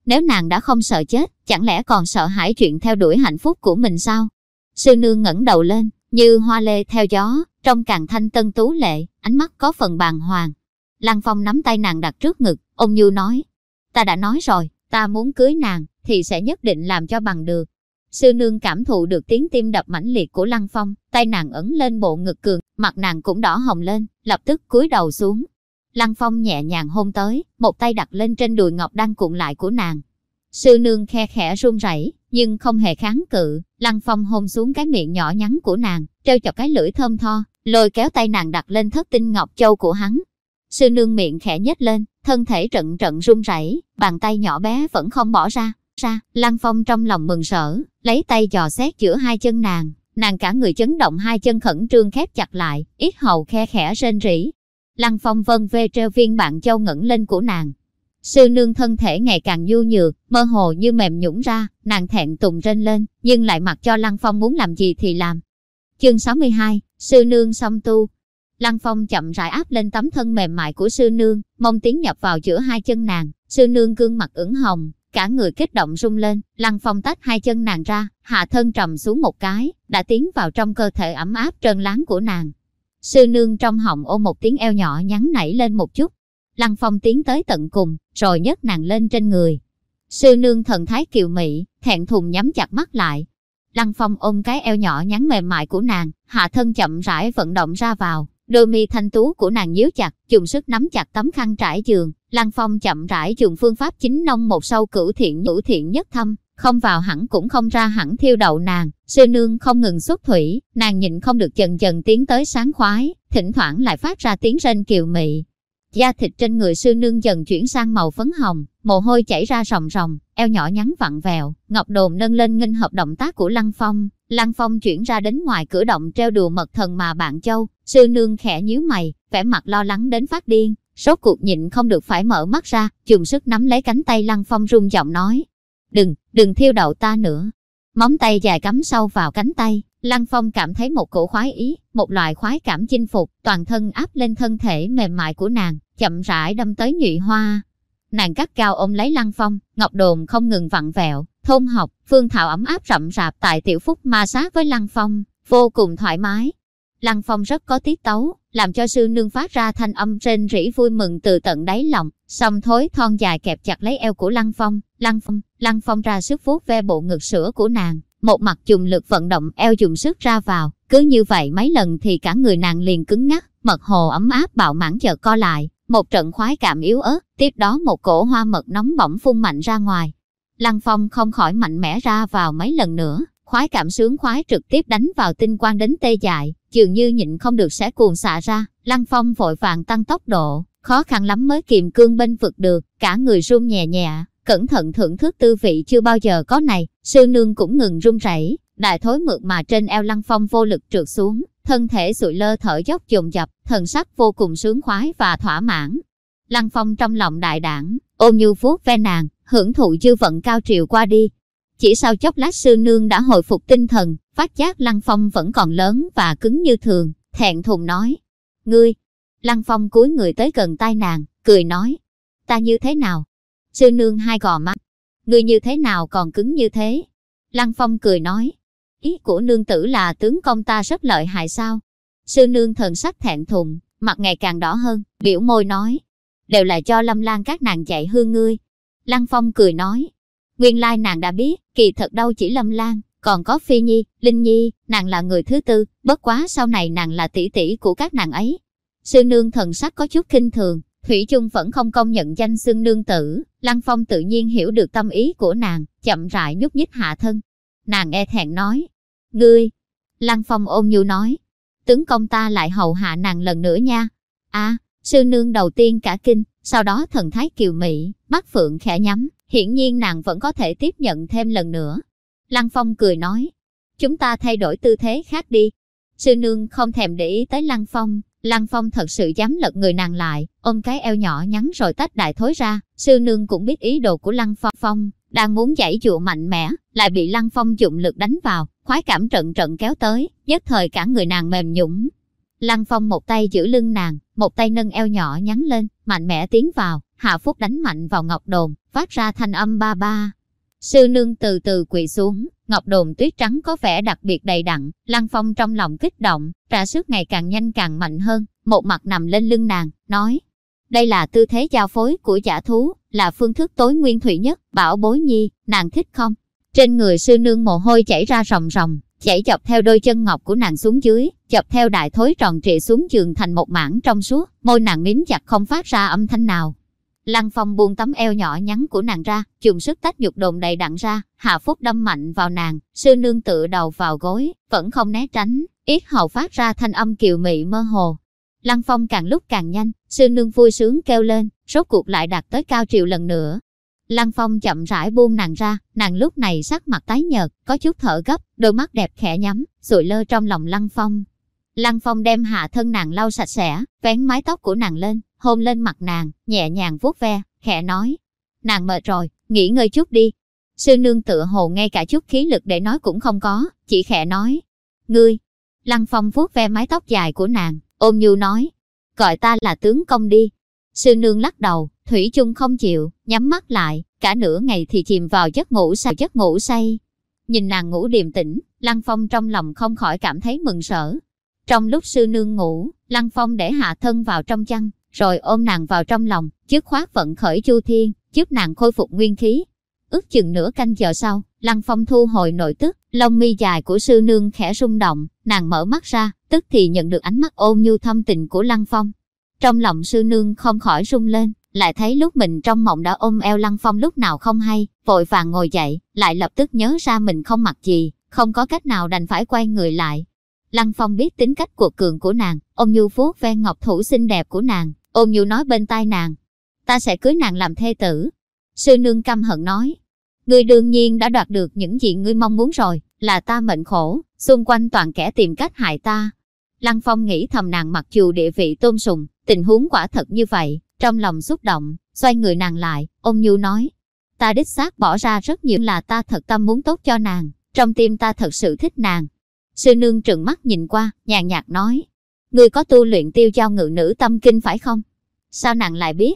nếu nàng đã không sợ chết, chẳng lẽ còn sợ hãi chuyện theo đuổi hạnh phúc của mình sao? Sư nương ngẩng đầu lên, như hoa lê theo gió, trong càng thanh tân tú lệ, ánh mắt có phần bàng hoàng. Lăng Phong nắm tay nàng đặt trước ngực, ôm nhu nói, ta đã nói rồi, ta muốn cưới nàng, thì sẽ nhất định làm cho bằng được. Sư nương cảm thụ được tiếng tim đập mãnh liệt của Lăng Phong, tay nàng ấn lên bộ ngực cường, mặt nàng cũng đỏ hồng lên, lập tức cúi đầu xuống, Lăng Phong nhẹ nhàng hôn tới, một tay đặt lên trên đùi ngọc đang cuộn lại của nàng. Sư nương khe khẽ run rẩy, nhưng không hề kháng cự. Lăng Phong hôn xuống cái miệng nhỏ nhắn của nàng, treo chọc cái lưỡi thơm tho, lôi kéo tay nàng đặt lên thất tinh ngọc châu của hắn. Sư nương miệng khẽ nhếch lên, thân thể trận trận run rẩy, bàn tay nhỏ bé vẫn không bỏ ra. Ra, Lăng Phong trong lòng mừng rỡ, lấy tay dò xét giữa hai chân nàng, nàng cả người chấn động hai chân khẩn trương khép chặt lại, ít hầu khe khẽ rên rỉ, Lăng Phong vân vê treo viên bạn châu ngẩng lên của nàng. Sư nương thân thể ngày càng nhu nhược, mơ hồ như mềm nhũng ra, nàng thẹn tùng rên lên, nhưng lại mặc cho Lăng Phong muốn làm gì thì làm. Chương 62, Sư nương song tu. Lăng Phong chậm rãi áp lên tấm thân mềm mại của sư nương, mong tiến nhập vào giữa hai chân nàng, sư nương gương mặt ửng hồng, cả người kích động rung lên, Lăng Phong tách hai chân nàng ra, hạ thân trầm xuống một cái, đã tiến vào trong cơ thể ấm áp trơn láng của nàng, Sư nương trong họng ôm một tiếng eo nhỏ nhắn nảy lên một chút. Lăng Phong tiến tới tận cùng, rồi nhấc nàng lên trên người. Sư nương thần thái kiều mị, thẹn thùng nhắm chặt mắt lại. Lăng Phong ôm cái eo nhỏ nhắn mềm mại của nàng, hạ thân chậm rãi vận động ra vào. Đôi mi thanh tú của nàng nhíu chặt, dùng sức nắm chặt tấm khăn trải giường. Lăng Phong chậm rãi dùng phương pháp chính nông một sâu cửu thiện nhũ thiện nhất thâm, không vào hẳn cũng không ra hẳn thiêu đậu nàng, sư nương không ngừng xuất thủy, nàng nhịn không được dần dần tiến tới sáng khoái, thỉnh thoảng lại phát ra tiếng rên kiều mị. Da thịt trên người sư nương dần chuyển sang màu phấn hồng, mồ hôi chảy ra ròng ròng, eo nhỏ nhắn vặn vẹo, Ngọc Đồn nâng lên nghênh hợp động tác của Lăng Phong. Lăng Phong chuyển ra đến ngoài cửa động treo đùa mật thần mà bạn châu, sư nương khẽ nhíu mày, vẻ mặt lo lắng đến phát điên, Rốt cuộc nhịn không được phải mở mắt ra, dùng sức nắm lấy cánh tay Lăng Phong rung giọng nói. Đừng, đừng thiêu đậu ta nữa. Móng tay dài cắm sâu vào cánh tay, Lăng Phong cảm thấy một cổ khoái ý, một loại khoái cảm chinh phục, toàn thân áp lên thân thể mềm mại của nàng, chậm rãi đâm tới nhụy hoa. Nàng cắt cao ôm lấy Lăng Phong, ngọc đồn không ngừng vặn vẹo, thôn học, phương thảo ấm áp rậm rạp tại tiểu phúc ma sát với Lăng Phong, vô cùng thoải mái. Lăng Phong rất có tiết tấu, làm cho sư nương phát ra thanh âm rên rỉ vui mừng từ tận đáy lòng, song thối thon dài kẹp chặt lấy eo của Lăng Phong, Lăng Phong, Lăng Phong ra sức vuốt ve bộ ngực sữa của nàng, một mặt dùng lực vận động eo dùng sức ra vào, cứ như vậy mấy lần thì cả người nàng liền cứng ngắc, mật hồ ấm áp bạo mãn chợt co lại, một trận khoái cảm yếu ớt, tiếp đó một cổ hoa mật nóng bỏng phun mạnh ra ngoài. Lăng Phong không khỏi mạnh mẽ ra vào mấy lần nữa, khoái cảm sướng khoái trực tiếp đánh vào tinh quan đến tê dại, dường như nhịn không được sẽ cuồng xạ ra, Lăng Phong vội vàng tăng tốc độ, khó khăn lắm mới kiềm cương bên vực được, cả người run nhẹ nhẹ, cẩn thận thưởng thức tư vị chưa bao giờ có này, sư nương cũng ngừng run rẩy, đại thối mượt mà trên eo Lăng Phong vô lực trượt xuống, thân thể sụi lơ thở dốc dồn dập, thần sắc vô cùng sướng khoái và thỏa mãn. Lăng Phong trong lòng đại đảng, ôm như vuốt ve nàng, hưởng thụ dư vận cao triều qua đi, chỉ sau chốc lát sư nương đã hồi phục tinh thần, phát giác Lăng Phong vẫn còn lớn và cứng như thường, thẹn thùng nói. Ngươi! Lăng Phong cúi người tới gần tai nàng, cười nói. Ta như thế nào? Sư nương hai gò mắt. Ngươi như thế nào còn cứng như thế? Lăng Phong cười nói. Ý của nương tử là tướng công ta rất lợi hại sao? Sư nương thần sắc thẹn thùng, mặt ngày càng đỏ hơn, biểu môi nói. Đều là cho lâm lan các nàng chạy hương ngươi. Lăng Phong cười nói. Nguyên lai nàng đã biết, kỳ thật đâu chỉ Lâm Lan, còn có Phi Nhi, Linh Nhi, nàng là người thứ tư, bất quá sau này nàng là tỷ tỷ của các nàng ấy. Sư nương thần sắc có chút kinh thường, Thủy chung vẫn không công nhận danh xưng nương tử, Lăng Phong tự nhiên hiểu được tâm ý của nàng, chậm rãi nhúc nhích hạ thân. Nàng e thẹn nói, ngươi, Lăng Phong ôm nhu nói, tướng công ta lại hầu hạ nàng lần nữa nha. a sư nương đầu tiên cả kinh, sau đó thần thái kiều mỹ, mắt phượng khẽ nhắm, Hiển nhiên nàng vẫn có thể tiếp nhận thêm lần nữa. Lăng Phong cười nói, chúng ta thay đổi tư thế khác đi. Sư nương không thèm để ý tới Lăng Phong, Lăng Phong thật sự dám lật người nàng lại, ôm cái eo nhỏ nhắn rồi tách đại thối ra. Sư nương cũng biết ý đồ của Lăng Phong, Phong đang muốn giải dụ mạnh mẽ, lại bị Lăng Phong dụng lực đánh vào, khoái cảm trận trận kéo tới, nhất thời cả người nàng mềm nhũng. Lăng Phong một tay giữ lưng nàng, một tay nâng eo nhỏ nhắn lên, mạnh mẽ tiến vào, Hạ Phúc đánh mạnh vào ngọc đồn, phát ra thanh âm ba ba. Sư nương từ từ quỳ xuống, ngọc đồn tuyết trắng có vẻ đặc biệt đầy đặn, Lăng Phong trong lòng kích động, trả sức ngày càng nhanh càng mạnh hơn, một mặt nằm lên lưng nàng, nói. Đây là tư thế giao phối của giả thú, là phương thức tối nguyên thủy nhất, bảo bối nhi, nàng thích không? Trên người sư nương mồ hôi chảy ra ròng ròng, chảy chọc theo đôi chân ngọc của nàng xuống dưới, chọc theo đại thối tròn trịa xuống giường thành một mảng trong suốt, môi nàng mím chặt không phát ra âm thanh nào, Lăng Phong buông tấm eo nhỏ nhắn của nàng ra, dùng sức tách nhục đồn đầy đặn ra, Hạ Phúc đâm mạnh vào nàng, sư nương tự đầu vào gối, vẫn không né tránh, yết hầu phát ra thanh âm kiều mị mơ hồ. Lăng Phong càng lúc càng nhanh, sư nương vui sướng kêu lên, rốt cuộc lại đạt tới cao triều lần nữa. Lăng Phong chậm rãi buông nàng ra, nàng lúc này sắc mặt tái nhợt, có chút thở gấp, đôi mắt đẹp khẽ nhắm, sụi lơ trong lòng Lăng Phong. Lăng Phong đem hạ thân nàng lau sạch sẽ, vén mái tóc của nàng lên, hôn lên mặt nàng, nhẹ nhàng vuốt ve, khẽ nói. Nàng mệt rồi, nghỉ ngơi chút đi. Sư nương tựa hồ ngay cả chút khí lực để nói cũng không có, chỉ khẽ nói. Ngươi, Lăng Phong vuốt ve mái tóc dài của nàng, ôm nhu nói. Gọi ta là tướng công đi. Sư nương lắc đầu, Thủy chung không chịu, nhắm mắt lại, cả nửa ngày thì chìm vào giấc ngủ say giấc ngủ say. Nhìn nàng ngủ điềm tĩnh, Lăng Phong trong lòng không khỏi cảm thấy mừng sở. Trong lúc sư nương ngủ, Lăng Phong để hạ thân vào trong chăn, rồi ôm nàng vào trong lòng, trước khoát vận khởi chu thiên, giúp nàng khôi phục nguyên khí. Ước chừng nửa canh giờ sau, Lăng Phong thu hồi nội tức, lông mi dài của sư nương khẽ rung động, nàng mở mắt ra, tức thì nhận được ánh mắt ôn nhu thâm tình của Lăng Phong. Trong lòng sư nương không khỏi rung lên, lại thấy lúc mình trong mộng đã ôm eo Lăng Phong lúc nào không hay, vội vàng ngồi dậy, lại lập tức nhớ ra mình không mặc gì, không có cách nào đành phải quay người lại. Lăng Phong biết tính cách cuộc cường của nàng, ôm nhu vuốt ve ngọc thủ xinh đẹp của nàng, ôm nhu nói bên tai nàng. Ta sẽ cưới nàng làm thê tử. Sư nương căm hận nói. Ngươi đương nhiên đã đoạt được những gì ngươi mong muốn rồi, là ta mệnh khổ, xung quanh toàn kẻ tìm cách hại ta. Lăng Phong nghĩ thầm nàng mặc dù địa vị tôn sùng, tình huống quả thật như vậy, trong lòng xúc động, xoay người nàng lại, ôm nhu nói. Ta đích xác bỏ ra rất nhiều là ta thật tâm muốn tốt cho nàng, trong tim ta thật sự thích nàng. Sư nương trừng mắt nhìn qua, nhàn nhạt nói. Ngươi có tu luyện tiêu giao ngự nữ tâm kinh phải không? Sao nàng lại biết?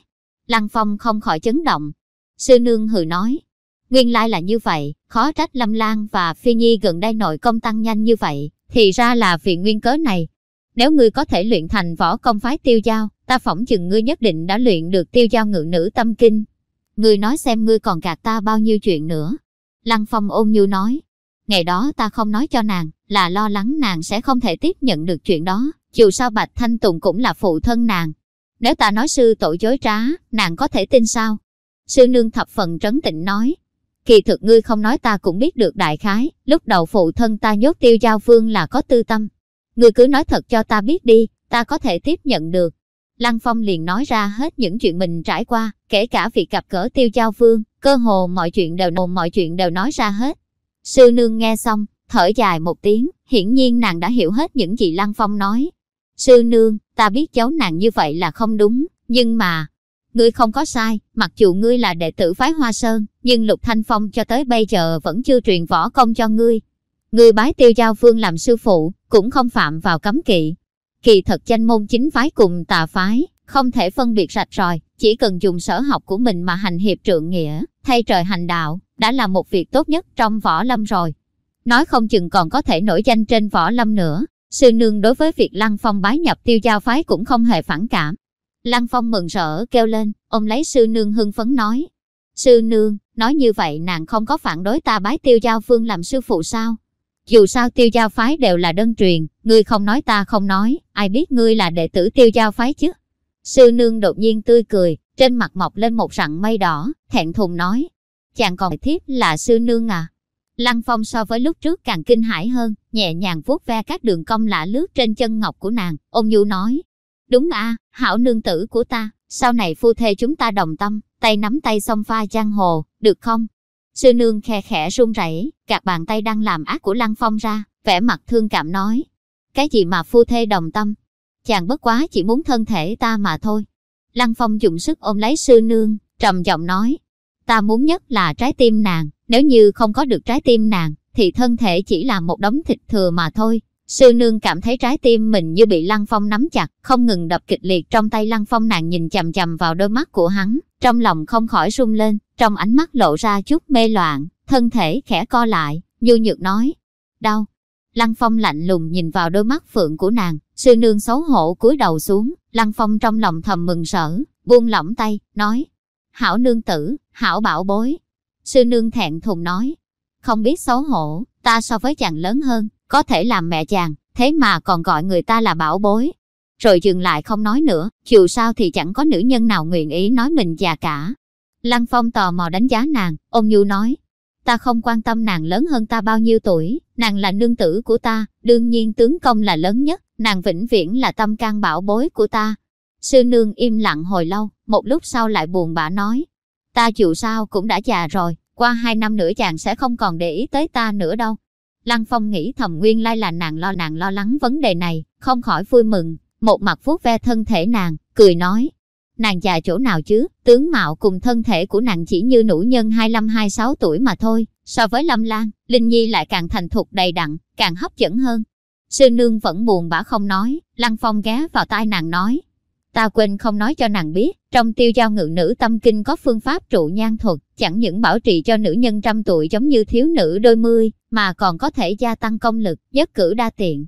Lăng Phong không khỏi chấn động. Sư nương hừ nói. Nguyên lai là như vậy, khó trách Lâm Lan và Phi Nhi gần đây nội công tăng nhanh như vậy, thì ra là vì nguyên cớ này. Nếu ngươi có thể luyện thành võ công phái tiêu giao, ta phỏng chừng ngươi nhất định đã luyện được tiêu giao ngự nữ tâm kinh. Ngươi nói xem ngươi còn gạt ta bao nhiêu chuyện nữa. Lăng Phong ôn nhu nói, ngày đó ta không nói cho nàng, là lo lắng nàng sẽ không thể tiếp nhận được chuyện đó, dù sao Bạch Thanh Tùng cũng là phụ thân nàng. Nếu ta nói sư tội dối trá, nàng có thể tin sao? Sư nương thập phần trấn tịnh nói, kỳ thực ngươi không nói ta cũng biết được đại khái, lúc đầu phụ thân ta nhốt tiêu giao vương là có tư tâm. Ngươi cứ nói thật cho ta biết đi, ta có thể tiếp nhận được. Lăng Phong liền nói ra hết những chuyện mình trải qua, kể cả việc gặp cỡ tiêu giao vương, cơ hồ mọi chuyện đều nồn mọi chuyện đều nói ra hết. Sư nương nghe xong, thở dài một tiếng, hiển nhiên nàng đã hiểu hết những gì Lăng Phong nói. Sư nương, ta biết cháu nàng như vậy là không đúng, nhưng mà, ngươi không có sai, mặc dù ngươi là đệ tử phái Hoa Sơn, nhưng Lục Thanh Phong cho tới bây giờ vẫn chưa truyền võ công cho ngươi. Ngươi bái tiêu giao vương làm sư phụ, cũng không phạm vào cấm kỵ. Kỳ thật danh môn chính phái cùng tà phái, không thể phân biệt rạch ròi, chỉ cần dùng sở học của mình mà hành hiệp trượng nghĩa, thay trời hành đạo, đã là một việc tốt nhất trong võ lâm rồi. Nói không chừng còn có thể nổi danh trên võ lâm nữa. Sư nương đối với việc Lăng Phong bái nhập tiêu giao phái cũng không hề phản cảm. Lăng Phong mừng rỡ kêu lên, ông lấy sư nương hưng phấn nói. Sư nương, nói như vậy nàng không có phản đối ta bái tiêu giao phương làm sư phụ sao? Dù sao tiêu giao phái đều là đơn truyền, ngươi không nói ta không nói, ai biết ngươi là đệ tử tiêu giao phái chứ? Sư nương đột nhiên tươi cười, trên mặt mọc lên một rặng mây đỏ, thẹn thùng nói. Chàng còn thiếp là sư nương à? Lăng Phong so với lúc trước càng kinh hãi hơn, nhẹ nhàng vuốt ve các đường cong lạ lướt trên chân ngọc của nàng, ôn nhu nói. Đúng a, hảo nương tử của ta, sau này phu thê chúng ta đồng tâm, tay nắm tay xông pha giang hồ, được không? Sư nương khe khẽ run rẩy, gạt bàn tay đang làm ác của Lăng Phong ra, vẻ mặt thương cảm nói. Cái gì mà phu thê đồng tâm? Chàng bất quá chỉ muốn thân thể ta mà thôi. Lăng Phong dùng sức ôm lấy sư nương, trầm giọng nói. Ta muốn nhất là trái tim nàng, nếu như không có được trái tim nàng, thì thân thể chỉ là một đống thịt thừa mà thôi. Sư nương cảm thấy trái tim mình như bị Lăng Phong nắm chặt, không ngừng đập kịch liệt trong tay Lăng Phong nàng nhìn chằm chằm vào đôi mắt của hắn, trong lòng không khỏi rung lên, trong ánh mắt lộ ra chút mê loạn, thân thể khẽ co lại, nhu nhược nói, đau. Lăng Phong lạnh lùng nhìn vào đôi mắt phượng của nàng, sư nương xấu hổ cúi đầu xuống, Lăng Phong trong lòng thầm mừng sở, buông lỏng tay, nói, hảo nương tử, hảo bảo bối. Sư nương thẹn thùng nói, không biết xấu hổ, ta so với chàng lớn hơn, có thể làm mẹ chàng, thế mà còn gọi người ta là bảo bối. Rồi dừng lại không nói nữa, dù sao thì chẳng có nữ nhân nào nguyện ý nói mình già cả. Lăng Phong tò mò đánh giá nàng, ông Nhu nói, ta không quan tâm nàng lớn hơn ta bao nhiêu tuổi, nàng là nương tử của ta, đương nhiên tướng công là lớn nhất, nàng vĩnh viễn là tâm can bảo bối của ta. Sư nương im lặng hồi lâu, một lúc sau lại buồn bã nói, ta dù sao cũng đã già rồi, qua hai năm nữa chàng sẽ không còn để ý tới ta nữa đâu. Lăng Phong nghĩ thầm nguyên lai là nàng lo nàng lo lắng vấn đề này, không khỏi vui mừng, một mặt vuốt ve thân thể nàng, cười nói. Nàng già chỗ nào chứ, tướng mạo cùng thân thể của nàng chỉ như nữ nhân 25-26 tuổi mà thôi, so với Lâm Lan, Linh Nhi lại càng thành thục đầy đặn, càng hấp dẫn hơn. Sư nương vẫn buồn bã không nói, Lăng Phong ghé vào tai nàng nói. Ta quên không nói cho nàng biết, trong tiêu giao ngự nữ tâm kinh có phương pháp trụ nhan thuật, chẳng những bảo trì cho nữ nhân trăm tuổi giống như thiếu nữ đôi mươi, mà còn có thể gia tăng công lực, nhất cử đa tiện.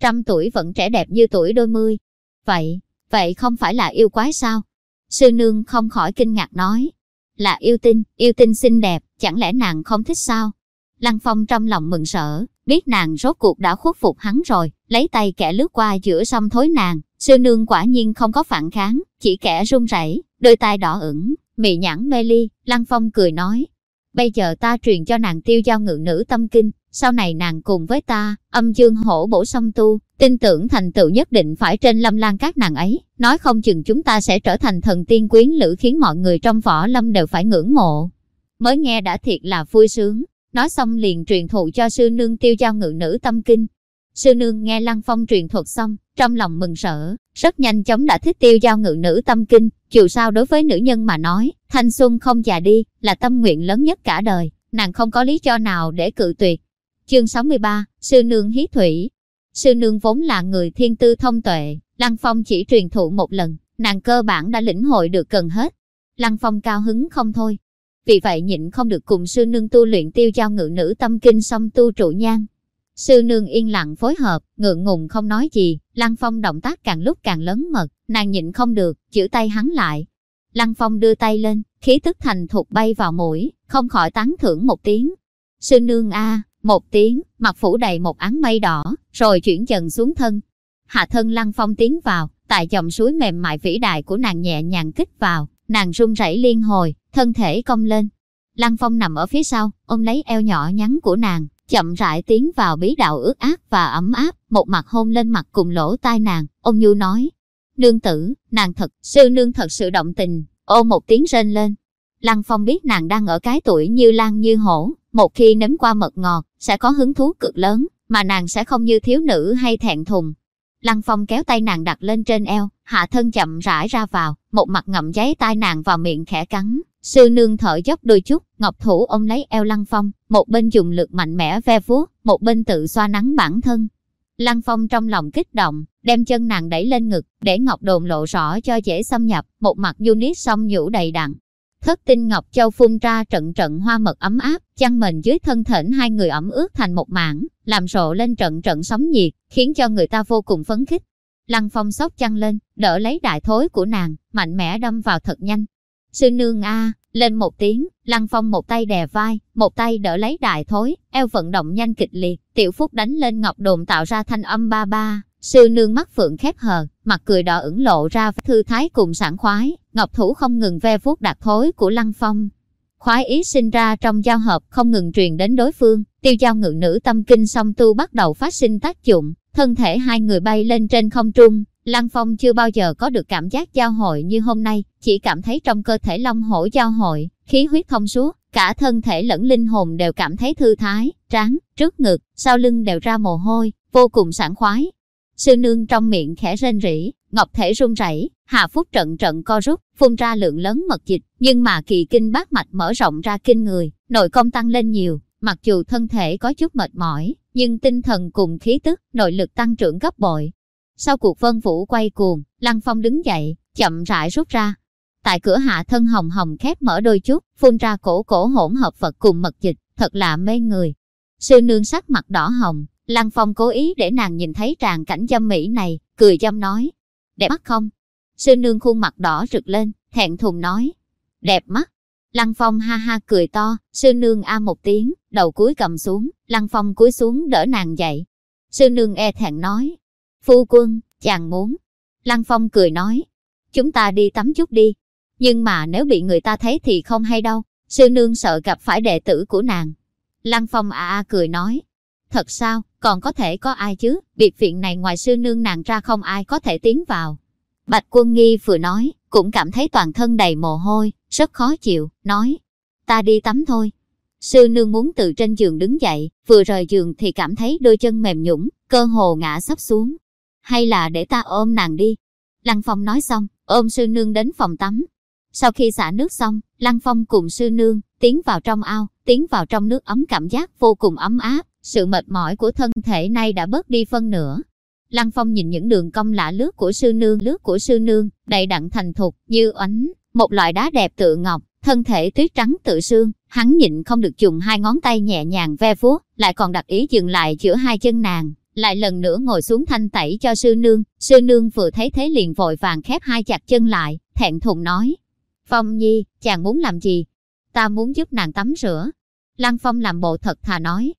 Trăm tuổi vẫn trẻ đẹp như tuổi đôi mươi. Vậy, vậy không phải là yêu quái sao? Sư nương không khỏi kinh ngạc nói. Là yêu tinh, yêu tinh xinh đẹp, chẳng lẽ nàng không thích sao? Lăng Phong trong lòng mừng sở, biết nàng rốt cuộc đã khuất phục hắn rồi, lấy tay kẻ lướt qua giữa sông thối nàng. Sư nương quả nhiên không có phản kháng, chỉ kẻ run rẩy, đôi tai đỏ ửng, mị nhãn mê ly, Lăng Phong cười nói. Bây giờ ta truyền cho nàng tiêu giao ngự nữ tâm kinh, sau này nàng cùng với ta, âm dương hổ bổ song tu, tin tưởng thành tựu nhất định phải trên lâm lan các nàng ấy, nói không chừng chúng ta sẽ trở thành thần tiên quyến lữ khiến mọi người trong võ lâm đều phải ngưỡng mộ. Mới nghe đã thiệt là vui sướng, nói xong liền truyền thụ cho sư nương tiêu giao ngự nữ tâm kinh. Sư nương nghe Lăng Phong truyền thuật xong, trong lòng mừng rỡ, rất nhanh chóng đã thích tiêu giao ngự nữ tâm kinh, dù sao đối với nữ nhân mà nói, thanh xuân không già đi, là tâm nguyện lớn nhất cả đời, nàng không có lý do nào để cự tuyệt. Chương 63, Sư Nương Hí Thủy Sư Nương vốn là người thiên tư thông tuệ, Lăng Phong chỉ truyền thụ một lần, nàng cơ bản đã lĩnh hội được cần hết. Lăng Phong cao hứng không thôi. Vì vậy nhịn không được cùng sư nương tu luyện tiêu giao ngự nữ tâm kinh xong tu trụ nhan. Sư nương yên lặng phối hợp, ngượng ngùng không nói gì, Lăng Phong động tác càng lúc càng lớn mật, nàng nhịn không được, chữ tay hắn lại. Lăng Phong đưa tay lên, khí tức thành thuộc bay vào mũi, không khỏi tán thưởng một tiếng. Sư nương a, một tiếng, mặt phủ đầy một áng mây đỏ, rồi chuyển dần xuống thân. Hạ thân Lăng Phong tiến vào, tại dòng suối mềm mại vĩ đại của nàng nhẹ nhàng kích vào, nàng run rẩy liên hồi, thân thể cong lên. Lăng Phong nằm ở phía sau, ôm lấy eo nhỏ nhắn của nàng, chậm rãi tiến vào bí đạo ướt át và ấm áp, một mặt hôn lên mặt cùng lỗ tai nàng, ông Nhu nói. Nương tử, nàng thật, sư nương thật sự động tình, ô một tiếng rên lên. Lăng Phong biết nàng đang ở cái tuổi như lan như hổ, một khi nếm qua mật ngọt, sẽ có hứng thú cực lớn, mà nàng sẽ không như thiếu nữ hay thẹn thùng. Lăng Phong kéo tay nàng đặt lên trên eo, hạ thân chậm rãi ra vào, một mặt ngậm giấy tai nàng vào miệng khẽ cắn. Sư nương thở dốc đôi chút, ngọc thủ ôm lấy eo Lăng Phong, một bên dùng lực mạnh mẽ ve vuốt, một bên tự xoa nắng bản thân. Lăng Phong trong lòng kích động, đem chân nàng đẩy lên ngực, để ngọc đồn lộ rõ cho dễ xâm nhập, một mặt unit song nhũ đầy đặn. Thất tinh Ngọc Châu phun ra trận trận hoa mật ấm áp, chăn mền dưới thân thỉnh hai người ẩm ướt thành một mảng, làm rộ lên trận trận sóng nhiệt, khiến cho người ta vô cùng phấn khích. Lăng Phong sốc chăn lên, đỡ lấy đại thối của nàng, mạnh mẽ đâm vào thật nhanh. Sư nương a, lên một tiếng, Lăng Phong một tay đè vai, một tay đỡ lấy đại thối, eo vận động nhanh kịch liệt, tiểu phúc đánh lên ngọc đồn tạo ra thanh âm ba ba. Sư nương mắt phượng khép hờ, mặt cười đỏ ửng lộ ra thư thái cùng sảng khoái, ngọc thủ không ngừng ve vuốt đặt thối của Lăng Phong. Khoái ý sinh ra trong giao hợp không ngừng truyền đến đối phương, tiêu giao ngự nữ tâm kinh song tu bắt đầu phát sinh tác dụng, thân thể hai người bay lên trên không trung. Lăng Phong chưa bao giờ có được cảm giác giao hội như hôm nay, chỉ cảm thấy trong cơ thể long hổ giao hội, khí huyết thông suốt, cả thân thể lẫn linh hồn đều cảm thấy thư thái, tráng, trước ngực, sau lưng đều ra mồ hôi, vô cùng sảng khoái. Sư nương trong miệng khẽ rên rỉ, ngọc thể run rẩy, hạ phúc trận trận co rút, phun ra lượng lớn mật dịch, nhưng mà kỳ kinh bát mạch mở rộng ra kinh người, nội công tăng lên nhiều, mặc dù thân thể có chút mệt mỏi, nhưng tinh thần cùng khí tức, nội lực tăng trưởng gấp bội. Sau cuộc vân vũ quay cuồng, Lăng Phong đứng dậy, chậm rãi rút ra. Tại cửa hạ thân hồng hồng khép mở đôi chút, phun ra cổ cổ hỗn hợp vật cùng mật dịch, thật là mê người. Sư nương sắc mặt đỏ hồng, Lăng Phong cố ý để nàng nhìn thấy tràng cảnh dâm mỹ này, cười dâm nói. Đẹp mắt không? Sư nương khuôn mặt đỏ rực lên, thẹn thùng nói. Đẹp mắt. Lăng Phong ha ha cười to, sư nương a một tiếng, đầu cúi cầm xuống, Lăng Phong cúi xuống đỡ nàng dậy. Sư nương e thẹn nói. Phu quân, chàng muốn. Lăng Phong cười nói. Chúng ta đi tắm chút đi. Nhưng mà nếu bị người ta thấy thì không hay đâu. Sư nương sợ gặp phải đệ tử của nàng. Lăng Phong a a cười nói. Thật sao, còn có thể có ai chứ, biệt viện này ngoài sư nương nàng ra không ai có thể tiến vào. Bạch quân nghi vừa nói, cũng cảm thấy toàn thân đầy mồ hôi, rất khó chịu, nói, ta đi tắm thôi. Sư nương muốn từ trên giường đứng dậy, vừa rời giường thì cảm thấy đôi chân mềm nhũng, cơ hồ ngã sắp xuống. Hay là để ta ôm nàng đi. Lăng Phong nói xong, ôm sư nương đến phòng tắm. Sau khi xả nước xong, Lăng Phong cùng sư nương tiến vào trong ao, tiến vào trong nước ấm cảm giác vô cùng ấm áp. Sự mệt mỏi của thân thể nay đã bớt đi phân nửa. Lăng Phong nhìn những đường cong lạ lướt của sư nương lướt của sư nương, đầy đặn thành thục, như oánh, một loại đá đẹp tự ngọc, thân thể tuyết trắng tự xương, hắn nhịn không được dùng hai ngón tay nhẹ nhàng ve vuốt, lại còn đặt ý dừng lại giữa hai chân nàng, lại lần nữa ngồi xuống thanh tẩy cho sư nương, sư nương vừa thấy thế liền vội vàng khép hai chặt chân lại, thẹn thùng nói. Phong Nhi, chàng muốn làm gì? Ta muốn giúp nàng tắm rửa. Lăng Phong làm bộ thật thà nói,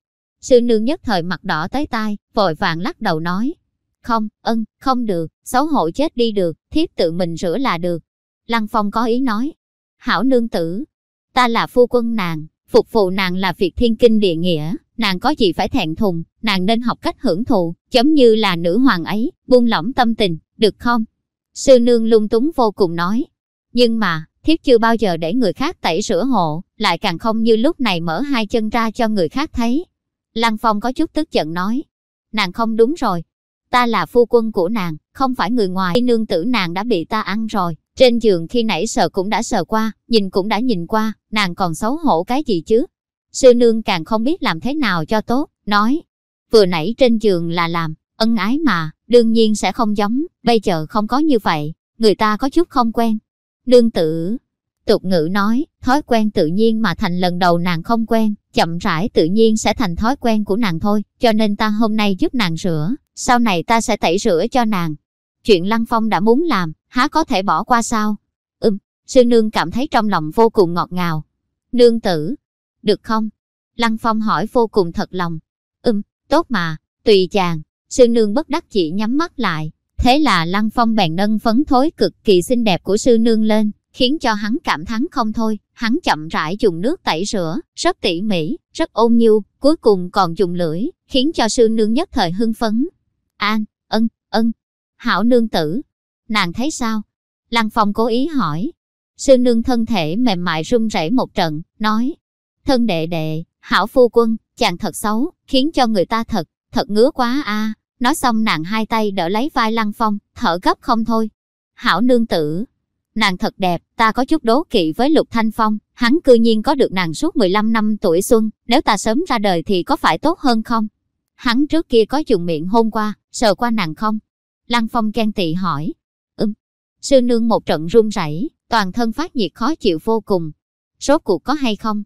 Sư nương nhất thời mặt đỏ tới tai, vội vàng lắc đầu nói. Không, ân, không được, xấu hổ chết đi được, thiếp tự mình rửa là được. Lăng Phong có ý nói. Hảo nương tử, ta là phu quân nàng, phục vụ nàng là việc thiên kinh địa nghĩa, nàng có gì phải thẹn thùng, nàng nên học cách hưởng thụ, giống như là nữ hoàng ấy, buông lỏng tâm tình, được không? Sư nương lung túng vô cùng nói. Nhưng mà, thiếp chưa bao giờ để người khác tẩy rửa hộ, lại càng không như lúc này mở hai chân ra cho người khác thấy. Lăng Phong có chút tức giận nói. Nàng không đúng rồi. Ta là phu quân của nàng, không phải người ngoài. Nương tử nàng đã bị ta ăn rồi. Trên giường khi nãy sờ cũng đã sờ qua, nhìn cũng đã nhìn qua, nàng còn xấu hổ cái gì chứ? Sư nương càng không biết làm thế nào cho tốt, nói. Vừa nãy trên giường là làm, ân ái mà, đương nhiên sẽ không giống, bây giờ không có như vậy, người ta có chút không quen. Nương tử, tục ngữ nói, thói quen tự nhiên mà thành lần đầu nàng không quen, chậm rãi tự nhiên sẽ thành thói quen của nàng thôi, cho nên ta hôm nay giúp nàng rửa, sau này ta sẽ tẩy rửa cho nàng. Chuyện Lăng Phong đã muốn làm, há có thể bỏ qua sao? Ừm, sư nương cảm thấy trong lòng vô cùng ngọt ngào. Nương tử, được không? Lăng Phong hỏi vô cùng thật lòng. Ừm, tốt mà, tùy chàng. Sư nương bất đắc chỉ nhắm mắt lại. Thế là Lăng Phong bèn nâng phấn thối cực kỳ xinh đẹp của sư nương lên, khiến cho hắn cảm thán không thôi. Hắn chậm rãi dùng nước tẩy rửa, rất tỉ mỉ, rất ôn nhu, cuối cùng còn dùng lưỡi, khiến cho sư nương nhất thời hưng phấn. An, ân, ân, hảo nương tử. Nàng thấy sao? Lăng Phong cố ý hỏi. Sư nương thân thể mềm mại run rẩy một trận, nói. Thân đệ đệ, hảo phu quân, chàng thật xấu, khiến cho người ta thật, thật ngứa quá a. À, nói xong nàng hai tay đỡ lấy vai Lăng Phong, thở gấp không thôi. Hảo nương tử, nàng thật đẹp, ta có chút đố kỵ với Lục Thanh Phong, hắn cư nhiên có được nàng suốt 15 năm tuổi xuân, nếu ta sớm ra đời thì có phải tốt hơn không? Hắn trước kia có dùng miệng hôn qua, sờ qua nàng không? Lăng Phong ghen tị hỏi. Ừm. Sư nương một trận run rẩy, toàn thân phát nhiệt khó chịu vô cùng. Rốt cuộc có hay không?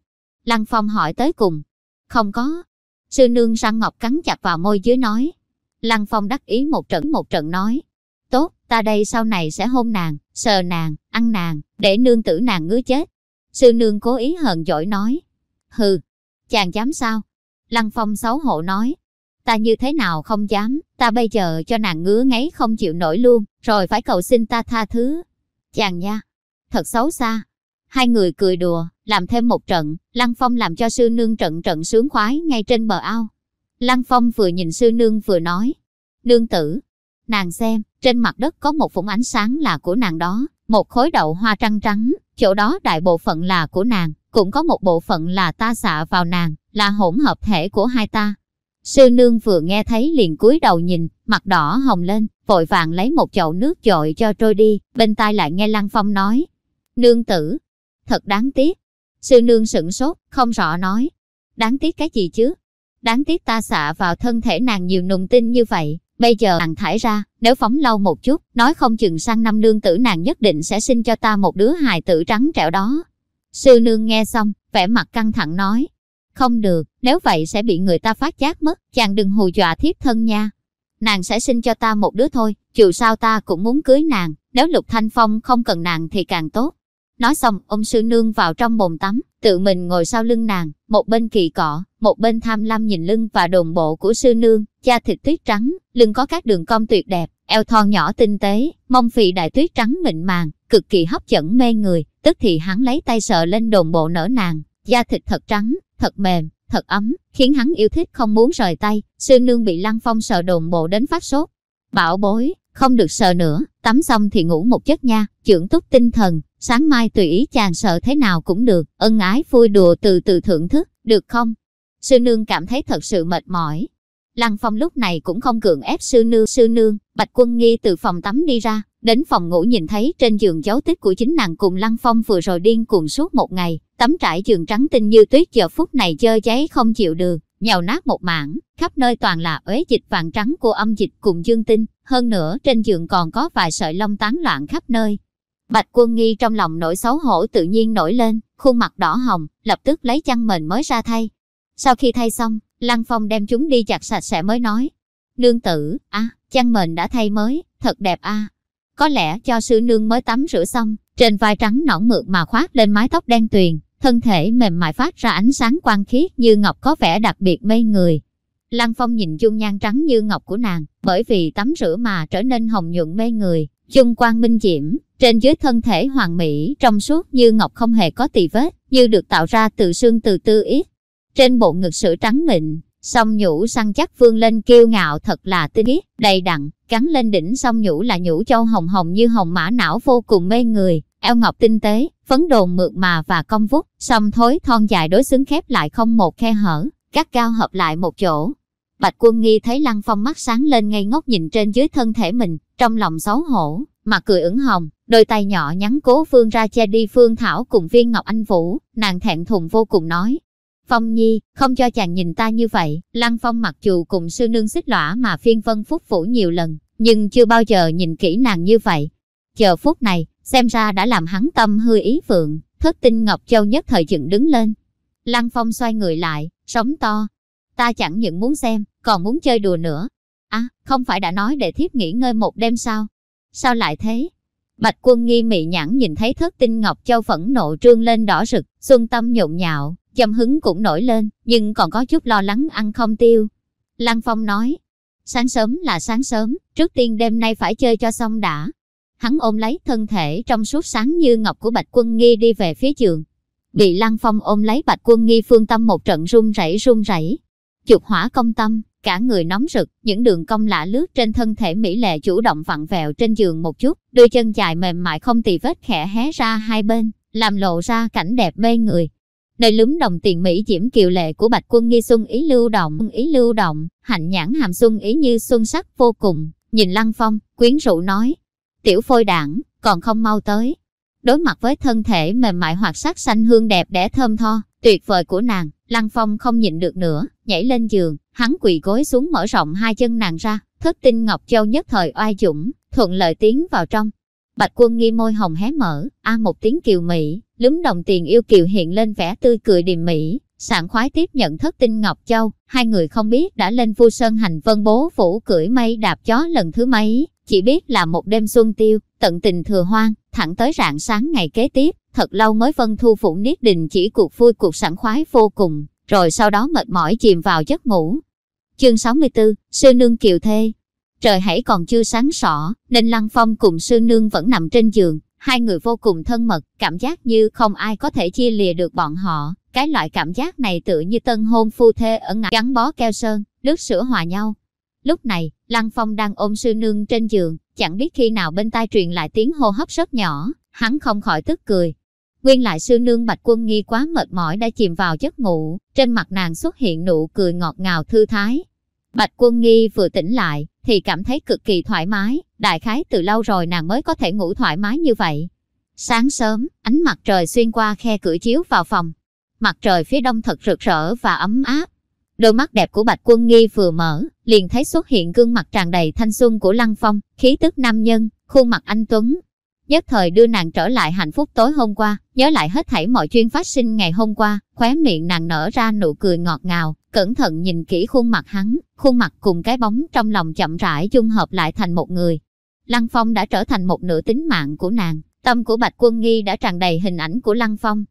Lăng Phong hỏi tới cùng. Không có. Sư nương răng ngọc cắn chặt vào môi dưới nói. Lăng Phong đắc ý một trận một trận nói. Tốt, ta đây sau này sẽ hôn nàng, sờ nàng, ăn nàng, để nương tử nàng ngứa chết. Sư nương cố ý hờn dỗi nói. Hừ, chàng dám sao? Lăng Phong xấu hổ nói. Ta như thế nào không dám, ta bây giờ cho nàng ngứa ngáy không chịu nổi luôn, rồi phải cầu xin ta tha thứ. Chàng nha, thật xấu xa. Hai người cười đùa, làm thêm một trận, Lăng Phong làm cho sư nương trận trận sướng khoái ngay trên bờ ao. Lăng Phong vừa nhìn sư nương vừa nói, nương tử, nàng xem, trên mặt đất có một vũng ánh sáng là của nàng đó, một khối đậu hoa trăng trắng, chỗ đó đại bộ phận là của nàng, cũng có một bộ phận là ta xạ vào nàng, là hỗn hợp thể của hai ta. Sư nương vừa nghe thấy liền cúi đầu nhìn, mặt đỏ hồng lên, vội vàng lấy một chậu nước dội cho trôi đi, bên tai lại nghe Lăng Phong nói. Nương tử, thật đáng tiếc. Sư nương sửng sốt, không rõ nói. Đáng tiếc cái gì chứ? Đáng tiếc ta xạ vào thân thể nàng nhiều nùng tinh như vậy, bây giờ nàng thải ra, nếu phóng lâu một chút, nói không chừng sang năm nương tử nàng nhất định sẽ sinh cho ta một đứa hài tử trắng trẻo đó. Sư nương nghe xong, vẻ mặt căng thẳng nói. Không được, nếu vậy sẽ bị người ta phát giác mất, chàng đừng hù dọa thiếp thân nha. Nàng sẽ sinh cho ta một đứa thôi, dù sao ta cũng muốn cưới nàng, nếu Lục Thanh Phong không cần nàng thì càng tốt. Nói xong, ông sư nương vào trong bồn tắm, tự mình ngồi sau lưng nàng, một bên kỳ cọ, một bên tham lam nhìn lưng và đồn bộ của sư nương, da thịt tuyết trắng, lưng có các đường cong tuyệt đẹp, eo thon nhỏ tinh tế, mông phì đại tuyết trắng mịn màng, cực kỳ hấp dẫn mê người, tức thì hắn lấy tay sờ lên đồn bộ nở nàng, da thịt thật trắng, thật mềm, thật ấm, khiến hắn yêu thích không muốn rời tay, sư nương bị lăng phong sờ đồn bộ đến phát sốt. Bảo bối, không được sờ nữa, tắm xong thì ngủ một giấc nha, dưỡng túc tinh thần, sáng mai tùy ý chàng sợ thế nào cũng được, ân ái vui đùa từ từ thưởng thức, được không? Sư nương cảm thấy thật sự mệt mỏi. Lăng Phong lúc này cũng không cường ép sư nương, sư nương, Bạch Quân Nghi từ phòng tắm đi ra, đến phòng ngủ nhìn thấy trên giường dấu tích của chính nàng cùng Lăng Phong vừa rồi điên cuồng suốt một ngày, tấm trải giường trắng tinh như tuyết giờ phút này dơ cháy không chịu được, nhào nát một mảng, khắp nơi toàn là uế dịch vàng trắng của âm dịch cùng dương tinh, hơn nữa trên giường còn có vài sợi lông tán loạn khắp nơi. Bạch quân nghi trong lòng nỗi xấu hổ tự nhiên nổi lên, khuôn mặt đỏ hồng, lập tức lấy chăn mền mới ra thay. Sau khi thay xong, Lăng Phong đem chúng đi chặt sạch sẽ mới nói. Nương tử, à, chăn mền đã thay mới, thật đẹp a. Có lẽ cho sư nương mới tắm rửa xong, trên vai trắng nõn mượt mà khoác lên mái tóc đen tuyền, thân thể mềm mại phát ra ánh sáng quang khiết như ngọc có vẻ đặc biệt mê người. Lăng Phong nhìn dung nhan trắng như ngọc của nàng, bởi vì tắm rửa mà trở nên hồng nhuận mê người, dung quang minh diễm, trên dưới thân thể hoàng mỹ trong suốt như ngọc không hề có tì vết, như được tạo ra từ xương từ tư ít. trên bộ ngực sữa trắng mịn, song nhũ săn chắc vươn lên kiêu ngạo thật là tinh ít, đầy đặn, cắn lên đỉnh song nhũ là nhũ châu hồng hồng như hồng mã não vô cùng mê người, eo ngọc tinh tế, phấn đồn mượt mà và cong vút, song thối thon dài đối xứng khép lại không một khe hở, cắt cao hợp lại một chỗ. Bạch quân nghi thấy lăng phong mắt sáng lên ngay ngốc nhìn trên dưới thân thể mình, trong lòng xấu hổ, mặt cười ửng hồng, đôi tay nhỏ nhắn cố phương ra che đi phương thảo cùng viên ngọc anh vũ, nàng thẹn thùng vô cùng nói. Phong Nhi, không cho chàng nhìn ta như vậy, Lăng Phong mặc dù cùng sư nương xích lõa mà phiên vân phúc phủ nhiều lần, nhưng chưa bao giờ nhìn kỹ nàng như vậy. Chờ phút này, xem ra đã làm hắn tâm hư ý phượng, thất tinh Ngọc Châu nhất thời dựng đứng lên. Lăng Phong xoay người lại, sóng to. Ta chẳng những muốn xem, còn muốn chơi đùa nữa. À, không phải đã nói để thiếp nghỉ ngơi một đêm sao? Sao lại thế? Bạch quân nghi mị nhãn nhìn thấy thất tinh Ngọc Châu phẫn nộ trương lên đỏ rực, xuân tâm nhộn nhạo, châm hứng cũng nổi lên, nhưng còn có chút lo lắng ăn không tiêu. Lăng Phong nói, sáng sớm là sáng sớm, trước tiên đêm nay phải chơi cho xong đã. Hắn ôm lấy thân thể trong suốt sáng như ngọc của Bạch Quân Nghi đi về phía giường. Bị Lăng Phong ôm lấy Bạch Quân Nghi phương tâm một trận run rẩy run rẩy. Chụp hỏa công tâm, cả người nóng rực, những đường cong lạ lướt trên thân thể mỹ lệ chủ động vặn vẹo trên giường một chút, đôi chân dài mềm mại không tì vết khẽ hé ra hai bên, làm lộ ra cảnh đẹp mê người. Nơi lúm đồng tiền Mỹ diễm kiều lệ của Bạch Quân Nghi xuân ý lưu động, ý lưu động, hạnh nhãn hàm xuân ý như xuân sắc vô cùng, nhìn Lăng Phong, quyến rũ nói, tiểu phôi đảng, còn không mau tới. Đối mặt với thân thể mềm mại hoặc sắc xanh hương đẹp đẽ thơm tho, tuyệt vời của nàng, Lăng Phong không nhịn được nữa, nhảy lên giường, hắn quỳ gối xuống mở rộng hai chân nàng ra, thất tinh Ngọc Châu nhất thời oai dũng, thuận lợi tiến vào trong. Bạch quân nghi môi hồng hé mở, a một tiếng kiều mỹ, lúm đồng tiền yêu kiều hiện lên vẻ tươi cười điềm mỹ, sảng khoái tiếp nhận thất tinh Ngọc Châu, hai người không biết đã lên vu sơn hành vân bố phủ cưỡi mây đạp chó lần thứ mấy, chỉ biết là một đêm xuân tiêu, tận tình thừa hoang, thẳng tới rạng sáng ngày kế tiếp, thật lâu mới vân thu phủ niết đình chỉ cuộc vui cuộc sảng khoái vô cùng, rồi sau đó mệt mỏi chìm vào giấc ngủ. Chương 64, Sư Nương Kiều Thê Trời hãy còn chưa sáng sỏ, nên Lăng Phong cùng Sư Nương vẫn nằm trên giường, hai người vô cùng thân mật, cảm giác như không ai có thể chia lìa được bọn họ. Cái loại cảm giác này tự như tân hôn phu thê ở ngã gắn bó keo sơn, nước sữa hòa nhau. Lúc này, Lăng Phong đang ôm Sư Nương trên giường, chẳng biết khi nào bên tai truyền lại tiếng hô hấp rất nhỏ, hắn không khỏi tức cười, Nguyên lại sư nương bạch quân nghi quá mệt mỏi đã chìm vào giấc ngủ, trên mặt nàng xuất hiện nụ cười ngọt ngào thư thái. Bạch quân nghi vừa tỉnh lại, thì cảm thấy cực kỳ thoải mái, đại khái từ lâu rồi nàng mới có thể ngủ thoải mái như vậy. Sáng sớm, ánh mặt trời xuyên qua khe cửa chiếu vào phòng. Mặt trời phía đông thật rực rỡ và ấm áp. Đôi mắt đẹp của Bạch Quân Nghi vừa mở, liền thấy xuất hiện gương mặt tràn đầy thanh xuân của Lăng Phong, khí tức nam nhân, khuôn mặt anh Tuấn, nhất thời đưa nàng trở lại hạnh phúc tối hôm qua, nhớ lại hết thảy mọi chuyện phát sinh ngày hôm qua, khóe miệng nàng nở ra nụ cười ngọt ngào, cẩn thận nhìn kỹ khuôn mặt hắn, khuôn mặt cùng cái bóng trong lòng chậm rãi dung hợp lại thành một người. Lăng Phong đã trở thành một nửa tính mạng của nàng, tâm của Bạch Quân Nghi đã tràn đầy hình ảnh của Lăng Phong.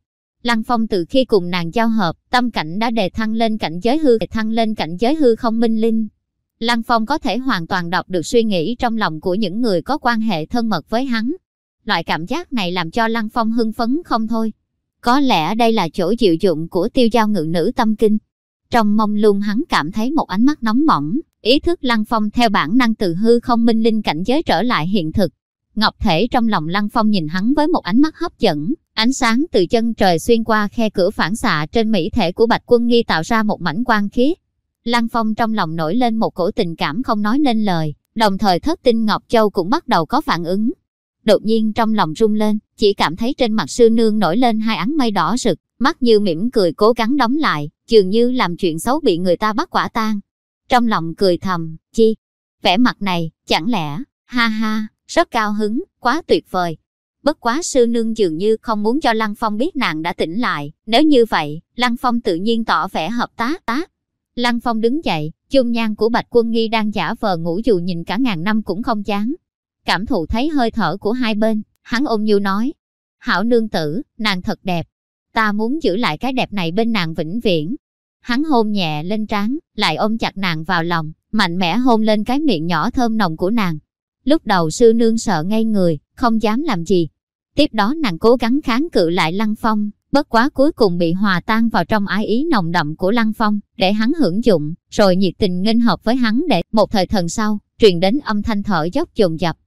Lăng Phong từ khi cùng nàng giao hợp, tâm cảnh đã đề thăng lên cảnh giới hư, đề thăng lên cảnh giới hư không minh linh. Lăng Phong có thể hoàn toàn đọc được suy nghĩ trong lòng của những người có quan hệ thân mật với hắn, Loại cảm giác này làm cho Lăng Phong hưng phấn không thôi. Có lẽ đây là chỗ chịu dụng của tiêu giao ngự nữ tâm kinh. Trong mông lung hắn cảm thấy một ánh mắt nóng bỏng, ý thức Lăng Phong theo bản năng từ hư không minh linh cảnh giới trở lại hiện thực. Ngọc thể trong lòng Lăng Phong nhìn hắn với một ánh mắt hấp dẫn, ánh sáng từ chân trời xuyên qua khe cửa phản xạ trên mỹ thể của Bạch Quân Nghi tạo ra một mảnh quang khiết. Lăng Phong trong lòng nổi lên một cổ tình cảm không nói nên lời, đồng thời thất tinh Ngọc Châu cũng bắt đầu có phản ứng, Đột nhiên trong lòng rung lên, chỉ cảm thấy trên mặt sư nương nổi lên hai áng mây đỏ rực, mắt như mỉm cười cố gắng đóng lại, dường như làm chuyện xấu bị người ta bắt quả tang. Trong lòng cười thầm, chi? Vẻ mặt này, chẳng lẽ, ha ha, rất cao hứng, quá tuyệt vời. Bất quá sư nương dường như không muốn cho Lăng Phong biết nàng đã tỉnh lại, nếu như vậy, Lăng Phong tự nhiên tỏ vẻ hợp tác tác. Lăng Phong đứng dậy, chung nhan của Bạch Quân Nghi đang giả vờ ngủ dù nhìn cả ngàn năm cũng không chán, cảm thụ thấy hơi thở của hai bên, hắn ôm nhu nói, hảo nương tử, nàng thật đẹp, ta muốn giữ lại cái đẹp này bên nàng vĩnh viễn. Hắn hôn nhẹ lên trán, lại ôm chặt nàng vào lòng, mạnh mẽ hôn lên cái miệng nhỏ thơm nồng của nàng. Lúc đầu sư nương sợ ngay người, không dám làm gì. Tiếp đó nàng cố gắng kháng cự lại lăng phong, bất quá cuối cùng bị hòa tan vào trong ái ý nồng đậm của Lăng Phong, để hắn hưởng dụng, rồi nhiệt tình nghênh hợp với hắn để một thời thần sau, truyền đến âm thanh thở dốc dồn dập.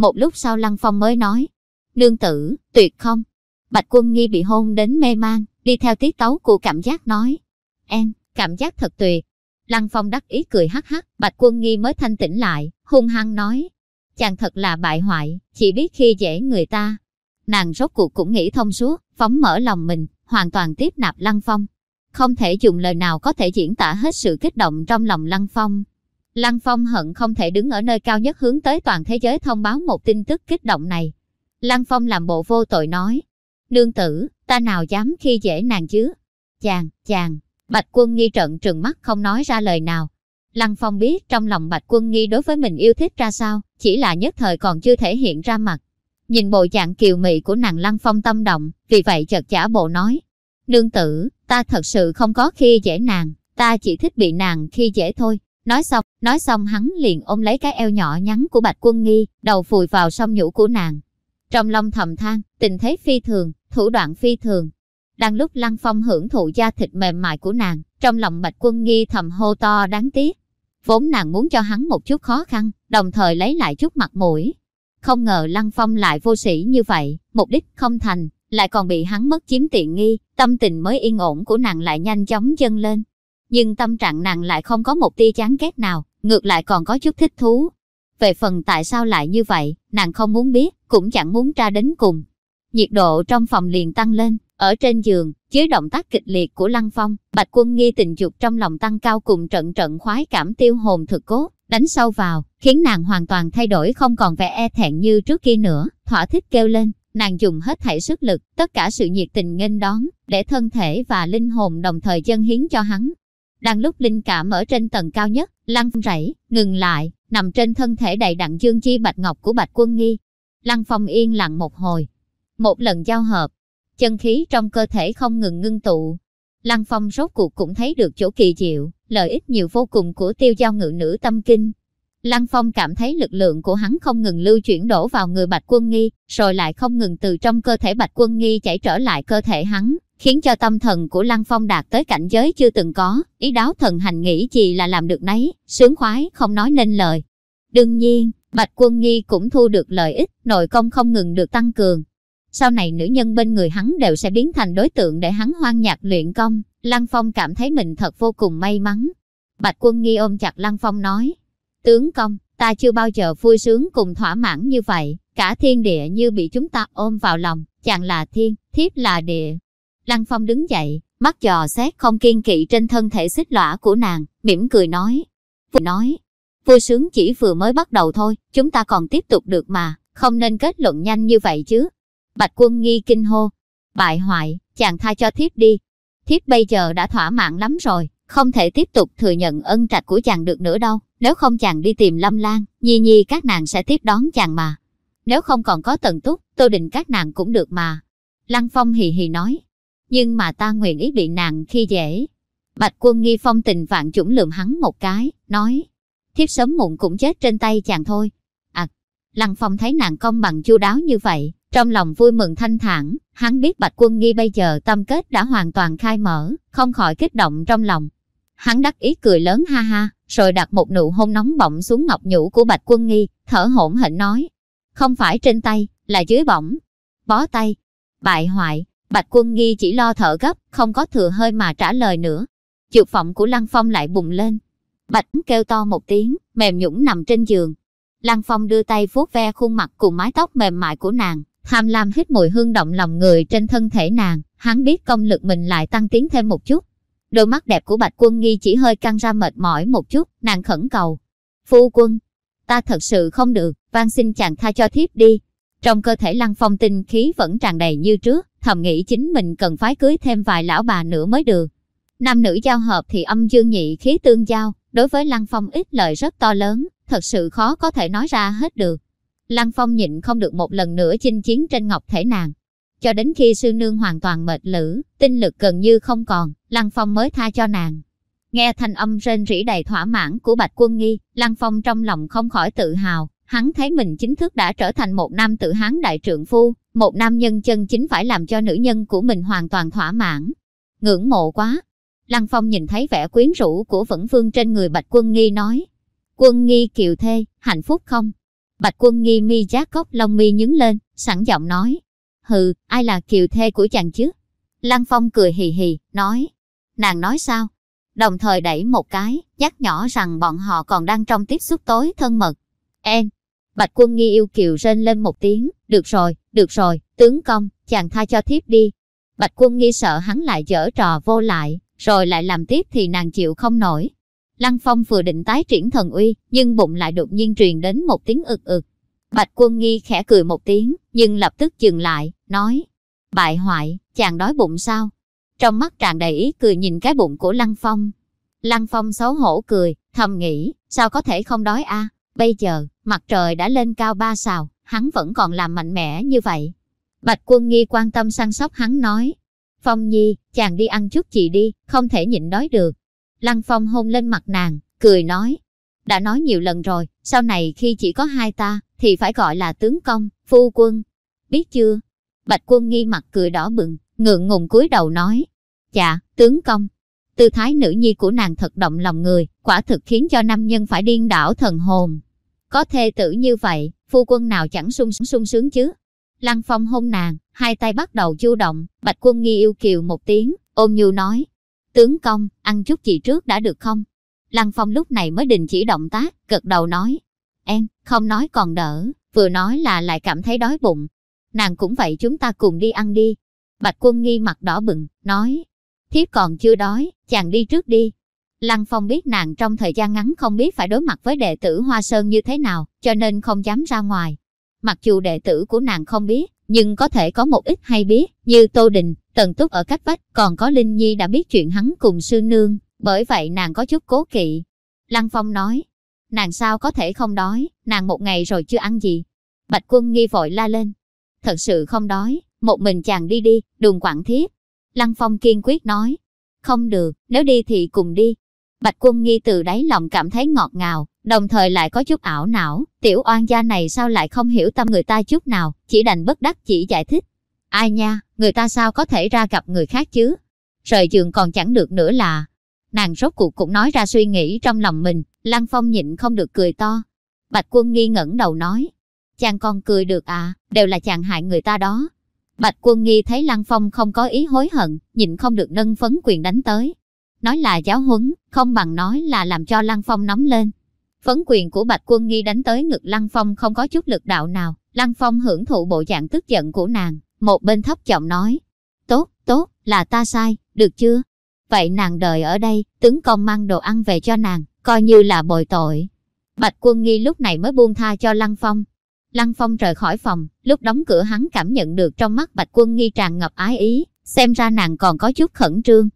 Một lúc sau Lăng Phong mới nói, nương tử, tuyệt không. Bạch quân nghi bị hôn đến mê man, đi theo tiết tấu của cảm giác nói, em, cảm giác thật tuyệt. Lăng Phong đắc ý cười hắc hắc, Bạch quân nghi mới thanh tĩnh lại, hung hăng nói, chàng thật là bại hoại, chỉ biết khi dễ người ta. Nàng rốt cuộc cũng nghĩ thông suốt, phóng mở lòng mình, hoàn toàn tiếp nạp Lăng Phong. Không thể dùng lời nào có thể diễn tả hết sự kích động trong lòng Lăng Phong. Lăng Phong hận không thể đứng ở nơi cao nhất hướng tới toàn thế giới thông báo một tin tức kích động này. Lăng Phong làm bộ vô tội nói, Nương tử, ta nào dám khi dễ nàng chứ? Chàng, chàng, Bạch Quân Nghi trận trừng mắt không nói ra lời nào. Lăng Phong biết trong lòng Bạch Quân Nghi đối với mình yêu thích ra sao, chỉ là nhất thời còn chưa thể hiện ra mặt. Nhìn bộ dạng kiều mị của nàng Lăng Phong tâm động, vì vậy chợt giả bộ nói. Nương tử, ta thật sự không có khi dễ nàng, ta chỉ thích bị nàng khi dễ thôi. Nói xong, nói xong hắn liền ôm lấy cái eo nhỏ nhắn của Bạch Quân Nghi, đầu phùi vào song nhũ của nàng. Trong lòng thầm than, tình thế phi thường, thủ đoạn phi thường. Đang lúc Lăng Phong hưởng thụ da thịt mềm mại của nàng, trong lòng Bạch Quân Nghi thầm hô to đáng tiếc. Vốn nàng muốn cho hắn một chút khó khăn, đồng thời lấy lại chút mặt mũi. Không ngờ Lăng Phong lại vô sĩ như vậy, mục đích không thành, lại còn bị hắn mất chiếm tiện nghi, tâm tình mới yên ổn của nàng lại nhanh chóng dâng lên. Nhưng tâm trạng nàng lại không có một tia chán ghét nào, ngược lại còn có chút thích thú. Về phần tại sao lại như vậy, nàng không muốn biết, cũng chẳng muốn tra đến cùng. Nhiệt độ trong phòng liền tăng lên, ở trên giường, dưới động tác kịch liệt của Lăng Phong, Bạch Quân nghi tình dục trong lòng tăng cao cùng trận trận khoái cảm tiêu hồn thực cốt, đánh sâu vào, khiến nàng hoàn toàn thay đổi không còn vẻ e thẹn như trước kia nữa, thỏa thích kêu lên, nàng dùng hết thảy sức lực, tất cả sự nhiệt tình nghênh đón, để thân thể và linh hồn đồng thời dâng hiến cho hắn. Đang lúc linh cảm ở trên tầng cao nhất, Lăng rẫy, ngừng lại, nằm trên thân thể đầy đặn dương chi bạch ngọc của Bạch Quân Nghi. Lăng Phong yên lặng một hồi, một lần giao hợp, chân khí trong cơ thể không ngừng ngưng tụ. Lăng Phong rốt cuộc cũng thấy được chỗ kỳ diệu, lợi ích nhiều vô cùng của tiêu giao ngự nữ tâm kinh. Lăng Phong cảm thấy lực lượng của hắn không ngừng lưu chuyển đổ vào người Bạch Quân Nghi, rồi lại không ngừng từ trong cơ thể Bạch Quân Nghi chảy trở lại cơ thể hắn, khiến cho tâm thần của Lăng Phong đạt tới cảnh giới chưa từng có, ý đáo thần hành nghĩ gì là làm được nấy, sướng khoái không nói nên lời. Đương nhiên, Bạch Quân Nghi cũng thu được lợi ích, nội công không ngừng được tăng cường, sau này nữ nhân bên người hắn đều sẽ biến thành đối tượng để hắn hoang nhạc luyện công. Lăng Phong cảm thấy mình thật vô cùng may mắn. Bạch quân nghi ôm chặt Lăng Phong nói, tướng công, ta chưa bao giờ vui sướng cùng thỏa mãn như vậy, cả thiên địa như bị chúng ta ôm vào lòng, chàng là thiên, thiếp là địa. Lăng Phong đứng dậy, mắt dò xét không kiên kỵ trên thân thể xích lõa của nàng, mỉm cười nói. Vừa nói, vui sướng chỉ vừa mới bắt đầu thôi, chúng ta còn tiếp tục được mà, không nên kết luận nhanh như vậy chứ. Bạch quân nghi kinh hô. Bại hoại, chàng tha cho thiếp đi. Thiếp bây giờ đã thỏa mãn lắm rồi, không thể tiếp tục thừa nhận ân trạch của chàng được nữa đâu. Nếu không chàng đi tìm Lâm Lan, Nhi Nhi các nàng sẽ tiếp đón chàng mà. Nếu không còn có tần túc, tô định các nàng cũng được mà. Lăng Phong hì hì nói. Nhưng mà ta nguyện ý bị nàng khi dễ. Bạch quân nghi phong tình vạn chủng lườm hắn một cái, nói. Thiếp sớm muộn cũng chết trên tay chàng thôi. À, Lăng Phong thấy nàng công bằng chu đáo như vậy, trong lòng vui mừng thanh thản, hắn biết Bạch Quân Nghi bây giờ tâm kết đã hoàn toàn khai mở, không khỏi kích động trong lòng. Hắn đắc ý cười lớn ha ha, rồi đặt một nụ hôn nóng bỏng xuống ngọc nhũ của Bạch Quân Nghi, thở hổn hển nói. Không phải trên tay, là dưới bỏng. Bó tay. Bại hoại, Bạch Quân Nghi chỉ lo thở gấp, không có thừa hơi mà trả lời nữa. Dược vọng của Lăng Phong lại bùng lên. Bạch kêu to một tiếng, mềm nhũng nằm trên giường. Lăng Phong đưa tay vuốt ve khuôn mặt cùng mái tóc mềm mại của nàng, Tham lam hít mùi hương động lòng người trên thân thể nàng, hắn biết công lực mình lại tăng tiến thêm một chút. Đôi mắt đẹp của Bạch Quân Nghi chỉ hơi căng ra mệt mỏi một chút, nàng khẩn cầu. Phu quân, ta thật sự không được, van xin chàng tha cho thiếp đi. Trong cơ thể lăng phong tinh khí vẫn tràn đầy như trước, thầm nghĩ chính mình cần phái cưới thêm vài lão bà nữa mới được. Nam nữ giao hợp thì âm dương nhị khí tương giao, đối với lăng phong ít lợi rất to lớn, thật sự khó có thể nói ra hết được. Lăng Phong nhịn không được một lần nữa chinh chiến trên ngọc thể nàng. Cho đến khi sư nương hoàn toàn mệt lử, tinh lực gần như không còn, Lăng Phong mới tha cho nàng. Nghe thanh âm rên rỉ đầy thỏa mãn của Bạch Quân Nghi, Lăng Phong trong lòng không khỏi tự hào, hắn thấy mình chính thức đã trở thành một nam tự hán đại trượng phu, Một nam nhân chân chính phải làm cho nữ nhân của mình hoàn toàn thỏa mãn. Ngưỡng mộ quá. Lăng Phong nhìn thấy vẻ quyến rũ của Vẫn Phương trên người Bạch Quân Nghi nói. Quân Nghi kiều thê, hạnh phúc không? Bạch Quân Nghi mi giác cốc lông mi nhướng lên, sẵn giọng nói. Hừ, ai là kiều thê của chàng chứ? Lăng Phong cười hì hì, nói. Nàng nói sao? Đồng thời đẩy một cái, nhắc nhỏ rằng bọn họ còn đang trong tiếp xúc tối thân mật. En. Bạch Quân Nghi yêu kiều rên lên một tiếng. Được rồi, được rồi, tướng công, chàng tha cho thiếp đi. Bạch Quân Nghi sợ hắn lại dở trò vô lại, rồi lại làm tiếp thì nàng chịu không nổi. Lăng Phong vừa định tái triển thần uy, nhưng bụng lại đột nhiên truyền đến một tiếng ực ực. Bạch Quân Nghi khẽ cười một tiếng, nhưng lập tức dừng lại, nói, bại hoại, chàng đói bụng sao? Trong mắt tràn đầy ý cười nhìn cái bụng của Lăng Phong. Lăng Phong xấu hổ cười, thầm nghĩ, sao có thể không đói a? Bây giờ, mặt trời đã lên cao ba sào, hắn vẫn còn làm mạnh mẽ như vậy. Bạch Quân Nghi quan tâm săn sóc hắn nói, Phong Nhi, chàng đi ăn chút chị đi, không thể nhịn đói được. Lăng Phong hôn lên mặt nàng, cười nói, đã nói nhiều lần rồi, sau này khi chỉ có hai ta, thì phải gọi là tướng công, phu quân. Biết chưa? Bạch quân nghi mặt cười đỏ bừng, ngượng ngùng cúi đầu nói. Dạ, tướng công. Tư thái nữ nhi của nàng thật động lòng người, quả thực khiến cho nam nhân phải điên đảo thần hồn. Có thê tử như vậy, phu quân nào chẳng sung sung sướng chứ? Lăng phong hôn nàng, hai tay bắt đầu chu động, bạch quân nghi yêu kiều một tiếng, ôm nhu nói. Tướng công, ăn chút gì trước đã được không? Lăng phong lúc này mới đình chỉ động tác, gật đầu nói. Em, không nói còn đỡ, vừa nói là lại cảm thấy đói bụng. Nàng cũng vậy chúng ta cùng đi ăn đi. Bạch quân nghi mặt đỏ bừng, nói. Thiếp còn chưa đói, chàng đi trước đi. Lăng Phong biết nàng trong thời gian ngắn không biết phải đối mặt với đệ tử Hoa Sơn như thế nào, cho nên không dám ra ngoài. Mặc dù đệ tử của nàng không biết, nhưng có thể có một ít hay biết, như Tô Đình, Tần Túc ở cách vách, còn có Linh Nhi đã biết chuyện hắn cùng sư nương, bởi vậy nàng có chút cố kỵ. Lăng Phong nói, nàng sao có thể không đói, nàng một ngày rồi chưa ăn gì. Bạch quân nghi vội la lên, thật sự không đói, một mình chàng đi đi, đừng quản thiết. Lăng Phong kiên quyết nói, không được, nếu đi thì cùng đi. Bạch quân nghi từ đáy lòng cảm thấy ngọt ngào, đồng thời lại có chút ảo não, tiểu oan gia này sao lại không hiểu tâm người ta chút nào, chỉ đành bất đắc chỉ giải thích. Ai nha, người ta sao có thể ra gặp người khác chứ? Rời giường còn chẳng được nữa là. Nàng rốt cuộc cũng nói ra suy nghĩ trong lòng mình, Lăng Phong nhịn không được cười to. Bạch quân nghi ngẩng đầu nói, chàng con cười được à, đều là chàng hại người ta đó. Bạch quân nghi thấy Lăng Phong không có ý hối hận, nhịn không được nâng phấn quyền đánh tới. Nói là giáo huấn, không bằng nói là làm cho Lăng Phong nóng lên. Phấn quyền của Bạch Quân Nghi đánh tới ngực Lăng Phong không có chút lực đạo nào. Lăng Phong hưởng thụ bộ dạng tức giận của nàng. Một bên thấp giọng nói. Tốt, tốt, là ta sai, được chưa? Vậy nàng đợi ở đây, tướng công mang đồ ăn về cho nàng, coi như là bồi tội. Bạch Quân Nghi lúc này mới buông tha cho Lăng Phong. Lăng Phong rời khỏi phòng, lúc đóng cửa hắn cảm nhận được trong mắt Bạch Quân Nghi tràn ngập ái ý, xem ra nàng còn có chút khẩn trương.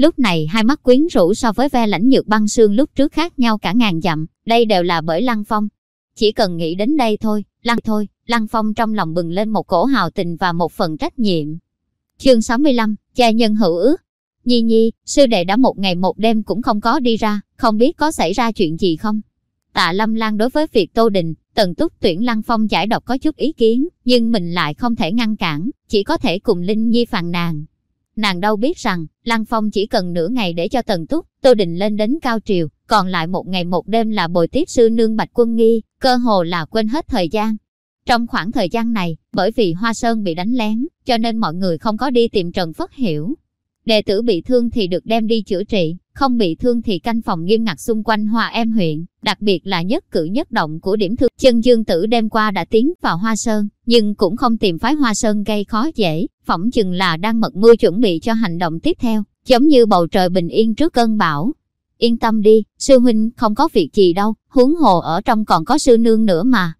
Lúc này hai mắt quyến rũ so với ve lãnh nhược băng xương lúc trước khác nhau cả ngàn dặm, đây đều là bởi Lăng Phong. Chỉ cần nghĩ đến đây thôi, Lăng thôi, Lăng Phong trong lòng bừng lên một cổ hào tình và một phần trách nhiệm. Chương 65, cha nhân hữu ước. Nhi Nhi, sư đệ đã một ngày một đêm cũng không có đi ra, không biết có xảy ra chuyện gì không? Tạ Lâm Lan đối với việc Tô Đình, Tần Túc tuyển Lăng Phong giải độc có chút ý kiến, nhưng mình lại không thể ngăn cản, chỉ có thể cùng Linh Nhi phàn nàn. Nàng đâu biết rằng, Lăng Phong chỉ cần nửa ngày để cho Tần Túc, Tô Đình lên đến cao triều, còn lại một ngày một đêm là bồi tiếp sư nương Bạch Quân Nghi, cơ hồ là quên hết thời gian. Trong khoảng thời gian này, bởi vì Hoa Sơn bị đánh lén, cho nên mọi người không có đi tìm Trần Phất Hiểu. Đệ tử bị thương thì được đem đi chữa trị, không bị thương thì canh phòng nghiêm ngặt xung quanh Hoa Em huyện, đặc biệt là nhất cử nhất động của điểm thương. Chân Dương Tử đêm qua đã tiến vào Hoa Sơn, nhưng cũng không tìm phái Hoa Sơn gây khó dễ, phỏng chừng là đang mật mưa chuẩn bị cho hành động tiếp theo, giống như bầu trời bình yên trước cơn bão. Yên tâm đi, sư huynh không có việc gì đâu, huống hồ ở trong còn có sư nương nữa mà.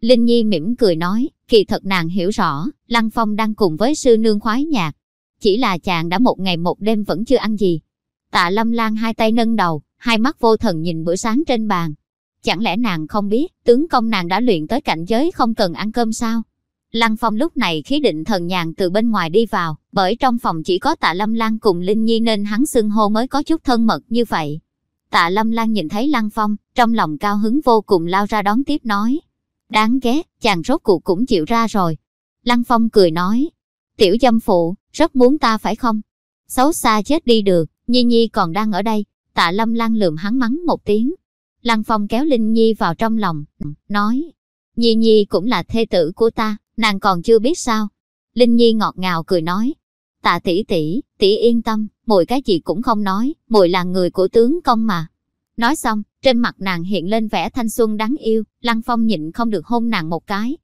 Linh Nhi mỉm cười nói, kỳ thật nàng hiểu rõ, Lăng Phong đang cùng với sư nương khoái nhạc. Chỉ là chàng đã một ngày một đêm vẫn chưa ăn gì. Tạ Lâm Lan hai tay nâng đầu, hai mắt vô thần nhìn bữa sáng trên bàn. Chẳng lẽ nàng không biết, tướng công nàng đã luyện tới cảnh giới không cần ăn cơm sao? Lăng Phong lúc này khí định thần nhàn từ bên ngoài đi vào, bởi trong phòng chỉ có tạ Lâm Lan cùng Linh Nhi nên hắn xưng hô mới có chút thân mật như vậy. Tạ Lâm Lan nhìn thấy Lăng Phong, trong lòng cao hứng vô cùng lao ra đón tiếp nói. Đáng ghét, chàng rốt cuộc cũng chịu ra rồi. Lăng Phong cười nói, tiểu dâm phụ, rất muốn ta phải không? Xấu xa chết đi được, Nhi Nhi còn đang ở đây. Tạ Lâm Lan lườm hắn mắng một tiếng. Lăng Phong kéo Linh Nhi vào trong lòng, nói, Nhi Nhi cũng là thê tử của ta, nàng còn chưa biết sao. Linh Nhi ngọt ngào cười nói, tạ tỷ tỷ, tỷ yên tâm, mùi cái gì cũng không nói, mùi là người của tướng công mà. Nói xong, trên mặt nàng hiện lên vẻ thanh xuân đáng yêu, Lăng Phong nhịn không được hôn nàng một cái.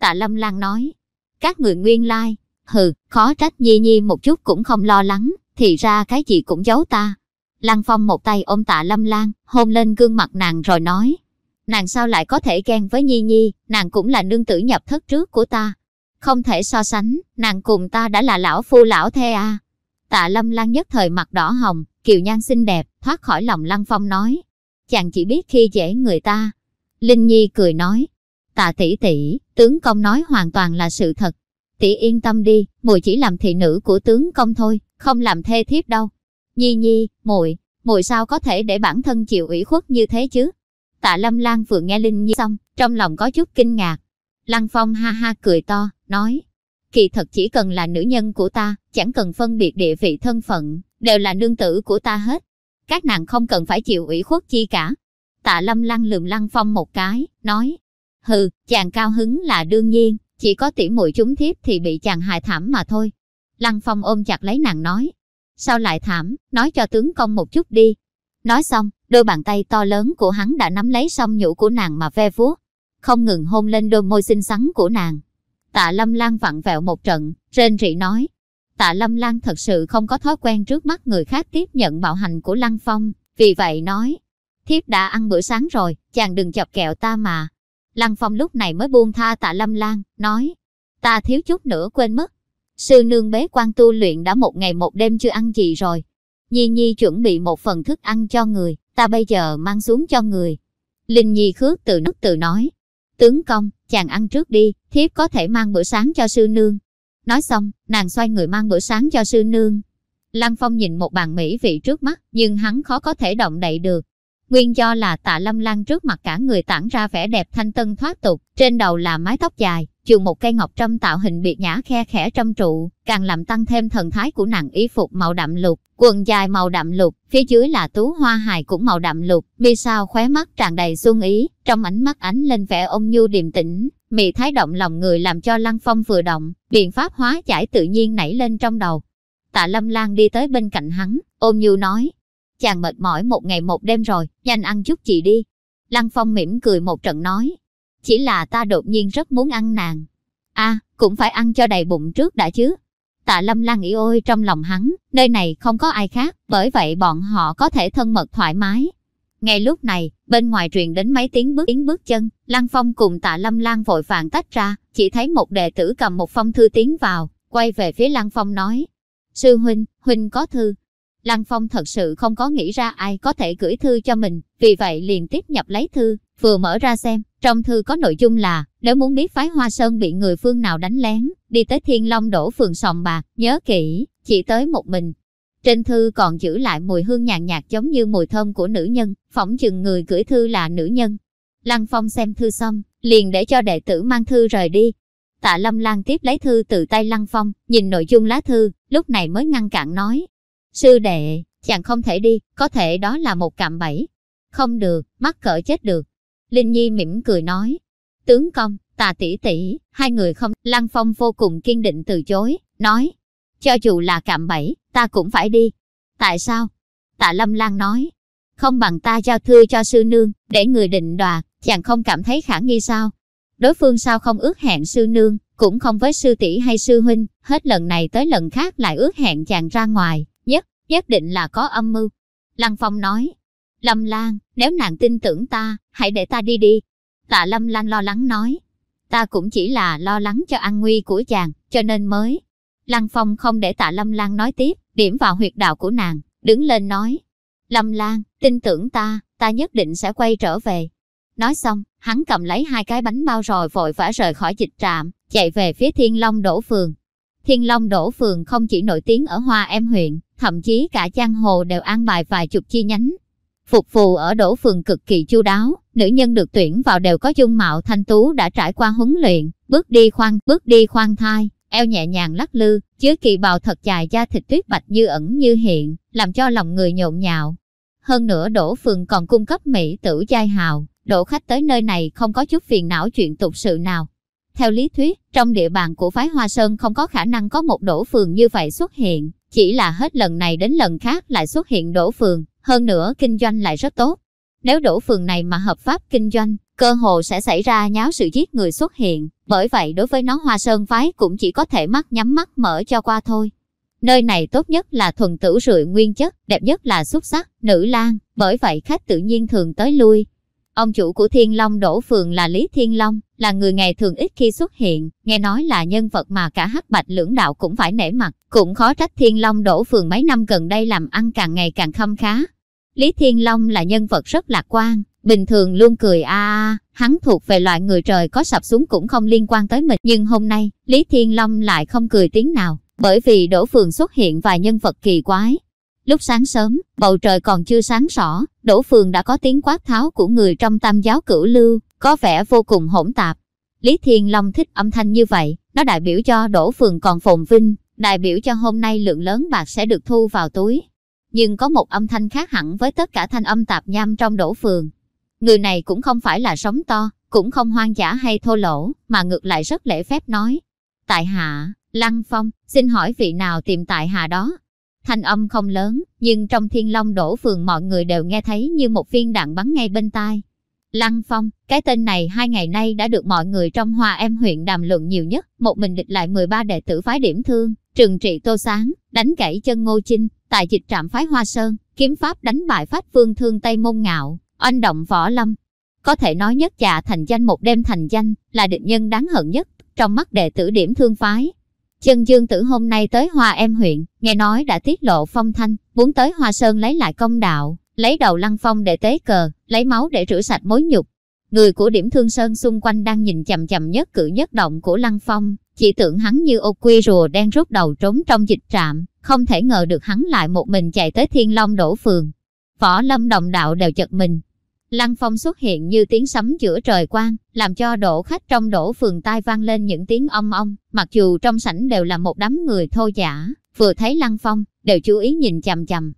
Tạ Lâm Lan nói, các người nguyên lai, hừ, khó trách Nhi Nhi một chút cũng không lo lắng, thì ra cái gì cũng giấu ta. Lăng Phong một tay ôm tạ Lâm Lan, hôn lên gương mặt nàng rồi nói, nàng sao lại có thể ghen với Nhi Nhi, nàng cũng là nương tử nhập thất trước của ta. Không thể so sánh, nàng cùng ta đã là lão phu lão thê à. Tạ Lâm Lan nhất thời mặt đỏ hồng, kiều nhan xinh đẹp, thoát khỏi lòng Lăng Phong nói. Chàng chỉ biết khi dễ người ta. Linh Nhi cười nói. Tạ tỷ tỷ, tướng công nói hoàn toàn là sự thật. Tỷ yên tâm đi, muội chỉ làm thị nữ của tướng công thôi, không làm thê thiếp đâu. Nhi Nhi, muội, muội sao có thể để bản thân chịu ủy khuất như thế chứ? Tạ Lâm Lan vừa nghe Linh Nhi xong, trong lòng có chút kinh ngạc. Lăng Phong ha ha cười to, nói, kỳ thật chỉ cần là nữ nhân của ta, chẳng cần phân biệt địa vị thân phận, đều là nương tử của ta hết. Các nàng không cần phải chịu ủy khuất chi cả. Tạ Lâm Lăng lườm Lăng Phong một cái, nói, hừ, chàng cao hứng là đương nhiên, chỉ có tỉ muội chúng thiếp thì bị chàng hại thảm mà thôi. Lăng Phong ôm chặt lấy nàng nói, sao lại thảm, nói cho tướng công một chút đi. Nói xong, đôi bàn tay to lớn của hắn đã nắm lấy song nhũ của nàng mà ve vuốt, không ngừng hôn lên đôi môi xinh xắn của nàng. Tạ Lâm Lan vặn vẹo một trận, rên rỉ nói. Tạ Lâm Lan thật sự không có thói quen trước mắt người khác tiếp nhận bạo hành của Lăng Phong, vì vậy nói. Thiếp đã ăn bữa sáng rồi, chàng đừng chọc kẹo ta mà. Lăng Phong lúc này mới buông tha Tạ Lâm Lan, nói. Ta thiếu chút nữa quên mất. Sư nương bế quan tu luyện đã một ngày một đêm chưa ăn gì rồi. Nhi Nhi chuẩn bị một phần thức ăn cho người, ta bây giờ mang xuống cho người. Linh Nhi khước từ nước từ nói. Tướng công, chàng ăn trước đi, thiếp có thể mang bữa sáng cho sư nương. Nói xong, nàng xoay người mang bữa sáng cho sư nương. Lăng Phong nhìn một bàn mỹ vị trước mắt, nhưng hắn khó có thể động đậy được. Nguyên do là tạ lâm lan trước mặt cả người tản ra vẻ đẹp thanh tân thoát tục, trên đầu là mái tóc dài, chùm một cây ngọc trâm tạo hình biệt nhã khe khẽ trâm trụ, càng làm tăng thêm thần thái của nàng y phục màu đậm lục, quần dài màu đậm lục, phía dưới là tú hoa hài cũng màu đậm lục, mi sao khóe mắt tràn đầy xuân ý, trong ánh mắt ánh lên vẻ ôn nhu điềm tĩnh, mị thái động lòng người làm cho Lăng Phong vừa động, biện pháp hóa giải tự nhiên nảy lên trong đầu. Tạ Lâm Lan đi tới bên cạnh hắn, ôm nhu nói, chàng mệt mỏi một ngày một đêm rồi, nhanh ăn chút chị đi. Lăng Phong mỉm cười một trận nói, chỉ là ta đột nhiên rất muốn ăn nàng. a cũng phải ăn cho đầy bụng trước đã chứ. Tạ Lâm Lan nghĩ ôi trong lòng hắn, nơi này không có ai khác, bởi vậy bọn họ có thể thân mật thoải mái. Ngay lúc này, bên ngoài truyền đến mấy tiếng bước tiếng bước chân, Lăng Phong cùng Tạ Lâm Lan vội vàng tách ra, chỉ thấy một đệ tử cầm một phong thư tiến vào, quay về phía Lăng Phong nói: "Sư huynh, huynh có thư." Lăng Phong thật sự không có nghĩ ra ai có thể gửi thư cho mình, vì vậy liền tiếp nhập lấy thư, vừa mở ra xem, trong thư có nội dung là, nếu muốn biết phái Hoa Sơn bị người phương nào đánh lén, đi tới Thiên Long đổ phường sòng bạc, nhớ kỹ, chỉ tới một mình. Trên thư còn giữ lại mùi hương nhàn nhạt giống như mùi thơm của nữ nhân, phỏng chừng người gửi thư là nữ nhân. Lăng Phong xem thư xong, liền để cho đệ tử mang thư rời đi. Tạ Lâm Lan tiếp lấy thư từ tay Lăng Phong, nhìn nội dung lá thư, lúc này mới ngăn cản nói. Sư đệ, chàng không thể đi, có thể đó là một cạm bẫy. Không được, mắc cỡ chết được. Linh Nhi mỉm cười nói. Tướng công, tà tỷ tỷ, hai người không. Lăng Phong vô cùng kiên định từ chối, nói. Cho dù là cạm bẫy, ta cũng phải đi. Tại sao? Tạ Lâm Lan nói. Không bằng ta giao thư cho sư nương, để người định đoạt, chàng không cảm thấy khả nghi sao? Đối phương sao không ước hẹn sư nương, cũng không với sư tỷ hay sư huynh, hết lần này tới lần khác lại ước hẹn chàng ra ngoài, nhất, nhất định là có âm mưu. Lăng Phong nói, Lâm Lan, nếu nàng tin tưởng ta, hãy để ta đi đi. Tạ Lâm Lan lo lắng nói. Ta cũng chỉ là lo lắng cho an nguy của chàng, cho nên mới. Lăng Phong không để tạ Lâm Lan nói tiếp, điểm vào huyệt đạo của nàng, đứng lên nói. Lâm Lan, tin tưởng ta, ta nhất định sẽ quay trở về. Nói xong, hắn cầm lấy hai cái bánh bao rồi vội vã rời khỏi dịch trạm, chạy về phía Thiên Long Đổ Phường. Thiên Long Đổ Phường không chỉ nổi tiếng ở Hoa Em huyện, thậm chí cả giang hồ đều an bài vài chục chi nhánh, Phục vụ ở Đỗ phường cực kỳ chu đáo, nữ nhân được tuyển vào đều có dung mạo thanh tú đã trải qua huấn luyện, bước đi khoan, bước đi khoan thai, eo nhẹ nhàng lắc lư, dưới kỳ bào thật dài da thịt tuyết bạch như ẩn như hiện, làm cho lòng người nhộn nhạo. Hơn nữa Đỗ phường còn cung cấp mỹ tử giai hào, đổ khách tới nơi này không có chút phiền não chuyện tục sự nào. Theo lý thuyết, trong địa bàn của phái Hoa Sơn không có khả năng có một đổ phường như vậy xuất hiện, chỉ là hết lần này đến lần khác lại xuất hiện đổ phường, hơn nữa kinh doanh lại rất tốt. Nếu đổ phường này mà hợp pháp kinh doanh, cơ hồ sẽ xảy ra nháo sự giết người xuất hiện, bởi vậy đối với nó Hoa Sơn phái cũng chỉ có thể mắt nhắm mắt mở cho qua thôi. Nơi này tốt nhất là thuần tử rượi nguyên chất, đẹp nhất là xuất sắc, nữ lang, bởi vậy khách tự nhiên thường tới lui. Ông chủ của Thiên Long Đổ Phường là Lý Thiên Long, là người ngày thường ít khi xuất hiện, nghe nói là nhân vật mà cả hắc bạch lưỡng đạo cũng phải nể mặt, cũng khó trách Thiên Long Đổ Phường mấy năm gần đây làm ăn càng ngày càng khâm khá. Lý Thiên Long là nhân vật rất lạc quan, bình thường luôn cười a a, hắn thuộc về loại người trời có sập xuống cũng không liên quan tới mình, nhưng hôm nay, Lý Thiên Long lại không cười tiếng nào, bởi vì Đỗ Phường xuất hiện vài nhân vật kỳ quái. Lúc sáng sớm, bầu trời còn chưa sáng rõ, Đỗ Phường đã có tiếng quát tháo của người trong tam giáo cửu lưu, có vẻ vô cùng hỗn tạp. Lý Thiên Long thích âm thanh như vậy, nó đại biểu cho Đỗ Phường còn phồn vinh, đại biểu cho hôm nay lượng lớn bạc sẽ được thu vào túi. Nhưng có một âm thanh khác hẳn với tất cả thanh âm tạp nham trong đổ Phường. Người này cũng không phải là sống to, cũng không hoang dã hay thô lỗ, mà ngược lại rất lễ phép nói. Tại hạ, Lăng Phong, xin hỏi vị nào tìm tại hạ đó? Thanh âm không lớn, nhưng trong thiên long đổ phường mọi người đều nghe thấy như một viên đạn bắn ngay bên tai. Lăng Phong, cái tên này hai ngày nay đã được mọi người trong Hoa Em huyện đàm luận nhiều nhất, một mình địch lại 13 đệ tử phái điểm thương, trừng trị tô sáng, đánh gãy chân ngô chinh, tại dịch trạm phái Hoa Sơn, kiếm pháp đánh bại phát vương thương Tây Môn Ngạo, oanh động võ lâm. Có thể nói nhất trà thành danh một đêm thành danh, là địch nhân đáng hận nhất, trong mắt đệ tử điểm thương phái. Chân Dương Tử hôm nay tới Hoa Em huyện, nghe nói đã tiết lộ phong thanh, muốn tới Hoa Sơn lấy lại công đạo, lấy đầu lăng phong để tế cờ, lấy máu để rửa sạch mối nhục. Người của điểm thương sơn xung quanh đang nhìn chầm chầm nhất cử nhất động của lăng phong, chỉ tưởng hắn như ô quy rùa đen rút đầu trốn trong dịch trạm, không thể ngờ được hắn lại một mình chạy tới thiên long đổ phường. Võ lâm đồng đạo đều chật mình, Lăng phong xuất hiện như tiếng sấm giữa trời quang, làm cho đổ khách trong đổ phường tai vang lên những tiếng ong ong, mặc dù trong sảnh đều là một đám người thô giả, vừa thấy lăng phong, đều chú ý nhìn chằm chằm.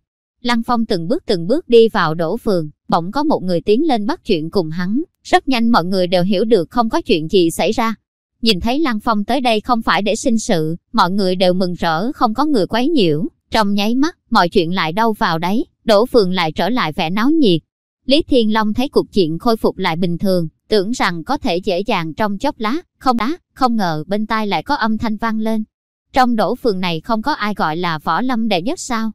Lăng phong từng bước từng bước đi vào đổ phường, bỗng có một người tiến lên bắt chuyện cùng hắn, rất nhanh mọi người đều hiểu được không có chuyện gì xảy ra. Nhìn thấy Lăng Phong tới đây không phải để sinh sự, mọi người đều mừng rỡ không có người quấy nhiễu. Trong nháy mắt, mọi chuyện lại đâu vào đấy, đổ phường lại trở lại vẻ náo nhiệt, Lý Thiên Long thấy cuộc chuyện khôi phục lại bình thường, tưởng rằng có thể dễ dàng trong chốc lá, không đá, không ngờ bên tai lại có âm thanh vang lên. Trong đổ phường này không có ai gọi là võ lâm đệ nhất sao.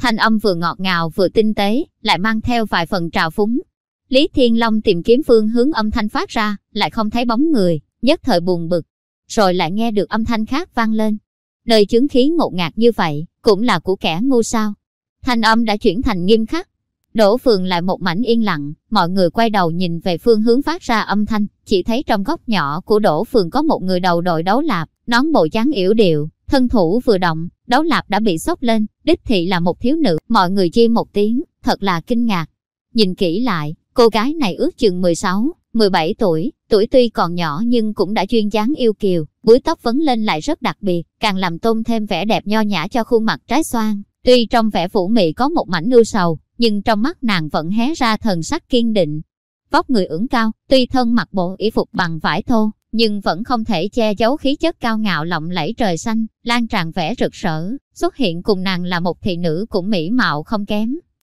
Thanh âm vừa ngọt ngào vừa tinh tế, lại mang theo vài phần trào phúng. Lý Thiên Long tìm kiếm phương hướng âm thanh phát ra, lại không thấy bóng người, nhất thời buồn bực. Rồi lại nghe được âm thanh khác vang lên. Nơi chứng khí ngột ngạt như vậy, cũng là của kẻ ngu sao. Thanh âm đã chuyển thành nghiêm khắc, Đỗ phường lại một mảnh yên lặng, mọi người quay đầu nhìn về phương hướng phát ra âm thanh, chỉ thấy trong góc nhỏ của đỗ phường có một người đầu đội đấu lạp, nón bộ trắng yểu điệu, thân thủ vừa động, đấu lạp đã bị sốc lên, đích thị là một thiếu nữ, mọi người chi một tiếng, thật là kinh ngạc. Nhìn kỹ lại, cô gái này ước chừng 16, 17 tuổi, tuổi tuy còn nhỏ nhưng cũng đã chuyên dáng yêu kiều, búi tóc vấn lên lại rất đặc biệt, càng làm tôn thêm vẻ đẹp nho nhã cho khuôn mặt trái xoan. Tuy trong vẻ phủ mị có một mảnh ưu sầu, nhưng trong mắt nàng vẫn hé ra thần sắc kiên định. Vóc người ưỡng cao, tuy thân mặc bộ y phục bằng vải thô, nhưng vẫn không thể che giấu khí chất cao ngạo lộng lẫy trời xanh, lan tràn vẻ rực rỡ, xuất hiện cùng nàng là một thị nữ cũng mỹ mạo không kém,